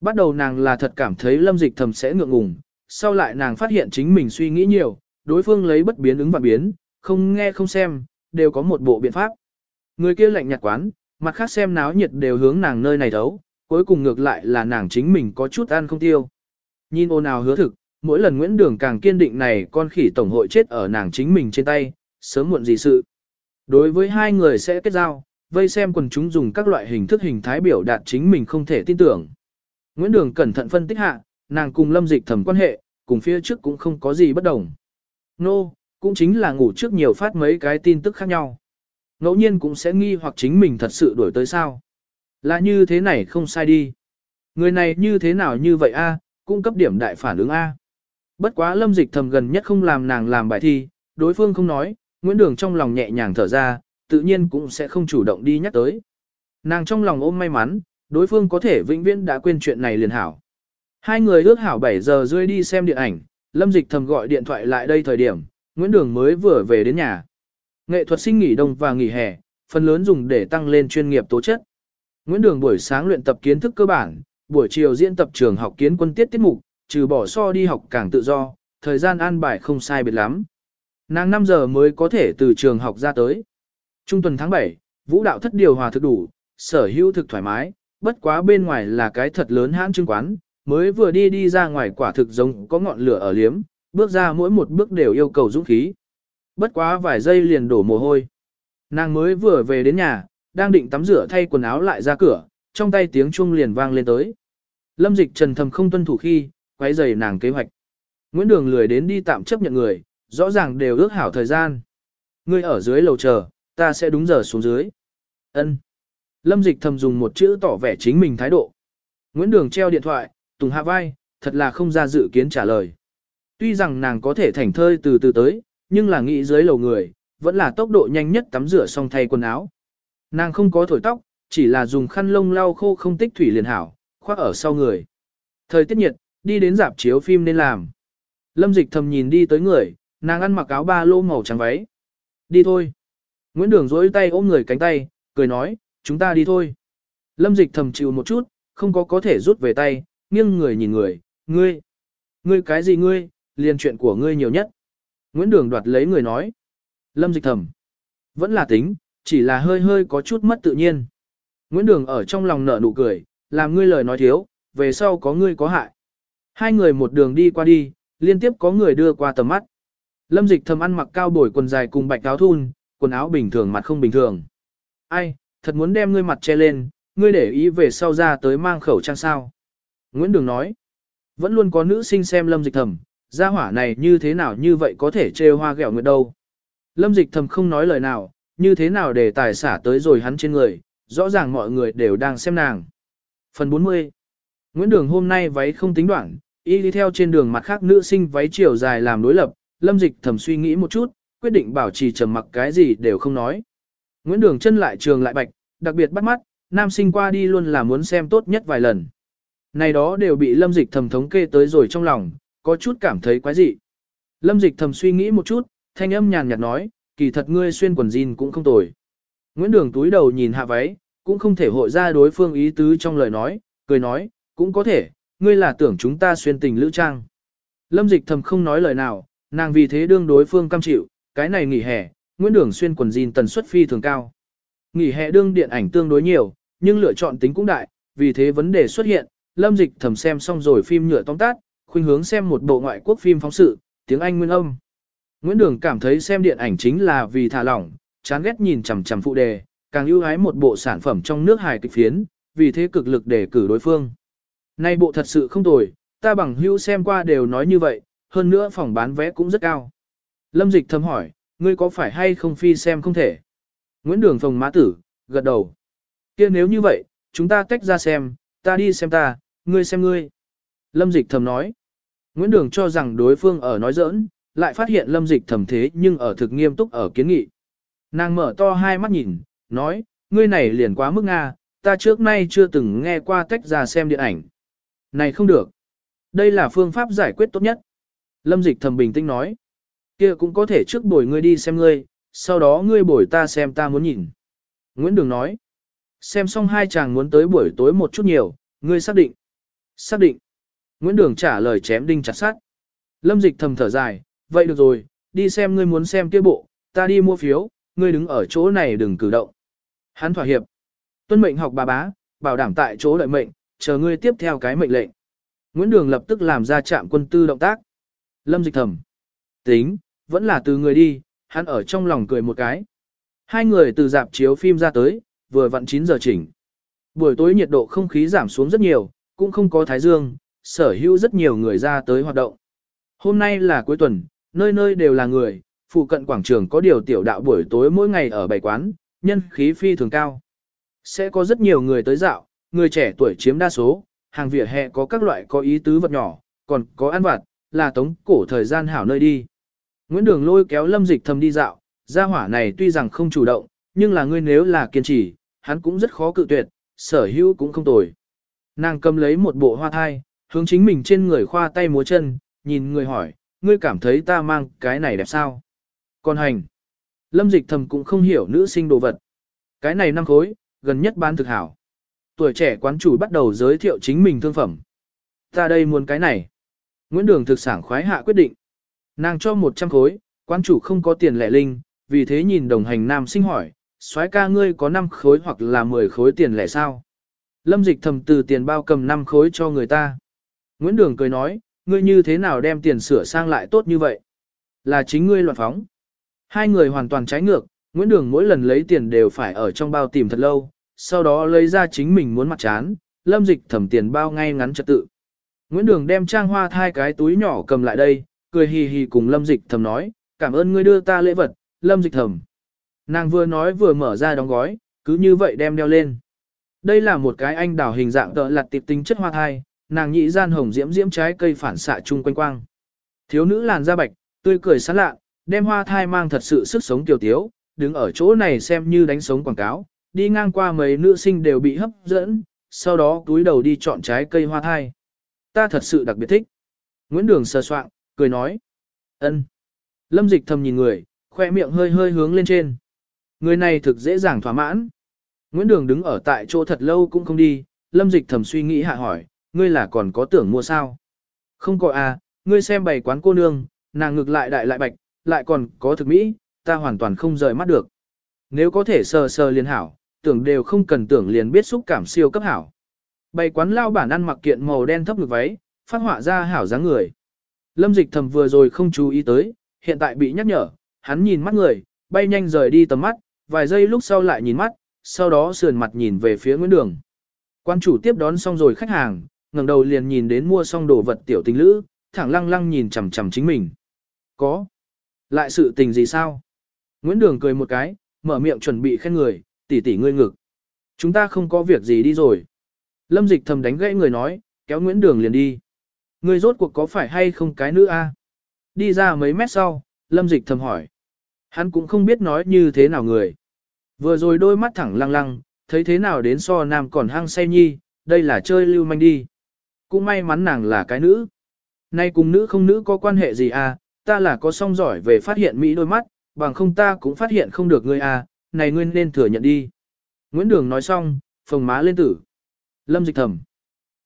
Speaker 1: Bắt đầu nàng là thật cảm thấy lâm dịch thầm sẽ ngượng ngùng, sau lại nàng phát hiện chính mình suy nghĩ nhiều, đối phương lấy bất biến ứng và biến, không nghe không xem, đều có một bộ biện pháp. Người kia lạnh nhạt quán, mặt khác xem náo nhiệt đều hướng nàng nơi này thấu, cuối cùng ngược lại là nàng chính mình có chút ăn không tiêu. Nhìn ôn nào hứa thực, mỗi lần Nguyễn Đường càng kiên định này con khỉ tổng hội chết ở nàng chính mình trên tay, sớm muộn gì sự. Đối với hai người sẽ kết giao, vây xem quần chúng dùng các loại hình thức hình thái biểu đạt chính mình không thể tin tưởng. Nguyễn Đường cẩn thận phân tích hạ, nàng cùng lâm dịch thẩm quan hệ, cùng phía trước cũng không có gì bất đồng. Nô, no, cũng chính là ngủ trước nhiều phát mấy cái tin tức khác nhau. Ngẫu nhiên cũng sẽ nghi hoặc chính mình thật sự đổi tới sao. Là như thế này không sai đi. Người này như thế nào như vậy a, cung cấp điểm đại phản ứng a. Bất quá lâm dịch thầm gần nhất không làm nàng làm bài thi, đối phương không nói, Nguyễn Đường trong lòng nhẹ nhàng thở ra, tự nhiên cũng sẽ không chủ động đi nhắc tới. Nàng trong lòng ôm may mắn, đối phương có thể vĩnh viễn đã quên chuyện này liền hảo. Hai người ước hảo 7 giờ rưỡi đi xem điện ảnh, Lâm Dịch thầm gọi điện thoại lại đây thời điểm, Nguyễn Đường mới vừa về đến nhà. Nghệ thuật sinh nghỉ đông và nghỉ hè, phần lớn dùng để tăng lên chuyên nghiệp tố chất. Nguyễn Đường buổi sáng luyện tập kiến thức cơ bản, buổi chiều diễn tập trường học kiến quân tiết tiết mục, trừ bỏ so đi học càng tự do, thời gian an bài không sai biệt lắm. Nàng 5 giờ mới có thể từ trường học ra tới. Trung tuần tháng 7, vũ đạo thất điều hòa thực đủ, sở hữu thực thoải mái, bất quá bên ngoài là cái thật lớn hãng trưng quán, mới vừa đi đi ra ngoài quả thực giống có ngọn lửa ở liếm, bước ra mỗi một bước đều yêu cầu dũng khí. Bất quá vài giây liền đổ mồ hôi. Nàng mới vừa về đến nhà, đang định tắm rửa thay quần áo lại ra cửa, trong tay tiếng chuông liền vang lên tới. Lâm dịch trần thầm không tuân thủ khi, quấy rầy nàng kế hoạch. Nguyễn Đường lười đến đi tạm chấp nhận người, rõ ràng đều ước hảo thời gian. Ngươi ở dưới lầu chờ, ta sẽ đúng giờ xuống dưới. Ân. Lâm dịch thầm dùng một chữ tỏ vẻ chính mình thái độ. Nguyễn Đường treo điện thoại, tùng hạ vai, thật là không ra dự kiến trả lời. Tuy rằng nàng có thể thảnh thơi từ từ tới, nhưng là nghĩ dưới lầu người, vẫn là tốc độ nhanh nhất tắm rửa xong thay quần áo. Nàng không có thổi tóc, chỉ là dùng khăn lông lau khô không tích thủy liền hảo, khoác ở sau người. Thời tiết nhiệt, đi đến dạp chiếu phim nên làm. Lâm dịch thầm nhìn đi tới người, nàng ăn mặc áo ba lô màu trắng váy. Đi thôi. Nguyễn Đường dối tay ôm người cánh tay, cười nói, chúng ta đi thôi. Lâm dịch thầm chịu một chút, không có có thể rút về tay, nghiêng người nhìn người, ngươi. Ngươi cái gì ngươi, liền chuyện của ngươi nhiều nhất. Nguyễn Đường đoạt lấy người nói. Lâm dịch thầm. Vẫn là tính, chỉ là hơi hơi có chút mất tự nhiên. Nguyễn Đường ở trong lòng nở nụ cười, làm ngươi lời nói thiếu, về sau có ngươi có hại. Hai người một đường đi qua đi, liên tiếp có người đưa qua tầm mắt. Lâm dịch thầm ăn mặc cao bồi quần dài cùng bạch áo thun, quần áo bình thường mặt không bình thường. Ai, thật muốn đem ngươi mặt che lên, ngươi để ý về sau ra tới mang khẩu trang sao. Nguyễn Đường nói, vẫn luôn có nữ sinh xem lâm dịch thầm, gia hỏa này như thế nào như vậy có thể trêu hoa ghẹo nguyệt đâu. Lâm dịch thầm không nói lời nào, như thế nào để tài xả tới rồi hắn trên người, rõ ràng mọi người đều đang xem nàng. Phần 40 Nguyễn Đường hôm nay váy không tính đoạn, y đi theo trên đường mặt khác nữ sinh váy chiều dài làm đối lập, lâm dịch thầm suy nghĩ một chút, quyết định bảo trì trầm mặc cái gì đều không nói. Nguyễn Đường chân lại trường lại bạch, đặc biệt bắt mắt, nam sinh qua đi luôn là muốn xem tốt nhất vài lần. Này đó đều bị lâm dịch thầm thống kê tới rồi trong lòng, có chút cảm thấy quái dị. Lâm dịch thầm suy nghĩ một chút, thanh âm nhàn nhạt nói, kỳ thật ngươi xuyên quần jean cũng không tồi. Nguyễn Đường túi đầu nhìn hạ váy, cũng không thể hội ra đối phương ý tứ trong lời nói, Cười nói, cũng có thể, ngươi là tưởng chúng ta xuyên tình lữ trang. Lâm dịch thầm không nói lời nào, nàng vì thế đương đối phương cam chịu, cái này nghỉ hè, Nguyễn Đường xuyên quần jean tần suất phi thường cao. Nghỉ hè đương điện ảnh tương đối nhiều, nhưng lựa chọn tính cũng đại, vì thế vấn đề xuất hiện, Lâm Dịch thầm xem xong rồi phim nhựa tóm tắt, khuynh hướng xem một bộ ngoại quốc phim phóng sự, tiếng Anh nguyên âm. Nguyễn Đường cảm thấy xem điện ảnh chính là vì thả lỏng, chán ghét nhìn chằm chằm phụ đề, càng ưu ái một bộ sản phẩm trong nước hài kịch phiến, vì thế cực lực để cử đối phương. Nay bộ thật sự không tồi, ta bằng hữu xem qua đều nói như vậy, hơn nữa phòng bán vé cũng rất cao. Lâm Dịch thầm hỏi, ngươi có phải hay không phi xem không thể? Nguyễn Đường phòng mã tử, gật đầu. kia nếu như vậy, chúng ta tách ra xem, ta đi xem ta, ngươi xem ngươi. Lâm Dịch thầm nói. Nguyễn Đường cho rằng đối phương ở nói giỡn, lại phát hiện Lâm Dịch thầm thế nhưng ở thực nghiêm túc ở kiến nghị. Nàng mở to hai mắt nhìn, nói, ngươi này liền quá mức Nga, ta trước nay chưa từng nghe qua tách ra xem điện ảnh. Này không được. Đây là phương pháp giải quyết tốt nhất. Lâm Dịch thầm bình tĩnh nói. kia cũng có thể trước bồi ngươi đi xem ngươi, sau đó ngươi bồi ta xem ta muốn nhìn. Nguyễn Đường nói. Xem xong hai chàng muốn tới buổi tối một chút nhiều, ngươi xác định. Xác định. Nguyễn Đường trả lời chém đinh chặt sắt. Lâm Dịch thầm thở dài, vậy được rồi, đi xem ngươi muốn xem kia bộ, ta đi mua phiếu, ngươi đứng ở chỗ này đừng cử động. Hắn thỏa hiệp. Tuân mệnh học bà bá, bảo đảm tại chỗ đợi mệnh, chờ ngươi tiếp theo cái mệnh lệnh. Nguyễn Đường lập tức làm ra trạm quân tư động tác. Lâm Dịch thầm. Tính, vẫn là từ người đi, hắn ở trong lòng cười một cái. Hai người từ dạp chiếu phim ra tới, vừa vặn 9 giờ chỉnh. Buổi tối nhiệt độ không khí giảm xuống rất nhiều, cũng không có thái dương, sở hữu rất nhiều người ra tới hoạt động. Hôm nay là cuối tuần, nơi nơi đều là người, phụ cận quảng trường có điều tiểu đạo buổi tối mỗi ngày ở bảy quán, nhân khí phi thường cao. Sẽ có rất nhiều người tới dạo, người trẻ tuổi chiếm đa số, hàng vỉa hè có các loại có ý tứ vật nhỏ, còn có ăn vặt, là tống cổ thời gian hảo nơi đi. Nguyễn Đường lôi kéo lâm dịch thầm đi dạo, gia hỏa này tuy rằng không chủ động, nhưng là ngươi nếu là kiên trì, hắn cũng rất khó cự tuyệt, sở hữu cũng không tồi. Nàng cầm lấy một bộ hoa thai, hướng chính mình trên người khoa tay múa chân, nhìn người hỏi, ngươi cảm thấy ta mang cái này đẹp sao? Còn hành. Lâm dịch thầm cũng không hiểu nữ sinh đồ vật. Cái này năm khối, gần nhất bán thực hảo. Tuổi trẻ quán chủ bắt đầu giới thiệu chính mình thương phẩm. Ta đây muốn cái này. Nguyễn Đường thực sản khoái hạ quyết định. Nàng cho 100 khối, quán chủ không có tiền lẻ linh, vì thế nhìn đồng hành nam sinh hỏi, soái ca ngươi có 5 khối hoặc là 10 khối tiền lẻ sao? Lâm dịch thầm từ tiền bao cầm 5 khối cho người ta. Nguyễn Đường cười nói, ngươi như thế nào đem tiền sửa sang lại tốt như vậy? Là chính ngươi loạn phóng. Hai người hoàn toàn trái ngược, Nguyễn Đường mỗi lần lấy tiền đều phải ở trong bao tìm thật lâu, sau đó lấy ra chính mình muốn mặt chán, lâm dịch Thẩm tiền bao ngay ngắn trật tự. Nguyễn Đường đem trang hoa hai cái túi nhỏ cầm lại đây, cười hì hì cùng lâm dịch Thẩm nói, cảm ơn ngươi đưa ta lễ vật, lâm dịch Thẩm, Nàng vừa nói vừa mở ra đóng gói, cứ như vậy đem đeo lên. Đây là một cái anh đào hình dạng tợ lặt tiệp tính chất hoa thai, nàng nhị gian hồng diễm diễm trái cây phản xạ chung quanh quang. Thiếu nữ làn da bạch, tươi cười sáng lạ, đem hoa thai mang thật sự sức sống tiểu tiếu, đứng ở chỗ này xem như đánh sống quảng cáo, đi ngang qua mấy nữ sinh đều bị hấp dẫn, sau đó túi đầu đi chọn trái cây hoa thai. Ta thật sự đặc biệt thích. Nguyễn Đường sờ soạn, cười nói. ân. Lâm dịch thầm nhìn người, khoe miệng hơi hơi hướng lên trên. Người này thực dễ dàng thỏa mãn. Nguyễn Đường đứng ở tại chỗ thật lâu cũng không đi, Lâm Dịch thầm suy nghĩ hạ hỏi, ngươi là còn có tưởng mua sao? Không có à, ngươi xem bày quán cô nương, nàng ngực lại đại lại bạch, lại còn có thực mỹ, ta hoàn toàn không rời mắt được. Nếu có thể sờ sờ liền hảo, tưởng đều không cần tưởng liền biết xúc cảm siêu cấp hảo. Bày quán lao bản ăn mặc kiện màu đen thấp ngực váy, phát họa ra hảo dáng người. Lâm Dịch thầm vừa rồi không chú ý tới, hiện tại bị nhắc nhở, hắn nhìn mắt người, bay nhanh rời đi tầm mắt, vài giây lúc sau lại nhìn mắt, sau đó sườn mặt nhìn về phía Nguyễn Đường. Quan chủ tiếp đón xong rồi khách hàng, ngẩng đầu liền nhìn đến mua xong đồ vật tiểu tình lữ, thẳng lăng lăng nhìn chằm chằm chính mình. Có. Lại sự tình gì sao? Nguyễn Đường cười một cái, mở miệng chuẩn bị khen người, tỉ tỉ ngươi ngực. Chúng ta không có việc gì đi rồi. Lâm dịch thầm đánh gãy người nói, kéo Nguyễn Đường liền đi. Ngươi rốt cuộc có phải hay không cái nữ a? Đi ra mấy mét sau, Lâm dịch thầm hỏi. Hắn cũng không biết nói như thế nào người. Vừa rồi đôi mắt thẳng lăng lăng, thấy thế nào đến so nam còn hăng say nhi, đây là chơi lưu manh đi. Cũng may mắn nàng là cái nữ. Nay cùng nữ không nữ có quan hệ gì à, ta là có song giỏi về phát hiện Mỹ đôi mắt, bằng không ta cũng phát hiện không được ngươi à, này ngươi nên thừa nhận đi. Nguyễn Đường nói xong, phồng má lên tử. Lâm dịch thầm.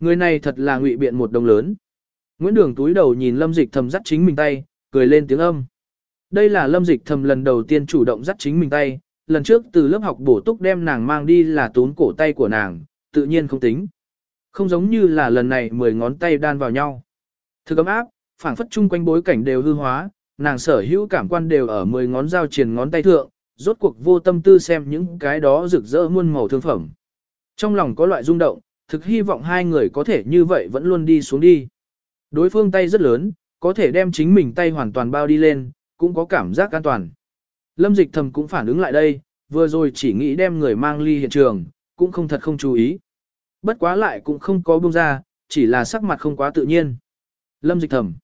Speaker 1: Người này thật là ngụy biện một đồng lớn. Nguyễn Đường túi đầu nhìn Lâm Dịch thầm dắt chính mình tay, cười lên tiếng âm. Đây là Lâm Dịch thầm lần đầu tiên chủ động dắt chính mình tay, lần trước từ lớp học bổ túc đem nàng mang đi là tốn cổ tay của nàng, tự nhiên không tính. Không giống như là lần này mười ngón tay đan vào nhau. Thực ấm áp, phảng phất chung quanh bối cảnh đều hư hóa, nàng sở hữu cảm quan đều ở mười ngón dao triền ngón tay thượng, rốt cuộc vô tâm tư xem những cái đó rực rỡ muôn màu thương phẩm. Trong lòng có loại rung động, thực hy vọng hai người có thể như vậy vẫn luôn đi xuống đi. Đối phương tay rất lớn, có thể đem chính mình tay hoàn toàn bao đi lên, cũng có cảm giác an toàn. Lâm dịch thầm cũng phản ứng lại đây, vừa rồi chỉ nghĩ đem người mang ly hiện trường, cũng không thật không chú ý. Bất quá lại cũng không có buông ra, chỉ là sắc mặt không quá tự nhiên. Lâm dịch thầm.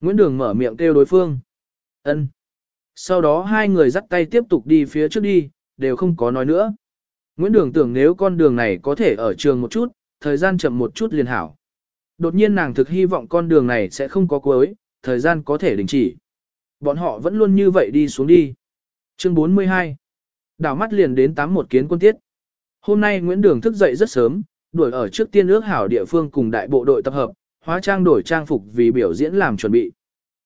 Speaker 1: Nguyễn Đường mở miệng kêu đối phương. ân. Sau đó hai người dắt tay tiếp tục đi phía trước đi, đều không có nói nữa. Nguyễn Đường tưởng nếu con đường này có thể ở trường một chút, thời gian chậm một chút liền hảo. Đột nhiên nàng thực hy vọng con đường này sẽ không có cuối, thời gian có thể đình chỉ. Bọn họ vẫn luôn như vậy đi xuống đi. Chương 42 Đảo mắt liền đến tám một kiến quân tiết. Hôm nay Nguyễn Đường thức dậy rất sớm, đuổi ở trước tiên ước hảo địa phương cùng đại bộ đội tập hợp, hóa trang đổi trang phục vì biểu diễn làm chuẩn bị.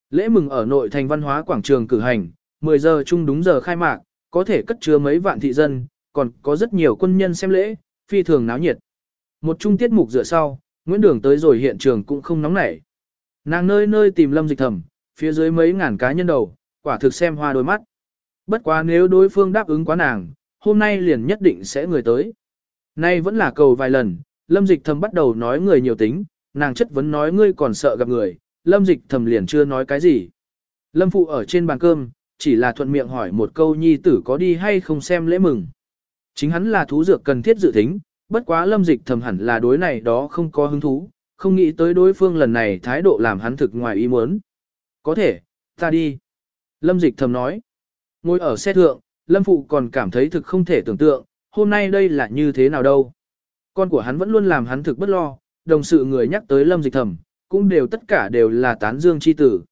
Speaker 1: Lễ mừng ở nội thành văn hóa quảng trường cử hành, 10 giờ chung đúng giờ khai mạc, có thể cất chứa mấy vạn thị dân, còn có rất nhiều quân nhân xem lễ, phi thường náo nhiệt. Một trung tiết mục dựa sau, Nguyễn Đường tới rồi hiện trường cũng không nóng nảy. Nàng nơi nơi tìm lâm dịch thầm, phía dưới mấy ngàn cá nhân đầu, quả thực xem hoa đôi mắt. Bất quá nếu đối phương đáp ứng quá nàng, hôm nay liền nhất định sẽ người tới. Nay vẫn là cầu vài lần, lâm dịch thầm bắt đầu nói người nhiều tính, nàng chất vấn nói ngươi còn sợ gặp người, lâm dịch thầm liền chưa nói cái gì. Lâm phụ ở trên bàn cơm, chỉ là thuận miệng hỏi một câu nhi tử có đi hay không xem lễ mừng. Chính hắn là thú dược cần thiết dự tính, bất quá lâm dịch thầm hẳn là đối này đó không có hứng thú, không nghĩ tới đối phương lần này thái độ làm hắn thực ngoài ý muốn. Có thể, ta đi. Lâm dịch thầm nói. Ngồi ở xe thượng, lâm phụ còn cảm thấy thực không thể tưởng tượng, hôm nay đây là như thế nào đâu. Con của hắn vẫn luôn làm hắn thực bất lo, đồng sự người nhắc tới lâm dịch thẩm cũng đều tất cả đều là tán dương chi tử.